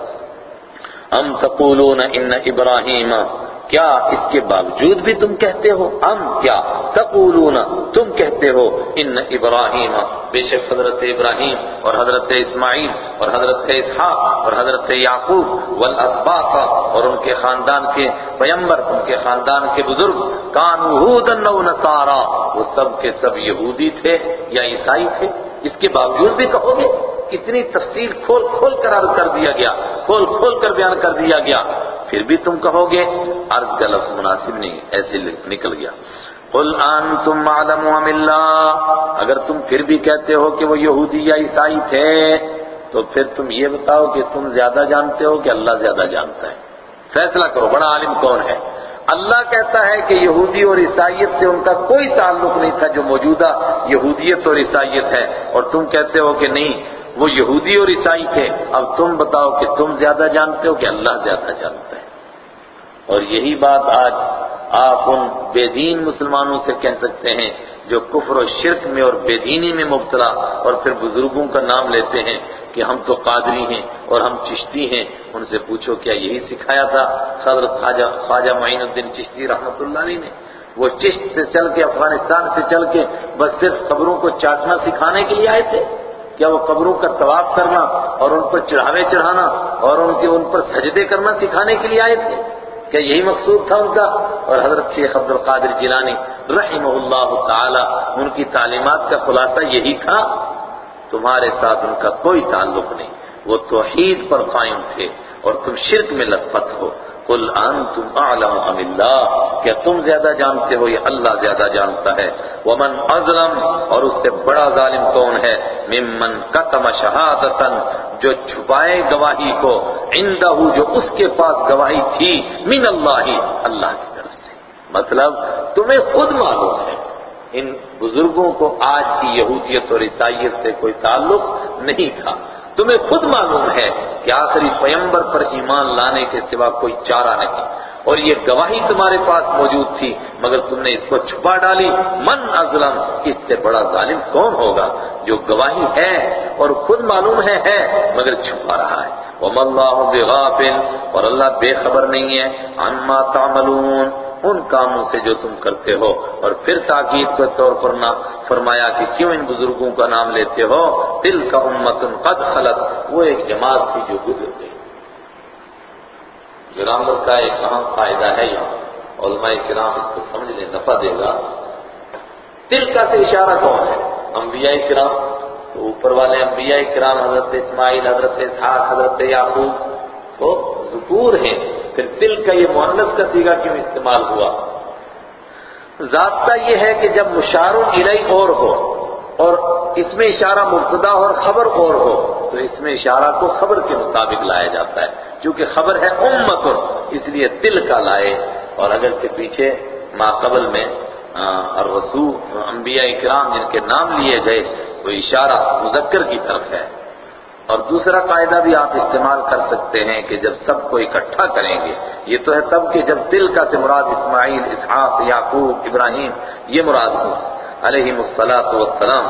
ام تقولون ان ابراہیم، کیا اس کے باوجود بھی تم کہتے ہو؟ ام کیا تقولون، تم کہتے ہو ان ابراہیم؟ بے شک حضرت ابراہیم اور حضرت اسماعیل اور حضرت اسحاق اور حضرت یعقوب والاسباط اور ان کے خاندان کے پیمبر ان کے خاندان کے بزرگ کانو ہودن و نصارا، وہ سب کے سب یہودی تھے یا عیسائی تھے؟ اس کے باوجود بھی کہو گے؟ اتنی تفصیل کھول کھول کر عرض کر دیا گیا، کھول کھول کر بیان کر دیا گیا۔ پھر بھی تم کہو گے، عرض کا لفظ مناسب نہیں، ایسے نکل گیا۔ قل انتم معلم ام اللہ۔ اگر تم پھر بھی کہتے ہو کہ وہ یہودی یا عیسائی تھے، تو پھر تم یہ بتاؤ کہ تم زیادہ جانتے ہو کہ اللہ زیادہ جانتا ہے۔ فیصلہ کرو، بڑا عالم کون ہے؟ اللہ کہتا ہے کہ یہودی اور عیسائیت سے ان کا کوئی تعلق نہیں تھا جو موجودہ یہودیت اور عیسائیت ہے۔ اور تم کہتے ہو کہ نہیں وہ یہودی اور عیسائی تھے۔ اب تم بتاؤ کہ تم زیادہ جانتے ہو کہ اللہ زیادہ جانتا ہے۔ اور یہی بات آج آپ ان بے دین مسلمانوں سے کہہ سکتے ہیں جو کفر و شرک میں اور بے دینی میں مبتلا اور پھر بزرگوں کا نام لیتے ہیں کہ ہم تو قادری ہیں اور ہم چشتی ہیں۔ ان سے پوچھو کیا یہی سکھایا تھا؟ حضرت خواجہ خواجہ معین الدین چشتی رحمت اللہ علیہ نے۔ وہ چشت سے چل کے افغانستان سے چل کے بس صرف قبروں کو چاٹنا سکھانے کے لیے آئے تھے۔ کیا وہ قبروں کا طواف کرنا اور ان پر چڑھاوے چڑھانا اور ان کے ان پر سجدے کرنا سکھانے کے لیے آئے تھے؟ کیا یہی مقصود تھا ان کا؟ اور حضرت شیخ عبد القادر جیلانی رحمہ اللہ تعالی ان کی تعلیمات کا خلاصہ یہی تھا، تمہارے ساتھ ان کا کوئی تعلق نہیں، وہ توحید پر قائم تھے اور تم شرک میں لطفت ہو۔ قل انتم اعلم ام اللہ، کیا تم زیادہ جانتے ہو یا اللہ زیادہ جانتا ہے؟ ومن اظلم، اور اس سے بڑا ظالم کون ہے؟ ممن قتم شہادتا، جو چھپائے گواہی کو عندہ جو اس کے پاس گواہی تھی، من اللہ اللہ کی طرف سے۔ مطلب تمہیں خود معلوم ہے۔ ان بزرگوں کو آج کی یہودیت اور عیسائیت سے کوئی تعلق نہیں تھا۔ تمہیں خود معلوم ہے کہ آخری پیمبر پر ایمان لانے کے سوا کوئی چارہ نہیں۔ اور یہ گواہی تمہارے پاس موجود تھی، مگر تم نے اس کو چھپا ڈالی۔ من ازلم، اس سے بڑا ظالم کون ہوگا جو گواہی ہے اور خود معلوم ہے ہے، مگر چھپا رہا ہے۔ وَمَا اللَّهُ بِغَافِلٍ، اور اللہ بے خبر نہیں ہے۔ عَمَّا تَعْمَلُونَ۔ ان کاموں سے جو تم کرتے ہو۔ اور پھر تاکید کے طور پر نہ فرمایا کہ کیوں ان بزرگوں کا نام لیتے ہو؟ دل کا امت قد خلط وہ ایک جماعت تھی جو گزر گئی۔ گرامر کا ایک اہم فائدہ ہے یہاں۔ علماء کرام اس کو سمجھ لیں نفع دے گا۔ دل کا سے اشارہ کون ہے؟ انبیاء کرام۔ تو اوپر والے انبیاء کرام، حضرت اسماعیل، حضرت اسحاق، حضرت یعقوب، تو ذکور ہیں۔ پھر دل کا یہ مؤنث کا سیگا کیوں استعمال ہوا؟ ضابطہ یہ ہے کہ جب مشار الی اور ہو اور اس میں اشارہ مبتدا اور خبر اور ہو، تو اس میں اشارہ کو خبر کے مطابق لایا جاتا ہے۔ کیونکہ خبر ہے امت اس لیے دل کا لائے۔ اور اگر سے پیچھے ما قبل میں اور رسول انبیاء اکرام جن کے نام لیے گئے، وہ اشارہ مذکر کی طرف ہے۔ اور دوسرا قاعدہ بھی آپ استعمال کر سکتے ہیں کہ جب سب کو اکٹھا کریں گے، یہ تو ہے تب کہ جب دل کا سے مراد اسماعیل، اسحاق، یعقوب، ابراہیم، یہ مراد ہو۔ علیہ الصلاۃ والسلام۔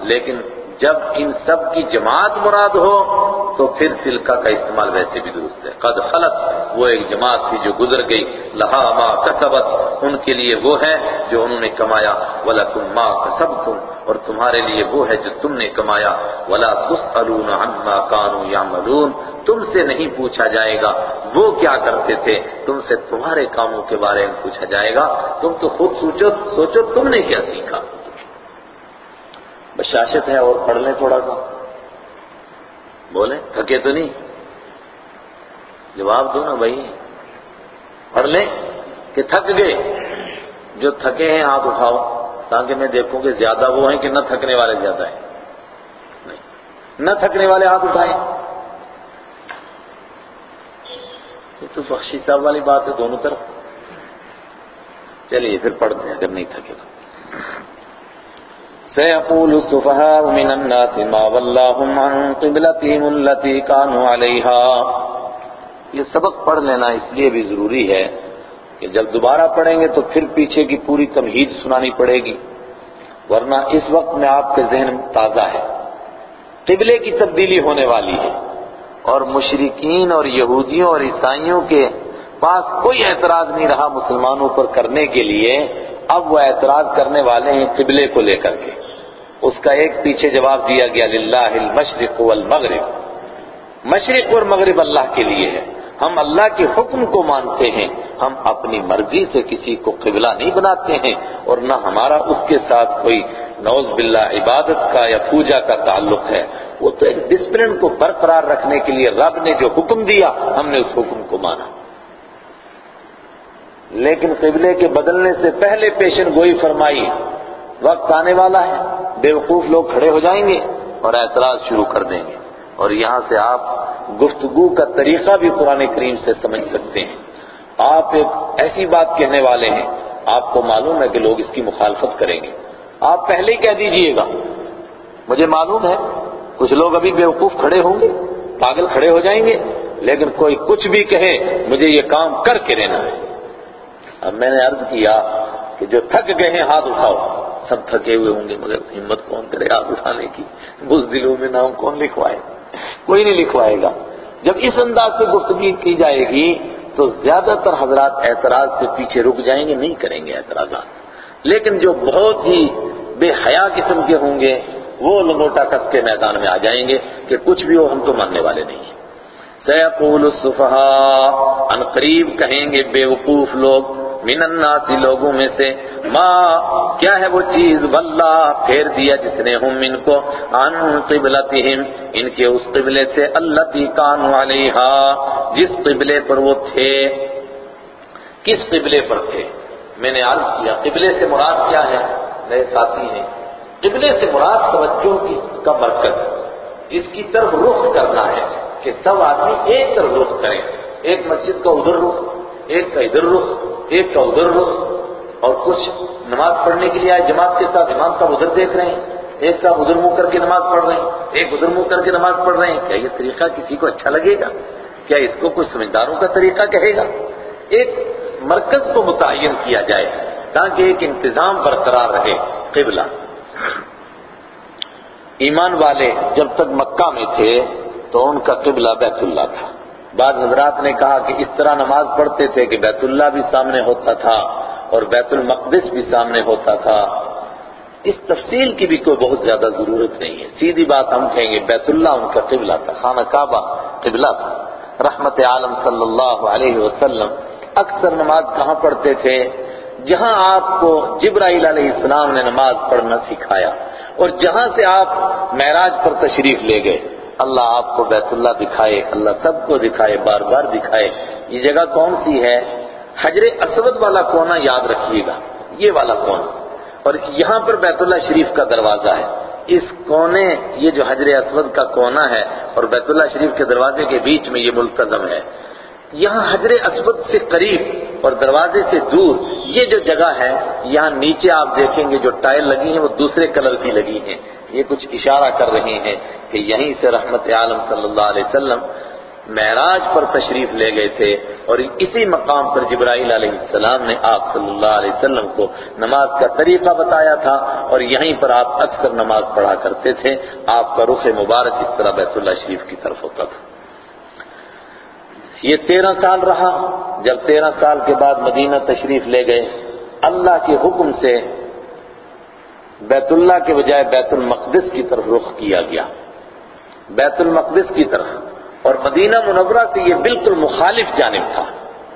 لیکن جب ان سب کی جماعت مراد ہو تو پھر تلکا کا استعمال ویسے بھی درست ہے۔ قد خلط وہ ایک جماعت تھی جو گزر گئی۔ لہا ما کسبت، ان کے لیے وہ ہے جو انہوں نے کمایا۔ وَلَكُمْ مَا كَسَبْتُمْ اور تمہارے لیے وہ ہے جو تم نے کمایا۔ وَلَا تُسْأَلُونَ عَمَّا كَانُوا يَعْمَلُونَ، تم سے نہیں پوچھا جائے گا وہ کیا کرتے تھے۔ تم سے تمہارے کاموں کے بارے میں پوچھا جائے گا۔ تم تو خود سوچو سوچو تم نے کیا سیکھا۔ بشاشت ہے اور پڑھ لیں تھوڑا سا۔ بولیں، تھکے تو نہیں؟ جواب دو نا بھائی۔ پڑھ لیں کہ تھک گئے۔ جو تھکے ہیں، ہاتھ اٹھاؤ، تاکہ میں دیکھوں کہ زیادہ وہ ہیں کہ نہ تھکنے والے زیادہ ہیں۔ نہیں، نہ تھکنے والے ہاتھ اٹھائیں۔ یہ تو بخشی صاحب والی بات ہے دونوں طرف۔ چلیے، پھر پڑھتے ہیں، اگر نہیں تھکے تو۔ سيقول السفهاء من الناس ما ولاهم عن قبلتهم التي كانوا عليها. یہ سبق پڑھ لینا اس لیے بھی ضروری ہے کہ جب دوبارہ پڑھیں گے تو پھر پیچھے کی پوری تمہید سنانی پڑے گی، ورنہ اس وقت میں آپ کے ذہن تازہ ہے۔ قبلے کی تبدیلی ہونے والی ہے اور مشرقین اور یہودیوں اور عیسائیوں کے پاس کوئی اعتراض نہیں رہا مسلمانوں پر کرنے کے لیے، اب وہ اعتراض کرنے والے ہیں قبلے کو لے کر کے۔ اس کا ایک پیچھے جواب دیا گیا، للہ المشرق والمغرب۔ مشرق اور مغرب اللہ کے لیے ہے۔ ہم اللہ کے حکم کو مانتے ہیں۔ ہم اپنی مرضی سے کسی کو قبلہ نہیں بناتے ہیں اور نہ ہمارا اس کے ساتھ کوئی نوز باللہ عبادت کا یا پوجا کا تعلق ہے۔ وہ تو ایک ڈسپلن کو برقرار رکھنے کے لیے رب نے جو حکم دیا، ہم نے اس حکم کو مانا۔ لیکن قبلے کے بدلنے سے پہلے پیشن گوئی فرمائی وقت آنے والا ہے بے وقوف لوگ کھڑے ہو جائیں گے اور اعتراض شروع کر دیں گے۔ اور یہاں سے آپ گفتگو کا طریقہ بھی قرآن کریم سے سمجھ سکتے ہیں۔ آپ ایک ایسی بات کہنے والے ہیں، آپ کو معلوم ہے کہ لوگ اس کی مخالفت کریں گے۔ آپ پہلے ہی کہہ دیجیے گا۔ مجھے معلوم ہے، کچھ لوگ ابھی بیوقوف کھڑے ہوں گے، پاگل کھڑے ہو جائیں گے، لیکن کوئی کچھ بھی کہے، مجھے یہ کام کر کے رہنا ہے۔ اب میں نے عرض کیا کہ جو تھک گئے ہیں، ہاتھ اٹھاؤ۔ سب تھکے ہوئے ہوں گے، مگر ہمت کون کرے ہاتھ اٹھانے کی۔ بز دلوں میں نام کون لکھوائے؟ کوئی نہیں لکھوائے گا۔ جب اس انداز سے گفتگی کی جائے گی تو زیادہ تر حضرات اعتراض سے پیچھے رک جائیں گے، نہیں کریں گے اعتراضات۔ لیکن جو بہت ہی بے حیا قسم کے ہوں گے، وہ لنگوٹا کس کے میدان میں آ جائیں گے کہ کچھ بھی ہو، ہم تو ماننے والے نہیں ہیں۔ سیقول الصفحاء ان قریب کہیں گے بے وقوف لوگ۔ من الناس لوگوں میں سے ماں کیا ہے وہ چیز؟ واللہ، پھیر دیا جس نے ہم ان کو، عن قبلتہم، ان کے اس قبلے سے اللہ تی کانو علیہا، جس قبلے پر وہ تھے۔ کس قبلے پر تھے؟ میں نے عرض کیا، قبلے سے مراد کیا ہے؟ نئے ساتھی ہیں قبلے سے مراد توجہ کی، کا مرکز۔ جس کی طرف رخ کرنا ہے کہ سب آدمی ایک طرف رخ کریں۔ ایک مسجد کا ادھر رخ ایک کا ادھر رخ، ایک کا ادھر رخ۔ اور کچھ نماز پڑھنے کے لیے آئے جماعت کے ساتھ، امام صاحب ادھر دیکھ رہے ہیں۔ ایک صاحب ادھر منہ کر کے نماز پڑھ رہے ہیں۔ ایک ادھر منہ کر کے نماز پڑھ رہے ہیں۔ کیا یہ طریقہ کسی کو اچھا لگے گا؟ کیا اس کو کچھ سمجھداروں کا طریقہ کہے گا؟ ایک مرکز کو متعین کیا جائے تاکہ ایک انتظام برقرار رہے قبلہ۔ ایمان والے جب تک مکہ میں تھے تو ان کا قبلہ بیت اللہ تھا۔ بعض حضرات نے کہا کہ اس طرح نماز پڑھتے تھے کہ بیت اللہ بھی سامنے ہوتا تھا اور بیت المقدس بھی سامنے ہوتا تھا۔ اس تفصیل کی بھی کوئی بہت زیادہ ضرورت نہیں ہے۔ سیدھی بات ہم کہیں گے بیت اللہ ان کا قبلہ تھا، خانہ کعبہ قبلہ تھا۔ رحمت عالم صلی اللہ علیہ وسلم اکثر نماز کہاں پڑھتے تھے؟ جہاں آپ کو جبرائیل علیہ السلام نے نماز پڑھنا سکھایا اور جہاں سے آپ معراج پر تشریف لے گئے۔ اللہ آپ کو بیت اللہ دکھائے، اللہ سب کو دکھائے، بار بار دکھائے۔ یہ جگہ کون سی ہے؟ حجر اسود والا کونا یاد رکھیے گا۔ یہ والا کونا اور یہاں پر بیت اللہ شریف کا دروازہ ہے۔ اس کونے، یہ جو حجر اسود کا کونا ہے اور بیت اللہ شریف کے دروازے کے بیچ میں یہ ملتظم ہے۔ یہاں حجر اسود سے قریب اور دروازے سے دور یہ جو جگہ ہے، یہاں نیچے آپ دیکھیں گے جو ٹائل لگی ہیں، وہ دوسرے کلر کی لگی ہیں۔ یہ کچھ اشارہ کر رہی ہیں کہ یہیں سے رحمت عالم صلی اللہ علیہ وسلم معراج پر تشریف لے گئے تھے اور اسی مقام پر جبرائیل علیہ السلام نے آپ صلی اللہ علیہ وسلم کو نماز کا طریقہ بتایا تھا اور یہیں پر آپ اکثر نماز پڑھا کرتے تھے۔ آپ کا رخ مبارک اس طرح بیت اللہ شریف کی طرف ہوتا تھا۔ یہ تیرہ سال رہا۔ جب تیرہ سال کے بعد مدینہ تشریف لے گئے۔ اللہ کے حکم سے بیت اللہ کے بجائے بیت المقدس کی طرف رخ کیا گیا۔ بیت المقدس کی طرف۔ اور مدینہ منورہ سے یہ بالکل مخالف جانب تھا۔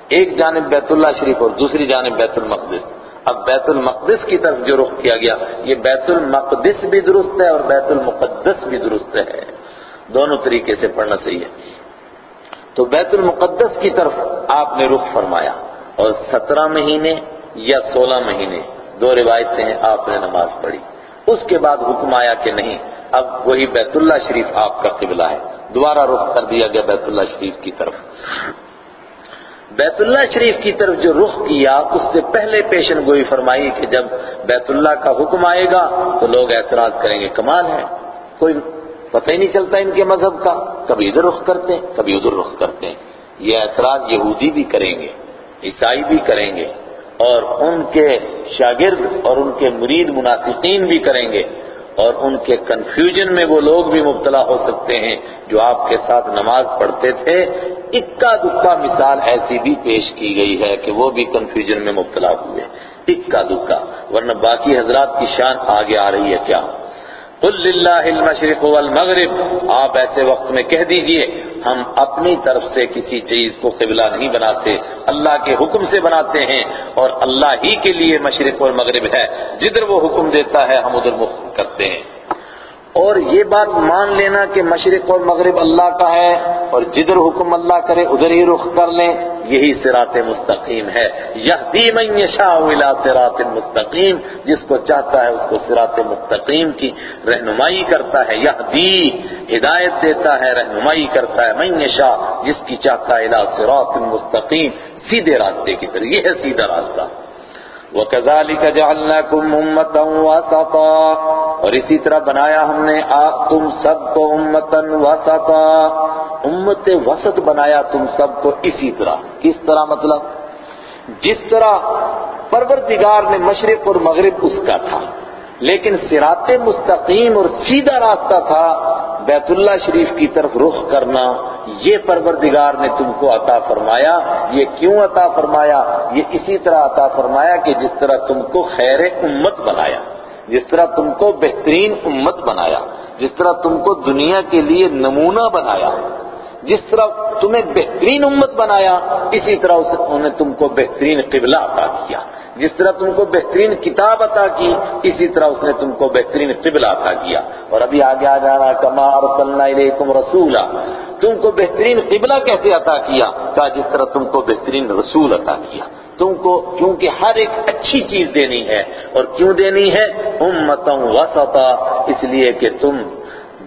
ایک جانب بیت اللہ شریف اور دوسری جانب بیت المقدس۔ اب بیت المقدس کی طرف جو رخ کیا گیا، یہ بیت المقدس بھی درست ہے اور بیت المقدس بھی درست ہے۔ دونوں طریقے سے پڑھنا صحیح ہے۔ تو بیت المقدس کی طرف آپ نے رخ فرمایا۔ اور سترہ مہینے یا سولہ مہینے دو روایتیں ہیں آپ نے نماز پڑھی۔ اس کے بعد حکم آیا کہ نہیں، اب وہی بیت اللہ شریف آپ کا قبلہ ہے۔ دوبارہ رخ کر دیا گیا بیت اللہ شریف کی طرف۔ بیت اللہ شریف کی طرف جو رخ کیا، اس سے پہلے پیشن گوئی فرمائی کہ جب بیت اللہ کا حکم آئے گا تو لوگ اعتراض کریں گے، کمال ہے۔ کوئی پتہ ہی نہیں چلتا ان کے مذہب کا۔ کبھی ادھر رخ کرتے ہیں، کبھی ادھر رخ کرتے ہیں۔ یہ اعتراض یہودی بھی کریں گے، عیسائی بھی کریں گے۔ اور ان کے شاگرد اور ان کے مرید منافقین بھی کریں گے اور ان کے کنفیوژن میں وہ لوگ بھی مبتلا ہو سکتے ہیں جو آپ کے ساتھ نماز پڑھتے تھے۔ اکا دکا مثال ایسی بھی پیش کی گئی ہے کہ وہ بھی کنفیوژن میں مبتلا ہوئے۔ اکا دکا، ورنہ باقی حضرات کی شان آگے آ رہی ہے کیا؟ قل للہ المشرق والمغرب۔ آپ ایسے وقت میں کہہ دیجیے، ہم اپنی طرف سے کسی چیز کو قبلہ نہیں بناتے، اللہ کے حکم سے بناتے ہیں اور اللہ ہی کے لیے مشرق اور مغرب ہے۔ جدھر وہ حکم دیتا ہے، ہم ادھر مخ کرتے ہیں۔ اور یہ بات مان لینا کہ مشرق اور مغرب اللہ کا ہے اور جدھر حکم اللہ کرے ادھر ہی رخ کر لیں، یہی صراط مستقیم ہے۔ یہدی من یشاء الى صراط مستقیم، جس کو چاہتا ہے اس کو صراط مستقیم کی رہنمائی کرتا ہے۔ یہدی ہدایت دیتا ہے، رہنمائی کرتا ہے۔ من یشاء، جس کی چاہتا ہے الى صراط مستقیم، سیدھے راستے کی طرح یہ ہے سیدھا راستہ۔ وَكَذَلِكَ جَعَلْنَاكُمْ أُمَّةً وَسَطًا اور اسی طرح بنایا ہم نے آپ تم سب کو امتن وسطا امت وسط بنایا تم سب کو اسی طرح کس طرح مطلب جس طرح پروردگار نے مشرق اور مغرب اس کا تھا لیکن سرات مستقیم اور سیدھا راستہ تھا بیت اللہ شریف کی طرف رخ کرنا۔ یہ پروردگار نے تم کو عطا فرمایا۔ یہ کیوں عطا فرمایا؟ یہ اسی طرح عطا فرمایا کہ جس طرح تم کو خیر امت بنایا، جس طرح تم کو بہترین امت بنایا، جس طرح تم کو دنیا کے لیے نمونہ بنایا۔ جس طرح تمہیں بہترین امت بنایا، اسی طرح انہوں نے تم کو بہترین قبلہ عطا کیا۔ جس طرح تم کو بہترین کتاب عطا کی، اسی طرح اس نے تم کو بہترین قبلہ عطا کیا۔ اور ابھی آگے آ جانا، کما ارسلنا الیکم رسولا۔ تم کو بہترین قبلہ کیسے عطا کیا؟ کہا، جس طرح تم کو بہترین رسول عطا کیا۔ تم کو، کیونکہ ہر ایک اچھی چیز دینی ہے۔ اور کیوں دینی ہے؟ امتوں وسطا، اس لیے کہ تم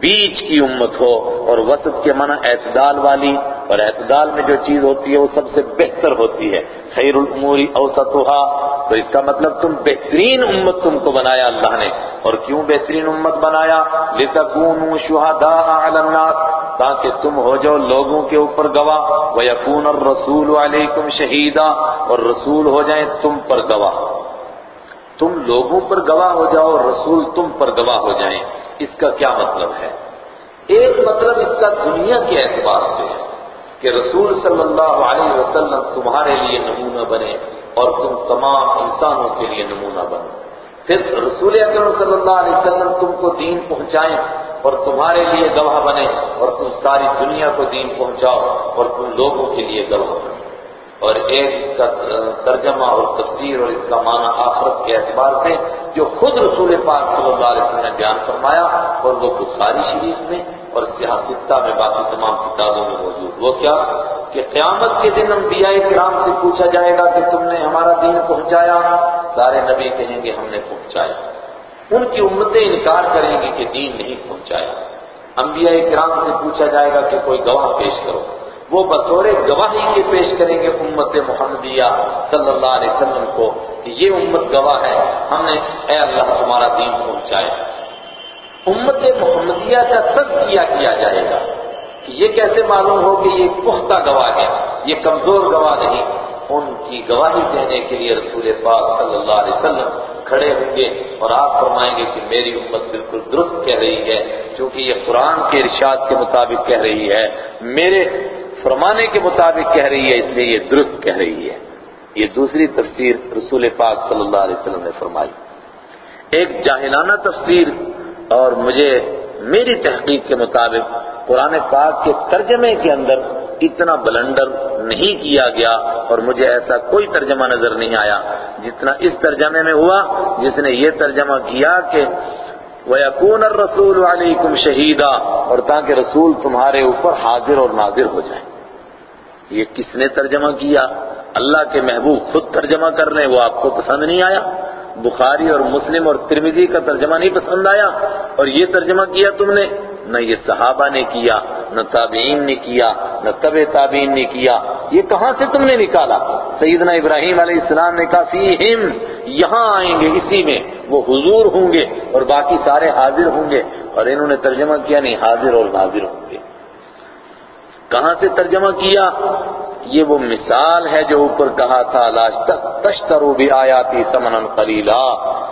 بیچ کی امت ہو اور وسط کے معنی اعتدال والی اور اعتدال میں جو چیز ہوتی ہے وہ سب سے بہتر ہوتی ہے، خیر الاموری اوسطها تو اس کا مطلب تم بہترین امت تم کو بنایا اللہ نے۔ اور کیوں بہترین امت بنایا؟ لتکونوا شہداء الناس، تاکہ تم ہو جاؤ لوگوں کے اوپر گواہ۔ ویکون الرسول علیکم شہیدا، اور رسول ہو جائیں تم پر گواہ۔ تم لوگوں پر گواہ ہو جاؤ اور رسول تم پر گواہ ہو جائیں۔ اس کا کیا مطلب ہے؟ ایک مطلب اس کا دنیا کے اعتبار سے ہے کہ رسول صلی اللہ علیہ وسلم تمہارے لیے نمونہ بنے اور تم تمام انسانوں کے لیے نمونہ بنو۔ پھر رسول اکرم صلی اللہ علیہ وسلم تم کو دین پہنچائیں اور تمہارے لیے گواہ بنے اور تم ساری دنیا کو دین پہنچاؤ اور تم لوگوں کے لیے گواہ بنو۔ اور ایک اس کا ترجمہ اور تفسیر اور اس کا معنی آخرت کے اعتبار سے جو خود رسول پاک صلی اللہ علیہ وسلم نے بیان فرمایا اور وہ بخاری شریف میں اور سیاستہ میں باقی تمام کتابوں میں موجود۔ وہ کیا؟ کہ قیامت کے دن انبیاء کرام سے پوچھا جائے گا کہ تم نے ہمارا دین پہنچایا؟ سارے نبی کہیں گے ہم نے پہنچایا۔ ان کی امتیں انکار کریں گی کہ دین نہیں پہنچایا۔ انبیاء کرام سے پوچھا جائے گا کہ کوئی گواہ پیش کرو۔ وہ بطور گواہی کے پیش کریں گے امت محمدیہ صلی اللہ علیہ وسلم کو کہ یہ امت گواہ ہے، ہم نے اے اللہ تمہارا دین پہنچایا۔ امت محمدیہ کا تجزیہ کیا جائے گا۔ کہ یہ کیسے معلوم ہو کہ یہ پختہ گواہ ہے؟ یہ کمزور گواہ نہیں۔ ان کی گواہی دینے کے لیے رسول پاک صلی اللہ علیہ وسلم کھڑے ہوں گے اور آپ فرمائیں گے کہ میری امت بالکل درست کہہ رہی ہے کیونکہ یہ قرآن کے ارشاد کے مطابق کہہ رہی ہے، میرے فرمانے کے مطابق کہہ رہی ہے، اس لیے یہ درست کہہ رہی ہے۔ یہ دوسری تفسیر رسول پاک صلی اللہ علیہ وسلم نے فرمائی۔ ایک جاہلانہ تفسیر اور مجھے میری تحقیق کے مطابق قرآن پاک کے ترجمے کے اندر اتنا بلنڈر نہیں کیا گیا اور مجھے ایسا کوئی ترجمہ نظر نہیں آیا جتنا اس ترجمے میں ہوا، جس نے یہ ترجمہ کیا کہ وَيَكُونَ الرَّسُولُ عَلَيْكُمْ شَهِيدًا اور تاکہ رسول تمہارے اوپر حاضر اور ناظر ہو جائیں۔ یہ کس نے ترجمہ کیا؟ اللہ کے محبوب خود ترجمہ کر لیں وہ آپ کو پسند نہیں آیا۔ بخاری اور مسلم اور ترمیزی کا ترجمہ نہیں پسند آیا۔ اور یہ ترجمہ کیا تم نے؟ نہ یہ صحابہ نے کیا، نہ تابعین نے کیا، نہ طب تابعین نے کیا۔ یہ کہاں سے تم نے نکالا؟ سیدنا ابراہیم علیہ السلام نے کہا، فیہم، یہاں آئیں گے اسی میں۔ وہ حضور ہوں گے اور باقی سارے حاضر ہوں گے۔ اور انہوں نے ترجمہ کیا، نہیں، حاضر اور ناظر ہوں گے۔ کہاں سے ترجمہ کیا؟ یہ وہ مثال ہے جو اوپر کہا تھا، لاش تشترو بھی آیاتی سمن قلیلا۔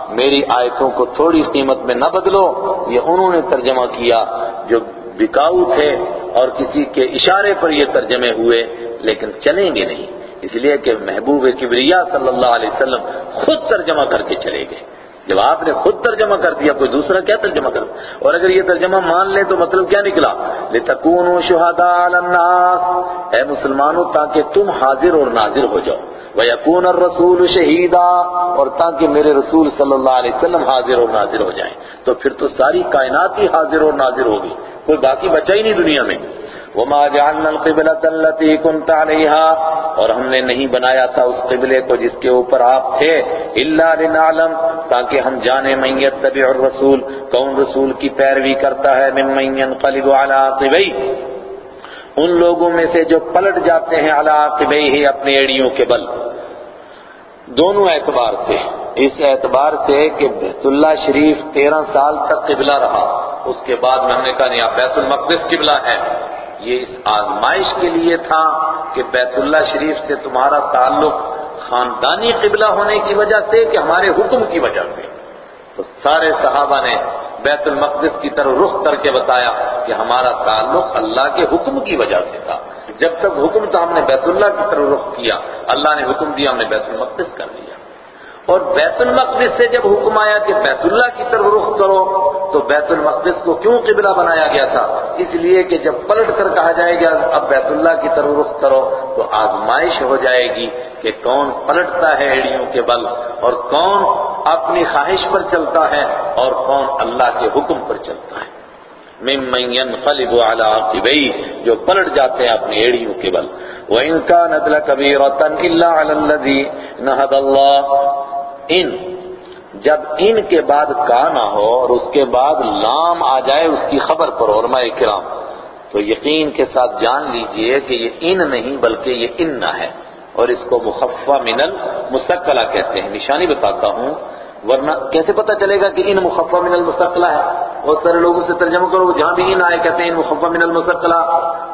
میری آیتوں کو تھوڑی قیمت میں نہ بدلو، یہ انہوں نے ترجمہ کیا جو بکاؤ تھے اور کسی کے اشارے پر یہ ترجمے ہوئے، لیکن چلیں گے نہیں۔ اس لیے کہ محبوب کبریا صلی اللہ علیہ وسلم خود ترجمہ کر کے چلے گئے۔ جب آپ نے خود ترجمہ کر دیا، کوئی دوسرا کیا ترجمہ کر اور اگر یہ ترجمہ مان لیں تو مطلب کیا نکلا؟ لِتَكُونُوا شُهَدَاءَ عَلَى النَّاسِ۔ اے مسلمانوں، تاکہ تم حاضر اور ناظر ہو جاؤ۔ وَيَكُونَ الرَّسُولُ شَهِيدًا۔ اور تاکہ میرے رسول صلی اللہ علیہ وسلم حاضر اور ناظر ہو جائیں۔ تو پھر تو ساری کائنات ہی حاضر اور ناظر ہوگی۔ کوئی باقی بچا ہی نہیں دنیا میں۔ وَمَا جَعَلْنَا الْقِبْلَةَ الَّتِي كُنْتَ عَلَيْهَا۔ اور ہم نے نہیں بنایا تھا اس قبلے کو جس کے اوپر آپ تھے۔ إِلَّا لِنَعْلَمْ، تاکہ ہم جانیں مَن يَتَّبِعُ الرَّسُولِ، کون رسول کی پیروی کرتا ہے۔ مِمَّن يَنْقَلِبُ عَلَىٰ عَقِبَيْهِ ان لوگوں میں سے جو پلٹ جاتے ہیں عَلَىٰ عَقِبَيْهِ اپنے ایڑیوں کے بل۔ دونوں اعتبار سے، اس اعتبار سے کہ بیت اللہ شریف تیرہ سال تک قبلہ رہا۔ اس کے بعد میں ہم نے کہا، نہیں بیت المقدس قبلہ ہے یہ اس آزمائش کے لیے تھا کہ بیت اللہ شریف سے تمہارا تعلق خاندانی قبلہ ہونے کی وجہ سے کہ ہمارے حکم کی وجہ سے۔ تو سارے صحابہ نے بیت المقدس کی طرف رخ کر کے بتایا کہ ہمارا تعلق اللہ کے حکم کی وجہ سے تھا۔ جب تک حکم تھا ہم نے بیت اللہ کی طرف رخ کیا، اللہ نے حکم دیا ہم نے بیت المقدس کر دیا۔ اور بیت المقدس سے جب حکم آیا کہ بیت اللہ کی طرف رخ کرو، تو بیت المقدس کو کیوں قبلہ بنایا گیا تھا؟ اس لیے کہ جب پلٹ کر کہا جائے گا، اب بیت اللہ کی طرف رخ کرو، تو آزمائش ہو جائے گی کہ کون پلٹتا ہے ایڑیوں کے بل اور کون اپنی خواہش پر چلتا ہے اور کون اللہ کے حکم پر چلتا ہے۔ ممن ينقلب على عقبيه، جو پلٹ جاتے ہیں اپنی ایڑیوں کے بل۔ وَإِن كَانَتْ لَكَبِيرَةً إِلَّا عَلَى الَّذِي نَهَدَ اللَّهُ ان جب ان کے بعد کا نہ ہو اور اس کے بعد لام آ جائے اس کی خبر پر علماء کرام، تو یقین کے ساتھ جان لیجیے کہ یہ ان نہیں بلکہ یہ ان ہے اور اس کو مخفہ من المستقلہ کہتے ہیں۔ نشانی بتاتا ہوں، ورنہ کیسے پتا چلے گا کہ ان مخفہ من المستقلہ ہے؟ بہت سارے لوگوں سے ترجمہ کرو، جہاں بھی ان آئے کہتے ہیں ان مخفہ من المستقلہ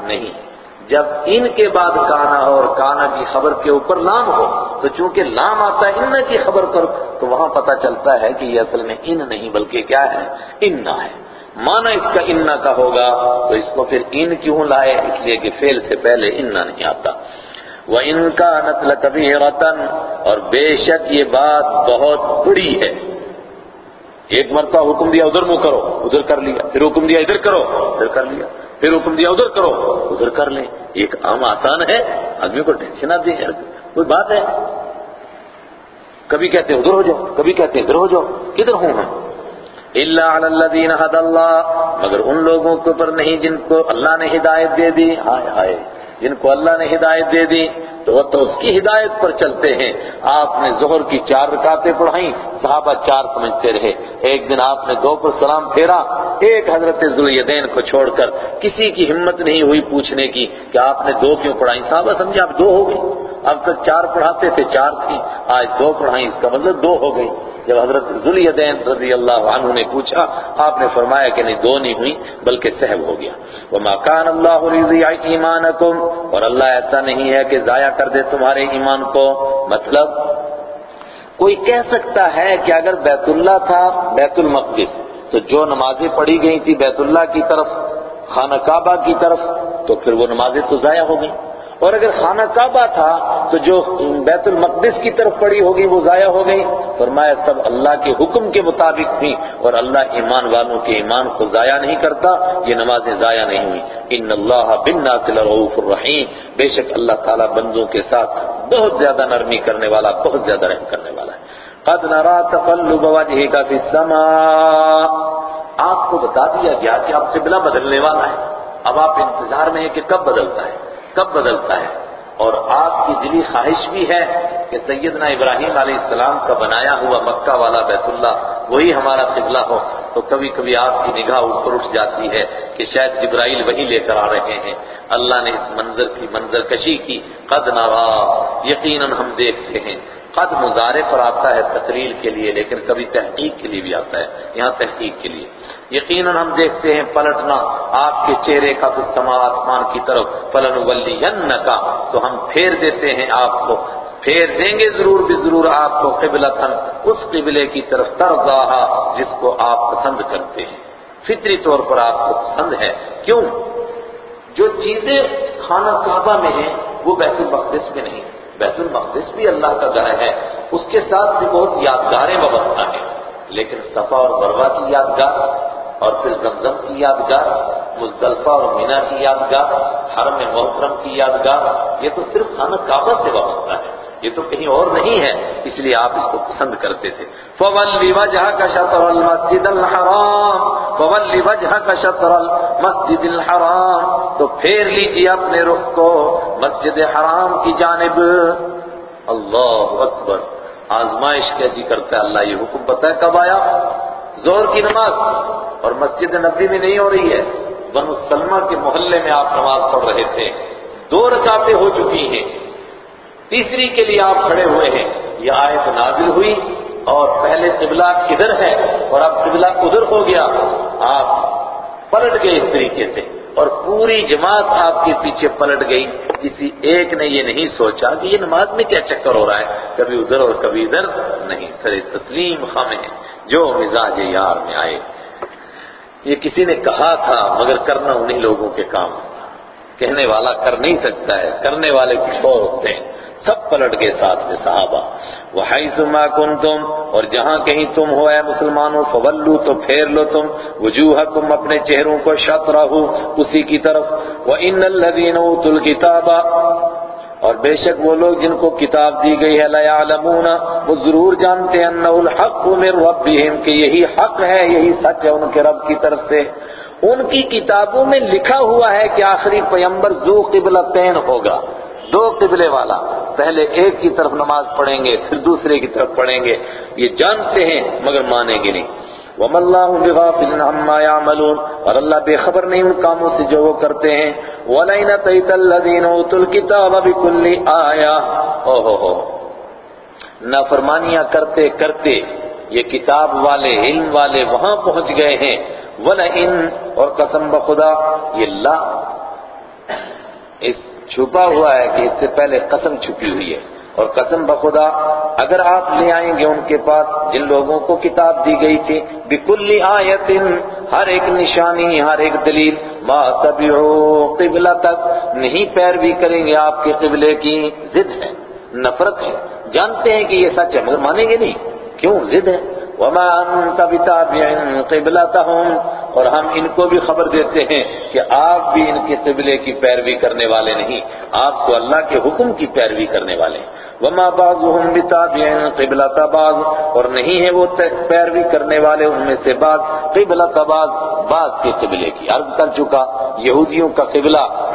نہیں۔ جب ان کے بعد کانا ہو اور کانا کی خبر کے اوپر لام ہو، تو چونکہ لام آتا ہے ان کی خبر پر، تو وہاں پتا چلتا ہے کہ یہ اصل میں ان نہیں، بلکہ کیا ہے؟ انا ہے۔ مانا اس کا انا کا ہوگا، تو اس کو پھر ان کیوں لائے؟ اس لیے کہ فیل سے پہلے انا نہیں آتا۔ وہ ان کا نتل کبھی رتن اور بے شک یہ بات بہت بڑی ہے۔ ایک مرتبہ حکم دیا، ادھر منہ کرو، ادھر کر لیا، پھر حکم دیا، ادھر کرو، ادھر کر لیا۔ پھر حکم دیا، ادھر کرو۔ ادھر کر لیں۔ ایک عام آسان ہے۔ آدمی کو ٹینشن آتی ہے کوئی بات ہے۔ کبھی کہتے ہیں ادھر ہو جاؤ، کبھی کہتے ہیں ادھر ہو جاؤ۔ کدھر ہوں میں اللہ الذین حد اللہ مگر ان لوگوں کے اوپر نہیں جن کو اللہ نے ہدایت دے دی۔ ہائے ہائے۔ جن کو اللہ نے ہدایت دے دی، تو وہ تو اس کی ہدایت پر چلتے ہیں۔ آپ نے ظہر کی چار رکعتیں پڑھائیں، صحابہ چار سمجھتے رہے۔ ایک دن آپ نے دو پر سلام پھیرا، ایک حضرت ذوالدین کو چھوڑ کر، کسی کی ہمت نہیں ہوئی پوچھنے کی کہ آپ نے دو کیوں پڑھائیں؟ صحابہ سمجھے آپ دو ہو گئے۔ اب تک چار پڑھاتے تھے، چار تھی، آج دو پڑھائیں، اس کا مطلب دو ہو گئی۔ جب حضرت ذوالدین رضی اللہ عنہ نے پوچھا، آپ نے فرمایا کہ نہیں، دو نہیں ہوئی، بلکہ سہب ہو گیا۔ وما كان اللہ ليضيع ایمانکم اور اللہ ایسا نہیں ہے کہ ضائع کر دے تمہارے ایمان کو۔ مطلب کوئی کہہ سکتا ہے کہ اگر بیت اللہ تھا، بیت المقدس، تو جو نمازیں پڑھی گئی تھی بیت اللہ کی طرف، خانہ کعبہ کی طرف، تو پھر وہ نمازیں تو ضائع ہو گئیں۔ اور اگر خانہ کعبہ تھا تو جو بیت المقدس کی طرف پڑی ہوگی وہ ضائع ہو گئی۔ فرمایا، سب اللہ کے حکم کے مطابق تھی اور اللہ ایمان والوں کے ایمان کو ضائع نہیں کرتا، یہ نمازیں ضائع نہیں ہوئی۔ ان اللہ بن ناصل رعوف الرحیم۔ بے شک اللہ تعالیٰ بندوں کے ساتھ بہت زیادہ نرمی کرنے والا، بہت زیادہ رحم کرنے والا ہے۔ قد نرا تقلب وجهك في السماء۔ آپ کو بتا دیا گیا کہ اب قبلہ بدلنے والا ہے۔ اب آپ انتظار میں ہیں کہ کب بدلتا ہے۔ سب بدلتا ہے۔ اور آپ کی دلی خواہش بھی ہے کہ سیدنا ابراہیم علیہ السلام کا بنایا ہوا مکہ والا بیت اللہ وہی ہمارا قبلہ ہو۔ تو کبھی کبھی آپ کی نگاہ اوپر اٹھ جاتی ہے کہ شاید جبرائیل وہی لے کر آ رہے ہیں۔ اللہ نے اس منظر کی منظر کشی کی۔ قد نہ یقیناً ہم دیکھتے ہیں۔ قد مظاہرے پر آتا ہے تقریر کے لیے، لیکن کبھی تحقیق کے لیے بھی آتا ہے، یہاں تحقیق کے لیے۔ یقیناً ہم دیکھتے ہیں، پلٹنا آپ کے چہرے کا کچھ آسمان کی طرف پلن ولی کا تو ہم پھیر دیتے ہیں آپ کو۔ پھیر دیں گے ضرور بھی ضرور آپ کو قبلتن اس قبلے کی طرف ترضا جس کو آپ پسند کرتے ہیں۔ فطری طور پر آپ کو پسند ہے۔ کیوں؟ جو چیزیں خانہ کعبہ میں ہیں، وہ بیت المقدس میں نہیں۔ بیت المقدس بھی اللہ کا گھر ہے، اس کے ساتھ بھی بہت یادگاریں وابستہ ہیں۔ لیکن صفا اور بروا کی یادگار اور پھر زمزم کی یادگار، مزدلفہ اور مینا کی یادگار، حرم محترم کی یادگار، یہ تو صرف خانہ کعبہ سے وابستہ ہے یہ تو کہیں اور نہیں ہے، اس لیے آپ اس کو پسند کرتے تھے۔ فَوَلِّ وَجْهَكَ شَطْرَ الْمَسْجِدِ الْحَرَامِ، فَوَلِّ وَجْهَكَ شَطْرَ الْمَسْجِدِ الْحَرَامِ۔ تو پھیر لیجیے اپنے رخ کو۔ مسجد حرام کی جانب۔ اللہ اکبر۔ آزمائش کیسی کرتا ہے اللہ یہ حکم پتہ ہے کب آیا؟ زور کی نماز۔ اور مسجد نبی میں نہیں ہو رہی ہے۔ بنو سلمہ کے محلے میں آپ نماز پڑھ رہے تھے۔ دو رکعتیں ہو چکی ہیں۔ تیسری کے لیے آپ کھڑے ہوئے ہیں۔ یہ آیت نازل ہوئی اور پہلے قبلہ ادھر ہے؟ اور اب قبلہ ادھر ہو گیا؟ آپ پلٹ گئے اس طریقے سے۔ اور پوری جماعت آپ کے پیچھے پلٹ گئی۔ کسی ایک نے یہ نہیں سوچا کہ یہ نماز میں کیا چکر ہو رہا ہے۔ کبھی ادھر اور کبھی ادھر۔ نہیں، سر تسلیم خم ہے۔ جو مزاج یار میں آئے۔ یہ کسی نے کہا تھا، مگر کرنا انہی لوگوں کے کام۔ کہنے والا کر نہیں سکتا ہے۔ کرنے والے کچھ اور ہوتے ہیں۔ سب پلٹ گئے ساتھ میں صحابہ وَحَيْثُمَا كُنْتُمْ، اور جہاں کہیں تم ہو اے مسلمانوں فولو تو پھیر لو تم وجوہکم اپنے چہروں کو شطرہو اسی کی طرف، وَإِنَّ الَّذِينَ أُوتُوا الْكِتَابَ، اور بے شک وہ لوگ جن کو کتاب دی گئی ہے، لَيَعْلَمُونَ، وہ ضرور جانتے ہیں انہو الحق من ربهم، کہ یہی حق ہے، یہی سچ ہے ان کے رب کی طرف سے۔ ان کی کتابوں میں لکھا ہوا ہے کہ آخری پیمبر ذو قبلتین ہوگا۔ دو قبلے والا، پہلے ایک کی طرف نماز پڑھیں گے، پھر دوسرے کی طرف پڑھیں گے۔ یہ جانتے ہیں مگر مانیں گے نہیں۔ وَمَا اللَّهُ بِغَافِلٍ اور اللہ بے خبر نہیں ان کاموں سے جو وہ کرتے ہیں۔ وَلَئِنَ تَيْتَ الَّذِينَ أُوتُوا الْكِتَابَ بِكُلِّ آيَةٍ۔ او ہو ہو۔ نافرمانیاں کرتے کرتے یہ کتاب والے، علم والے وہاں پہنچ گئے ہیں۔ وَلَئِن اور قسم بخدا، یہ لا۔ اس چھپا ہوا ہے کہ اس سے پہلے قسم چھپی ہوئی ہے۔ اور قسم بخدا، اگر آپ لے آئیں گے ان کے پاس، جن لوگوں کو کتاب دی گئی تھی بکلی آیت، ہر ایک نشانی، ہر ایک دلیل، ما تبعو قبلہ تک نہیں پیروی کریں گے آپ کے قبلے کی ضد ہے، نفرت ہے۔ جانتے ہیں کہ یہ سچ ہے، مگر مانیں گے نہیں۔ کیوں؟ ضد ہے۔ وما انت بتابع قبلتهم اور ہم ان کو بھی خبر دیتے ہیں کہ آپ بھی ان کے قبلے کی پیروی کرنے والے نہیں، آپ تو اللہ کے حکم کی پیروی کرنے والے ہیں۔ وما بعضهم بتابع قبلة بعض اور نہیں ہے وہ پیروی کرنے والے ان میں سے بعض۔ قبلة بعض بعض کے قبلے کی۔ عرض کر چکا، یہودیوں کا قبلہ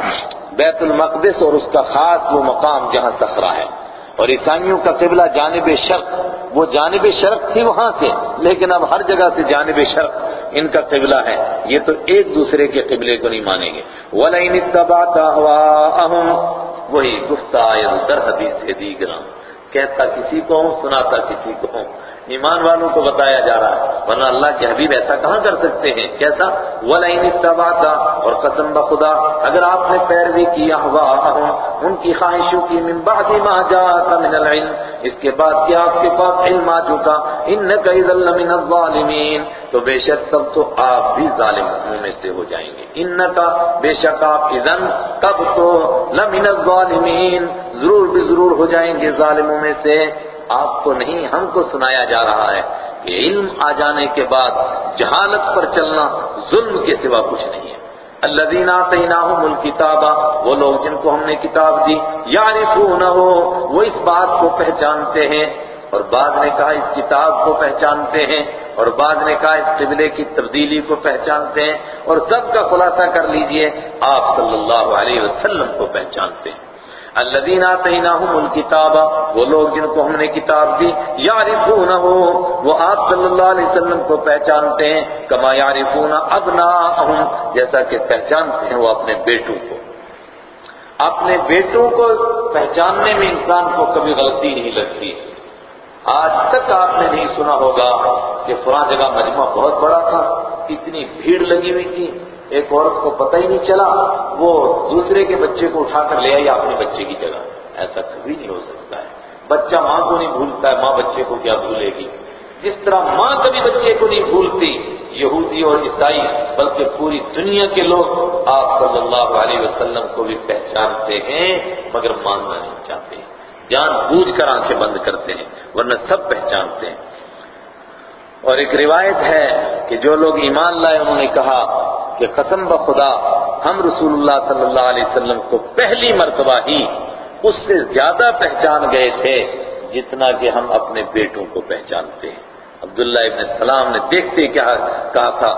بیت المقدس اور اس کا خاص وہ مقام جہاں صخرہ ہے۔ اور عیسائیوں کا قبلہ جانب شرق، وہ جانب شرق تھی وہاں سے، لیکن اب ہر جگہ سے جانب شرق ان کا قبلہ ہے۔ یہ تو ایک دوسرے کے قبلے کو نہیں مانیں گے۔ وَلَئِنِ اتَّبَعْتَ أَهْوَاءَهُمْ۔ وہی گفتہ آیت در حدیث دیگرام کہتا کسی کو ہوں، سناتا کسی کو ہوں۔ ایمان والوں کو بتایا جا رہا ہے۔ ورنہ اللہ کے حبیب ایسا کہاں کر سکتے ہیں؟ کیسا؟ وَلَئِنِ اتَّبَعْتَ اور قسم بخدا اگر آپ نے پیروی کی احواءهم ان کی خواہشوں کی من بعد ما جاءك من العلم، اس کے بعد کہ آپ کے پاس علم آ چکا انك اذا لمن الظالمین تو بے شک تب تو آپ بھی ظالموں میں سے ہو جائیں گے۔ انکا بے شک آپ اذن تب تو لمن الظالمین ضرور بھی ضرور ہو جائیں گے ظالموں میں سے۔ آپ کو نہیں، ہم کو سنایا جا رہا ہے کہ علم آ جانے کے بعد جہالت پر چلنا ظلم کے سوا کچھ نہیں ہے۔ الذین آتیناہم الکتابہ وہ لوگ جن کو ہم نے کتاب دی یعرفونہ وہ اس بات کو پہچانتے ہیں اور بعد نے کہا اس کتاب کو پہچانتے ہیں اور بعد نے کہا اس قبلے کی تبدیلی کو پہچانتے ہیں اور سب کا خلاصہ کر لیجیے، آپ صلی اللہ علیہ وسلم کو پہچانتے ہیں۔ الذین آتیناہم الکتاب وہ لوگ جن کو ہم نے کتاب دی یعرفونہ وہ آپ صلی اللہ علیہ وسلم کو پہچانتے ہیں کما یعرفون ابناءہم جیسا کہ پہچانتے ہیں وہ اپنے بیٹوں کو۔ اپنے بیٹوں کو پہچاننے میں انسان کو کبھی غلطی نہیں لگتی۔ آج تک آپ نے نہیں سنا ہوگا کہ فلاں جگہ مجمع بہت بڑا تھا، اتنی بھیڑ لگی ہوئی تھی۔ ایک عورت کو پتہ ہی نہیں چلا، وہ دوسرے کے بچے کو اٹھا کر لے آئی اپنے بچے کی جگہ۔ ایسا کبھی نہیں ہو سکتا ہے۔ بچہ ماں کو نہیں بھولتا ہے، ماں بچے کو کیا بھولے گی؟ جس طرح ماں کبھی بچے کو نہیں بھولتی، یہودی اور عیسائی، بلکہ پوری دنیا کے لوگ آپ صلی اللہ علیہ وسلم کو بھی پہچانتے ہیں، مگر ماننا نہیں چاہتے۔ جان بوجھ کر آنکھیں بند کرتے ہیں، ورنہ سب پہچانتے ہیں۔ اور ایک روایت ہے کہ جو لوگ ایمان لائے، انہوں نے کہا کہ قسم بخدا ہم رسول اللہ صلی اللہ علیہ وسلم کو پہلی مرتبہ ہی اس سے زیادہ پہچان گئے تھے جتنا کہ ہم اپنے بیٹوں کو پہچانتے ہیں۔ عبداللہ ابن السلام نے دیکھتے کیا، کہا تھا،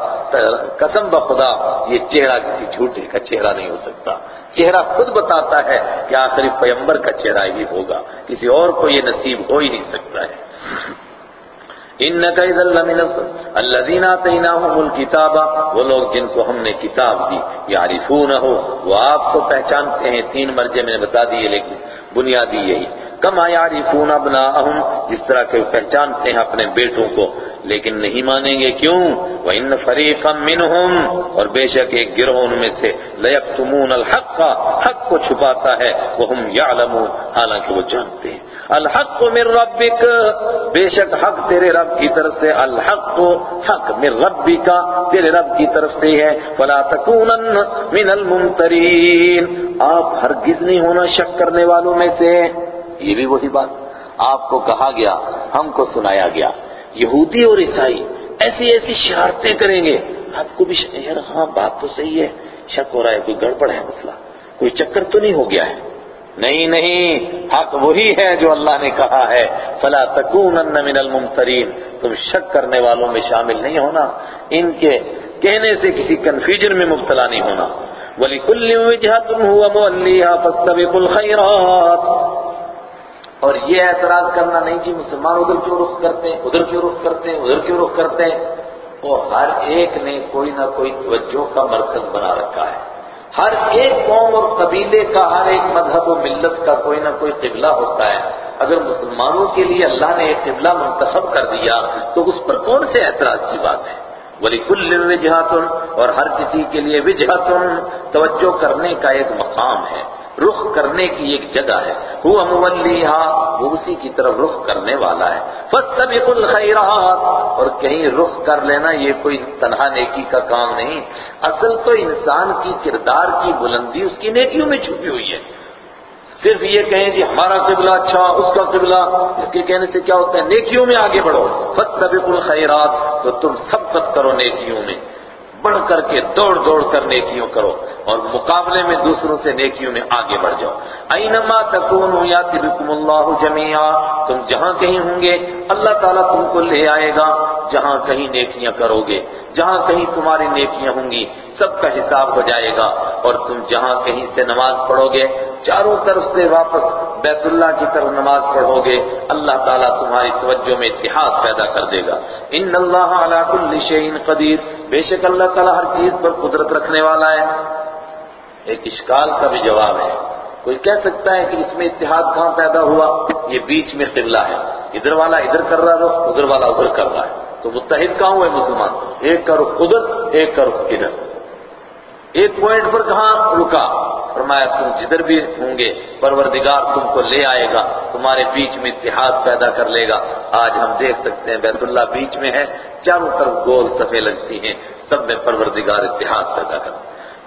قسم بخدا یہ چہرہ کسی جھوٹے کا چہرہ نہیں ہو سکتا۔ چہرہ خود بتاتا ہے کہ آخری پیمبر کا چہرہ ہی ہوگا، کسی اور کو یہ نصیب ہو ہی نہیں سکتا ہے۔ ان من الذين آتيناهم الكتاب، وہ لوگ جن کو ہم نے کتاب دی یعرفونه وہ آپ کو پہچانتے ہیں، تین مرجے میں نے بتا دیے لیکن بنیادی یہی۔ کما یعرفون ابناءهم، جس طرح کے پہچانتے ہیں اپنے بیٹوں کو، لیکن نہیں مانیں گے کیوں؟ وان فريقا منهم، اور بے شک ایک گروہ ان میں سے لیکتمون الحق، حق کو چھپاتا ہے، وهم يعلمون، حالانکہ وہ جانتے ہیں۔ الحق من ربک۔ بے شک حق تیرے رب کی طرف سے الحق حق من ربک تیرے رب کی طرف سے ہے۔ فلا تکونن من الممترین۔ آپ ہرگز نہیں ہونا شک کرنے والوں میں سے۔ یہ بھی وہی بات۔ آپ کو کہا گیا، ہم کو سنایا گیا۔ یہودی اور عیسائی ایسی ایسی شہارتیں کریں گے۔ آپ کو بھی یار ہاں بات تو صحیح ہے۔ شک ہو رہا ہے، کوئی گڑبڑ ہے مسئلہ۔ کوئی چکر تو نہیں ہو گیا ہے۔ نہیں نہیں، حق وہی ہے جو اللہ نے کہا ہے۔ فلا تکونن من الممترین تم شک کرنے والوں میں شامل نہیں ہونا۔ ان کے کہنے سے کسی کنفیوژن میں مبتلا نہیں ہونا۔ وَلِكُلِّ وِجْهَةٌ هُوَ مُوَلِّيهَا فَاسْتَبِقُوا الْخَيْرَاتِ۔ اور یہ اعتراض کرنا نہیں جی مسلمان ادھر کیوں رخ کرتے ہیں ادھر کیوں رخ کرتے ہیں ادھر کیوں رخ کرتے؟ ہیں وہ ہر ایک نے کوئی نہ کوئی توجہ کا مرکز بنا رکھا ہے۔ ہر ایک قوم اور قبیلے کا، ہر ایک مذہب و ملت کا کوئی نہ کوئی قبلہ ہوتا ہے۔ اگر مسلمانوں کے لیے اللہ نے ایک قبلہ منتخب کر دیا، تو اس پر کون سے اعتراض کی بات ہے؟ ولی کل وجہتن اور ہر کسی کے لیے وجہتن توجہ کرنے کا ایک مقام ہے۔ رخ کرنے کی ایک جگہ ہے۔ وہ مولیہا، وہ اسی کی طرف رخ کرنے والا ہے۔ فَاسْتَبِقُوا الْخَيْرَاتِ اور کہیں رخ کر لینا یہ کوئی تنہا نیکی کا کام نہیں۔ اصل تو انسان کی کردار کی بلندی اس کی نیکیوں میں چھپی ہوئی ہے۔ صرف یہ کہیں کہ ہمارا قبلہ اچھا اس کا قبلہ، اس کے کہنے سے کیا ہوتا ہے؟ نیکیوں میں آگے بڑھو۔ فَاسْتَبِقُوا الْخَيْرَاتِ تو تم سبقت کرو نیکیوں میں۔ بڑھ کر کے دوڑ دوڑ کر نیکیوں کرو اور مقابلے میں دوسروں سے نیکیوں میں آگے بڑھ جاؤ۔ اینما تکونو یاتی بکم اللہ جميعا تم جہاں کہیں ہوں گے، اللہ تعالیٰ تم کو لے آئے گا۔ جہاں کہیں نیکیاں کرو گے، جہاں کہیں تمہاری نیکیاں ہوں گی، سب کا حساب ہو جائے گا۔ اور تم جہاں کہیں سے نماز پڑھو گے چاروں طرف سے واپس بیت اللہ کی طرف نماز پڑھو گے، اللہ تعالیٰ تمہاری توجہ میں اتحاد پیدا کر دے گا۔ ان اللہ علی کل شیء قدیر، بے شک اللہ تعالیٰ ہر چیز پر قدرت رکھنے والا ہے۔ ایک اشکال کا بھی جواب ہے۔ کوئی کہہ سکتا ہے کہ اس میں اتحاد کہاں پیدا ہوا؟ یہ بیچ میں قبلہ ہے۔ ادھر والا ادھر کر رہا رخ ادھر والا ادھر کر رہا ہے۔ تو متحد کہاں ہوئے مسلمان؟ ایک کا رخ ادھر ایک کا رخ ادھر ایک پوائنٹ پر کہاں رکا؟ فرمایا، تم جدھر بھی ہوں گے، پروردگار تم کو لے آئے گا، تمہارے بیچ میں اتحاد پیدا کر لے گا۔ آج ہم دیکھ سکتے ہیں بیت اللہ بیچ میں ہے، چاروں طرف گول صفے لگتی ہیں، سب میں پروردگار اتحاد پیدا کر۔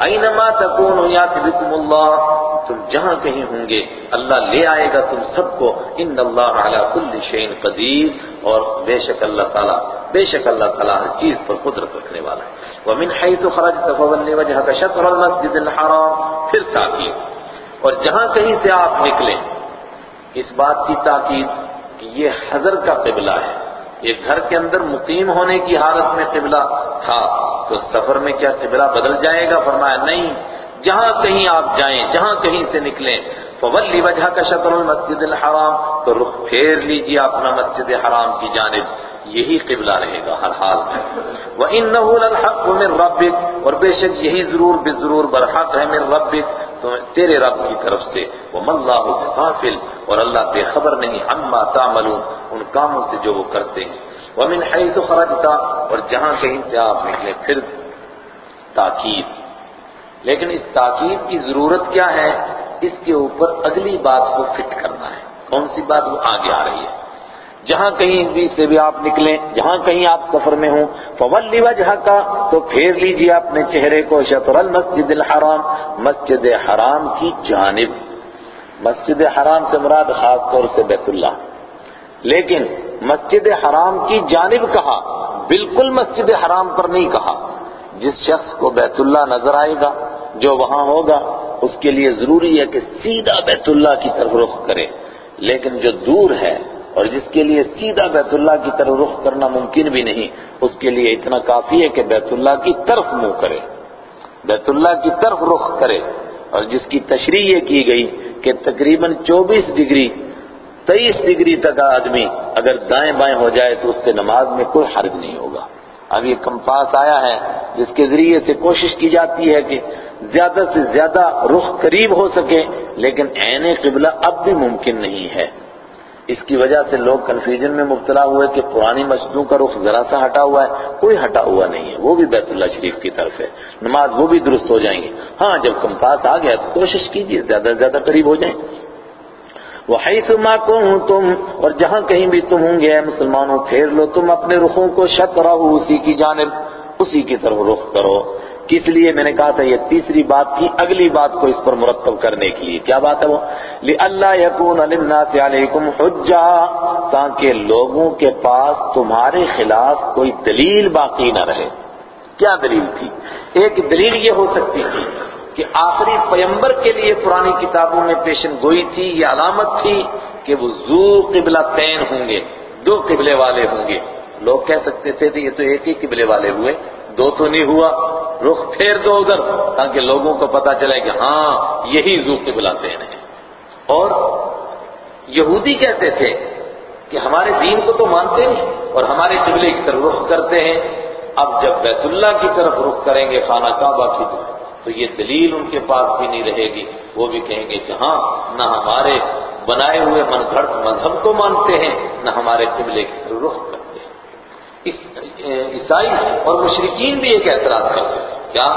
اینما تکون یات بکم اللہ، تم جہاں کہیں ہوں گے، اللہ لے آئے گا تم سب کو، ان اللہ علی کل شین قدیر، اور بے شک اللہ تعالیٰ بے شک اللہ تعالیٰ ہر چیز پر قدرت رکھنے والا ہے۔ ومن حيث خرجت فولي وجهك شطر المسجد الحرام۔ پھر تاکید۔ اور جہاں کہیں سے آپ نکلیں، اس بات کی تاکید کہ یہ حضر کا قبلہ ہے۔ یہ گھر کے اندر مقیم ہونے کی حالت میں قبلہ تھا۔ تو سفر میں کیا قبلہ بدل جائے گا؟ فرمایا نہیں۔ جہاں کہیں آپ جائیں، جہاں کہیں سے نکلیں۔ فولی وجہ کا شطر المسجد الحرام۔ تو رخ پھیر لیجیے اپنا مسجد حرام کی جانب۔ یہی قبلہ رہے گا ہر حال میں۔ وَإِنَّهُ لَلْحَقُ مِن رَبِّكَ۔ اور بے شک یہی ضرور بے ضرور برحق ہے من ربک تو تیرے رب کی طرف سے۔ وَمَا اللَّهُ بِغَافِلٍ اور اللہ بے خبر نہیں عما تعملون۔ ان کاموں سے جو وہ کرتے ہیں۔ وَمِنْ حَيْثُ خَرَجْتَ۔ اور جہاں کہیں سے آپ نکلے، پھر تاکید۔ لیکن اس تاکید کی ضرورت کیا ہے؟ اس کے اوپر اگلی بات کو فٹ کرنا ہے۔ کون سی بات وہ آگے آ رہی ہے؟ جہاں کہیں بھی سے بھی آپ نکلیں، جہاں کہیں آپ سفر میں ہوں، فولی وجہ کا تو پھیر لیجیے اپنے چہرے کو شطر المسجد الحرام، مسجد حرام کی جانب۔ مسجد حرام سے مراد خاص طور سے بیت اللہ۔ لیکن مسجد حرام کی جانب کہا، بالکل مسجد حرام پر نہیں کہا۔ جس شخص کو بیت اللہ نظر آئے گا، جو وہاں ہوگا، اس کے لیے ضروری ہے کہ سیدھا بیت اللہ کی طرف رخ کرے۔ لیکن جو دور ہے اور جس کے لیے سیدھا بیت اللہ کی طرف رخ کرنا ممکن بھی نہیں، اس کے لیے اتنا کافی ہے کہ بیت اللہ کی طرف منہ کرے۔ بیت اللہ کی طرف رخ کرے۔ اور جس کی تشریح یہ کی گئی کہ تقریباً چوبیس ڈگری، تیئیس ڈگری تک آدمی اگر دائیں بائیں ہو جائے تو اس سے نماز میں کوئی حرج نہیں ہوگا۔ اب یہ کمپاس آیا ہے، جس کے ذریعے سے کوشش کی جاتی ہے کہ زیادہ سے زیادہ رخ قریب ہو سکے، لیکن عین قبلہ اب بھی ممکن نہیں ہے۔ اس کی وجہ سے لوگ کنفیوژن میں مبتلا ہوئے کہ پرانی مسجدوں کا رخ ذرا سا ہٹا ہوا ہے، کوئی ہٹا ہوا نہیں ہے۔ وہ بھی بیت اللہ شریف کی طرف ہے۔ نماز وہ بھی درست ہو جائیں گے ہاں جب کمپاس آ گیا تو کوشش کیجیے زیادہ سے زیادہ قریب ہو جائیں۔ وہ مَا تم اور جہاں کہیں بھی تم ہوں گے مسلمانوں، پھیر لو تم اپنے رخوں کو شک رہو اسی کی جانب، اسی کی طرف رخ کرو۔ کس لیے میں نے کہا تھا یہ تیسری بات تھی اگلی بات کو اس پر مرتب کرنے کے لیے۔ کیا بات ہے وہ؟ اللہ یقون لِلنَّاسِ عَلَيْكُمْ حُجَّةً تاکہ لوگوں کے پاس تمہارے خلاف کوئی دلیل باقی نہ رہے۔ کیا دلیل تھی؟ ایک دلیل یہ ہو سکتی تھی کہ آخری پیمبر کے لیے پرانی کتابوں میں پیشن گوئی تھی، یہ علامت تھی کہ وہ زو قبلہ تین ہوں گے، دو قبلے والے ہوں گے۔ لوگ کہہ سکتے تھے کہ یہ تو ایک ہی قبلے والے ہوئے۔ دو تو نہیں ہوا، رخ پھیر دو ادھر، تاکہ لوگوں کو پتا چلے کہ ہاں یہی زو قبلہ تین ہے۔ اور یہودی کہتے تھے کہ ہمارے دین کو تو مانتے نہیں اور ہمارے قبلے کی طرف رخ کرتے ہیں۔ اب جب بیت اللہ کی طرف رخ کریں گے، خانہ کعبہ کی طرف، تو یہ دلیل ان کے پاس بھی نہیں رہے گی۔ وہ بھی کہیں گے کہ ہاں نہ ہمارے بنائے ہوئے من گھڑت مذہب کو مانتے ہیں، نہ ہمارے قبلے کی رخ کرتے ہیں۔ عیسائی اور مشرقین بھی ایک اعتراض کرتے ہیں۔ کیا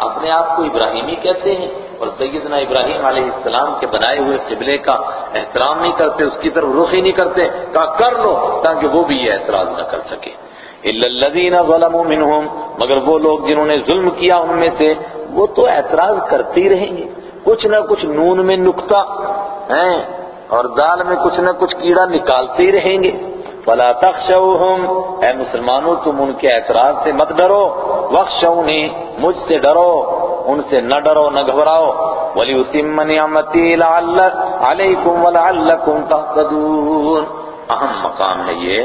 اپنے آپ کو ابراہیمی کہتے ہیں اور سیدنا ابراہیم علیہ السلام کے بنائے ہوئے قبلے کا احترام نہیں کرتے، اس کی طرف رخ ہی نہیں کرتے، کہا کر لو تاکہ وہ بھی یہ اعتراض نہ کر سکے۔ الذین ظلموا منہم مگر وہ لوگ جنہوں نے ظلم کیا ان میں سے، وہ تو اعتراض کرتے ہی رہیں گے۔ کچھ نہ کچھ نون میں نکتا ہے اور دال میں کچھ نہ کچھ کیڑا نکالتے ہی رہیں گے۔ فلا تخشوہم اے مسلمانوں، تم ان کے اعتراض سے مت ڈرو۔ وخشونی، مجھ سے ڈرو۔ ان سے نہ ڈرو، نہ گھبراؤ۔ وَلِيُتِمَّ نِعْمَتِي عَلَيْكُمْ وَلَعَلَّكُمْ تَحْتَدُونَ اہم مقام ہے یہ۔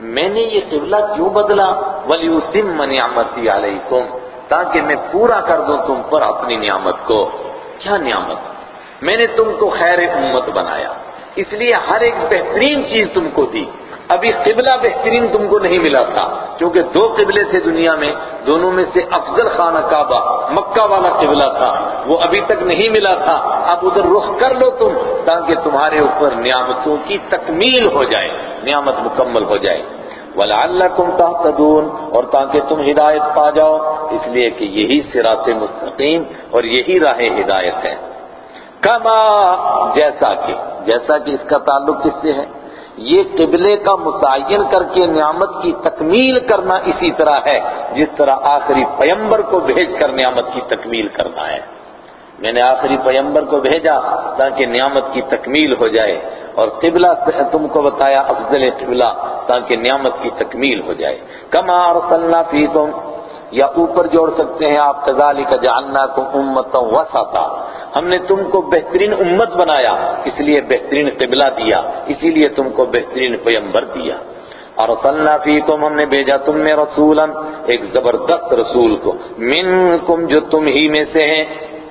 میں نے یہ قبلہ کیوں بدلا؟ وَلِيُتِمَّ نِعْمَتِي عَلَيْكُمْ۔ تاکہ میں پورا کر دوں تم پر اپنی نعمت کو۔ کیا نعمت؟ میں نے تم کو خیر امت بنایا۔ اس لیے ہر ایک بہترین چیز تم کو دی۔ ابھی قبلہ بہترین تم کو نہیں ملا تھا، کیونکہ دو قبلے تھے دنیا میں، دونوں میں سے افضل خانہ کعبہ، مکہ والا قبلہ تھا، وہ ابھی تک نہیں ملا تھا۔ اب ادھر رخ کر لو تم، تاکہ تمہارے اوپر نعمتوں کی تکمیل ہو جائے، نعمت مکمل ہو جائے۔ وَلَعَلَّكُمْ تَحْتَدُونَ اور تاکہ تم ہدایت پا جاؤ، اس لیے کہ یہی صراط مستقیم اور یہی راہ ہدایت ہے۔ کما، جیسا کہ جیسا کہ اس کا تعلق کس سے ہے؟ یہ قبلے کا متعین کر کے نعمت کی تکمیل کرنا اسی طرح ہے، جس طرح آخری پیمبر کو بھیج کر نعمت کی تکمیل کرنا ہے۔ میں نے آخری پیمبر کو بھیجا تاکہ نعمت کی تکمیل ہو جائے، اور قبلہ تم کو بتایا افضل قبلہ تاکہ نعمت کی تکمیل ہو جائے۔ کما ارسلنا فیکم یا اوپر جوڑ سکتے ہیں آپ کا جاننا کو امت وسطا۔ ہم نے تم کو بہترین امت بنایا، اس لیے بہترین قبلہ دیا، اسی لیے تم کو بہترین پیمبر دیا۔ اور فیکم، ہم نے بھیجا تم میں رسولا، ایک زبردست رسول کو۔ منکم، جو تم ہی میں سے ہیں،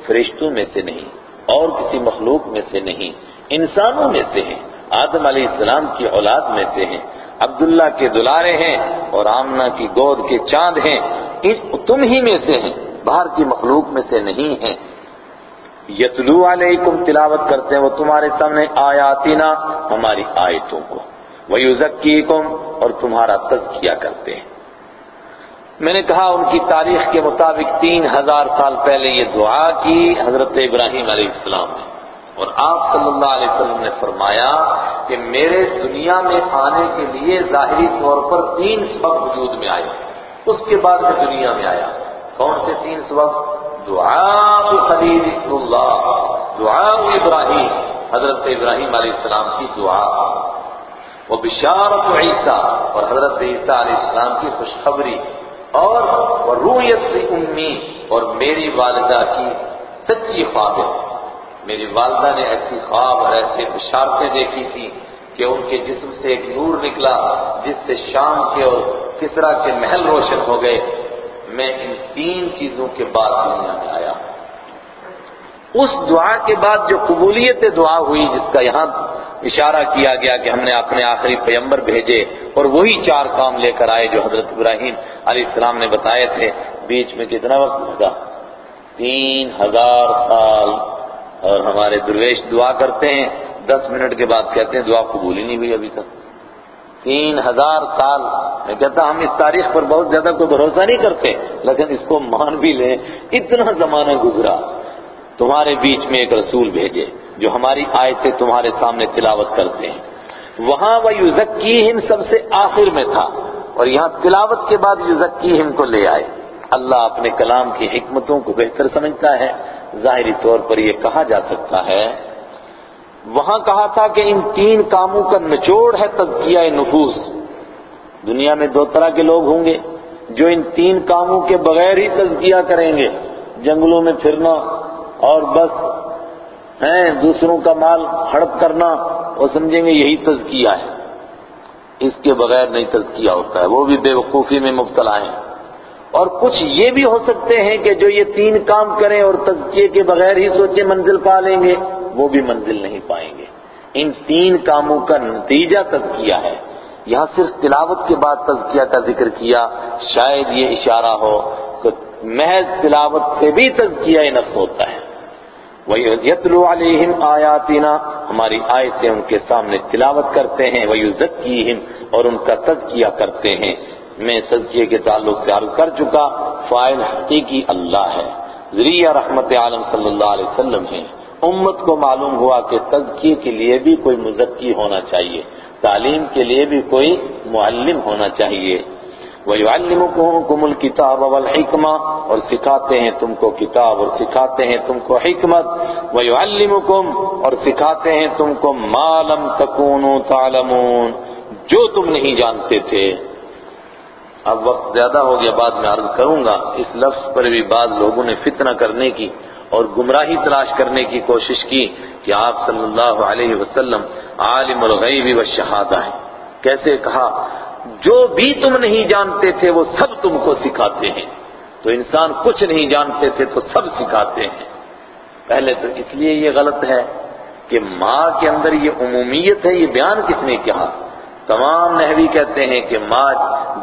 فرشتوں میں سے نہیں، اور کسی مخلوق میں سے نہیں، انسانوں میں سے ہیں، آدم علیہ السلام کی اولاد میں سے ہیں۔ عبداللہ کے دلارے ہیں اور آمنہ کی گود کے چاند ہیں۔ تم ہی میں سے ہیں، باہر کی مخلوق میں سے نہیں ہیں۔ یتلو علیکم تلاوت کرتے ہیں وہ تمہارے سامنے آیاتنا، ہماری آیتوں کو۔ وَيُزَكِّيكُمْ اور تمہارا تذکیہ کرتے ہیں۔ میں نے کہا، ان کی تاریخ کے مطابق تین ہزار سال پہلے یہ دعا کی حضرت ابراہیم علیہ السلام نے۔ اور آپ صلی اللہ علیہ وسلم نے فرمایا کہ میرے دنیا میں آنے کے لیے ظاہری طور پر تین سبب وجود میں آئے۔ اس کے بعد میں دنیا میں آیا۔ کون سے تین سبب دعا خلیل اللہ دعا ابراہیم، حضرت ابراہیم علیہ السلام کی دعا۔ وہ بشارت عیسیٰ اور حضرت عیسیٰ علیہ السلام کی خوشخبری۔ اور رویت امی اور میری والدہ کی سچی خواب ہے میری والدہ نے ایسی خواب اور ایسے بشارتیں دیکھی تھی کہ ان کے جسم سے ایک نور نکلا، جس سے شام کے اور کسرا کے محل روشن ہو گئے۔ میں ان تین چیزوں کے بعد دنیا میں آیا۔ اس دعا کے بعد جو قبولیت دعا ہوئی، جس کا یہاں اشارہ کیا گیا کہ ہم نے اپنے آخری پیمبر بھیجے اور وہی چار کام لے کر آئے جو حضرت ابراہیم علیہ السلام نے بتائے تھے، بیچ میں کتنا وقت لگا تین ہزار سال۔ اور ہمارے درویش دعا کرتے ہیں، دس منٹ کے بعد کہتے ہیں دعا قبول ہی نہیں ہوئی ابھی تک۔ تین ہزار سال۔ میں کہتا ہم اس تاریخ پر بہت زیادہ کوئی بھروسہ نہیں کرتے، لیکن اس کو مان بھی لیں، اتنا زمانہ گزرا۔ تمہارے بیچ میں ایک رسول بھیجے، جو ہماری آیتیں تمہارے سامنے تلاوت کرتے ہیں۔ وہاں وہ یوزکیہم سب سے آخر میں تھا، اور یہاں تلاوت کے بعد یوزکیہم کو لے آئے۔ اللہ اپنے کلام کی حکمتوں کو بہتر سمجھتا ہے۔ ظاہری طور پر یہ کہا جا سکتا ہے وہاں کہا تھا کہ ان تین کاموں کا نچوڑ ہے تزکیہ نفوس۔ دنیا میں دو طرح کے لوگ ہوں گے جو ان تین کاموں کے بغیر ہی تزکیہ کریں گے۔ جنگلوں میں پھرنا اور بس، ہیں، دوسروں کا مال ہڑپ کرنا، وہ سمجھیں گے یہی تزکیہ ہے۔ اس کے بغیر نہیں تزکیہ ہوتا ہے، وہ بھی بے وقوفی میں مبتلا ہیں۔ اور کچھ یہ بھی ہو سکتے ہیں کہ جو یہ تین کام کریں اور تزکیے کے بغیر ہی سوچے منزل پا لیں گے۔ وہ بھی منزل نہیں پائیں گے۔ ان تین کاموں کا نتیجہ تزکیہ ہے۔ یہاں صرف تلاوت کے بعد تزکیہ کا ذکر کیا، شاید یہ اشارہ ہو کہ محض تلاوت سے بھی تزکیہ نفس ہوتا ہے۔ وَيَتْلُ عَلَيْهِمْ آیاتنا، ہماری آیتیں ان کے سامنے تلاوت کرتے ہیں۔ وَيُزَكِّيهِمْ اور ان کا تزکیہ کرتے ہیں۔ میں تزکیے کے تعلق سے عرض کر چکا فائل حقیقی اللہ ہے۔ ذریعہ رحمت عالم صلی اللہ علیہ وسلم ہے امت کو معلوم ہوا کہ تزکیے کے لیے بھی کوئی مزکی ہونا چاہیے، تعلیم کے لیے بھی کوئی معلم ہونا چاہیے۔ وَيُعَلِّمُكُمُ الْكِتَابَ وَالْحِكْمَةِ، اور سکھاتے ہیں تم کو کتاب اور سکھاتے ہیں تم کو حکمت۔ وَيُعَلِّمُكُمْ، اور سکھاتے ہیں تم کو مَا لَمْ تَكُونُوا تَعْلَمُونَ۔ جو تم نہیں جانتے تھے۔ اب وقت زیادہ ہو گیا، بعد میں عرض کروں گا، اس لفظ پر بھی بعض لوگوں نے فتنہ کرنے کی اور گمراہی تلاش کرنے کی کوشش کی کہ آپ صلی اللہ علیہ وسلم عالم الغیب والشہادہ ہیں۔ کیسے کہا؟ جو بھی تم نہیں جانتے تھے وہ سب تم کو سکھاتے ہیں۔ تو انسان کچھ نہیں جانتے تھے تو سب سکھاتے ہیں۔ پہلے تو اس لیے یہ غلط ہے کہ ماں کے اندر یہ عمومیت ہے، یہ بیان کس نے کہا تمام نحوی کہتے ہیں کہ ماں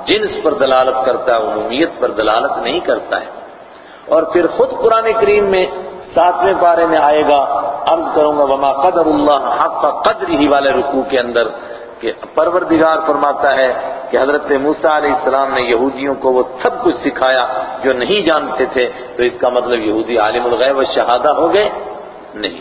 جنس پر دلالت کرتا ہے، عمومیت پر دلالت نہیں کرتا ہے۔ اور پھر خود قرآن کریم میں ساتویں پارے میں آئے گا، عرض کروں گا، وما قدر اللہ حق قدر ہی والے رکوع کے اندر، کہ پروردگار فرماتا ہے کہ حضرت موسیٰ علیہ السلام نے یہودیوں کو وہ سب کچھ سکھایا جو نہیں جانتے تھے، تو اس کا مطلب یہودی عالم الغیب و شہادہ ہو گئے؟ نہیں۔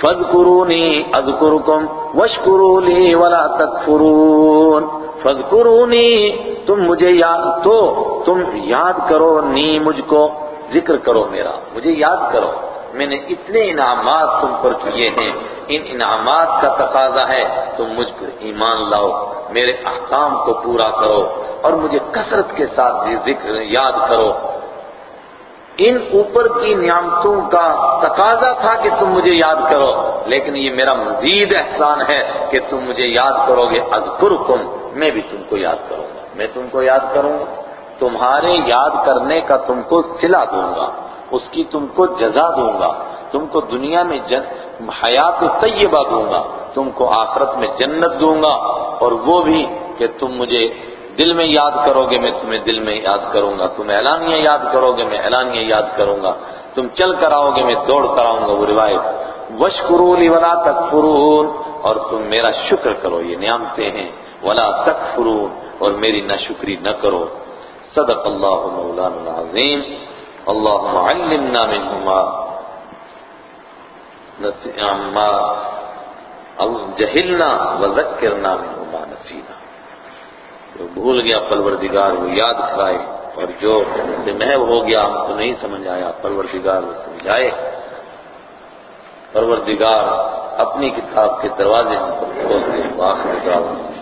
فَذْكُرُونِي أَذْكُرُكُمْ وَاشْكُرُوا لِي وَلَا تَكْفُرُونَ فَذْكُرُونِي تم مجھے یاد تو تم یاد کرو، نی مجھ کو ذکر کرو میرا، مجھے یاد کرو۔ میں نے اتنے انعامات تم پر کیے ہیں۔ ان انعامات کا تقاضا ہے، تم مجھ پر ایمان لاؤ، میرے احکام کو پورا کرو اور مجھے کثرت کے ساتھ یہ ذکر یاد کرو۔ ان اوپر کی نعمتوں کا تقاضا تھا کہ تم مجھے یاد کرو، لیکن یہ میرا مزید احسان ہے کہ تم مجھے یاد کرو گے۔ اذکرکم میں بھی تم کو یاد کروں گا۔ میں تم کو یاد کروں گا تمہارے یاد کرنے کا تم کو سلا دوں گا۔ اس کی تم کو جزا دوں گا۔ تم کو دنیا میں جن، حیات طیبہ دوں گا۔ تم کو آخرت میں جنت دوں گا۔ اور وہ بھی کہ تم مجھے دل میں یاد کرو گے میں تمہیں دل میں یاد کروں گا۔ تم اعلانیہ یاد کرو گے میں اعلانیہ یاد کروں گا۔ تم چل کر آؤ گے میں دوڑ کر آؤں گا۔ وہ روایت وشکرونی ولا تکفرون اور تم میرا شکر کرو، یہ نعمتیں ہیں۔ ولا تکفرون، اور میری نہ شکری نہ کرو۔ صدق اللہ مولانا العظیم۔ اللہم علمنا منہما۔ ما جہلنا وذکرنا منہما نسینا جو بھول گیا پروردگار، وہ یاد کرائے۔ اور جو سے محو ہو گیا ہم کو نہیں سمجھ آیا۔ پروردگار وہ سمجھائے۔ پروردگار اپنی کتاب کے دروازے ہم کو کھول دے۔ واخر دعوانا۔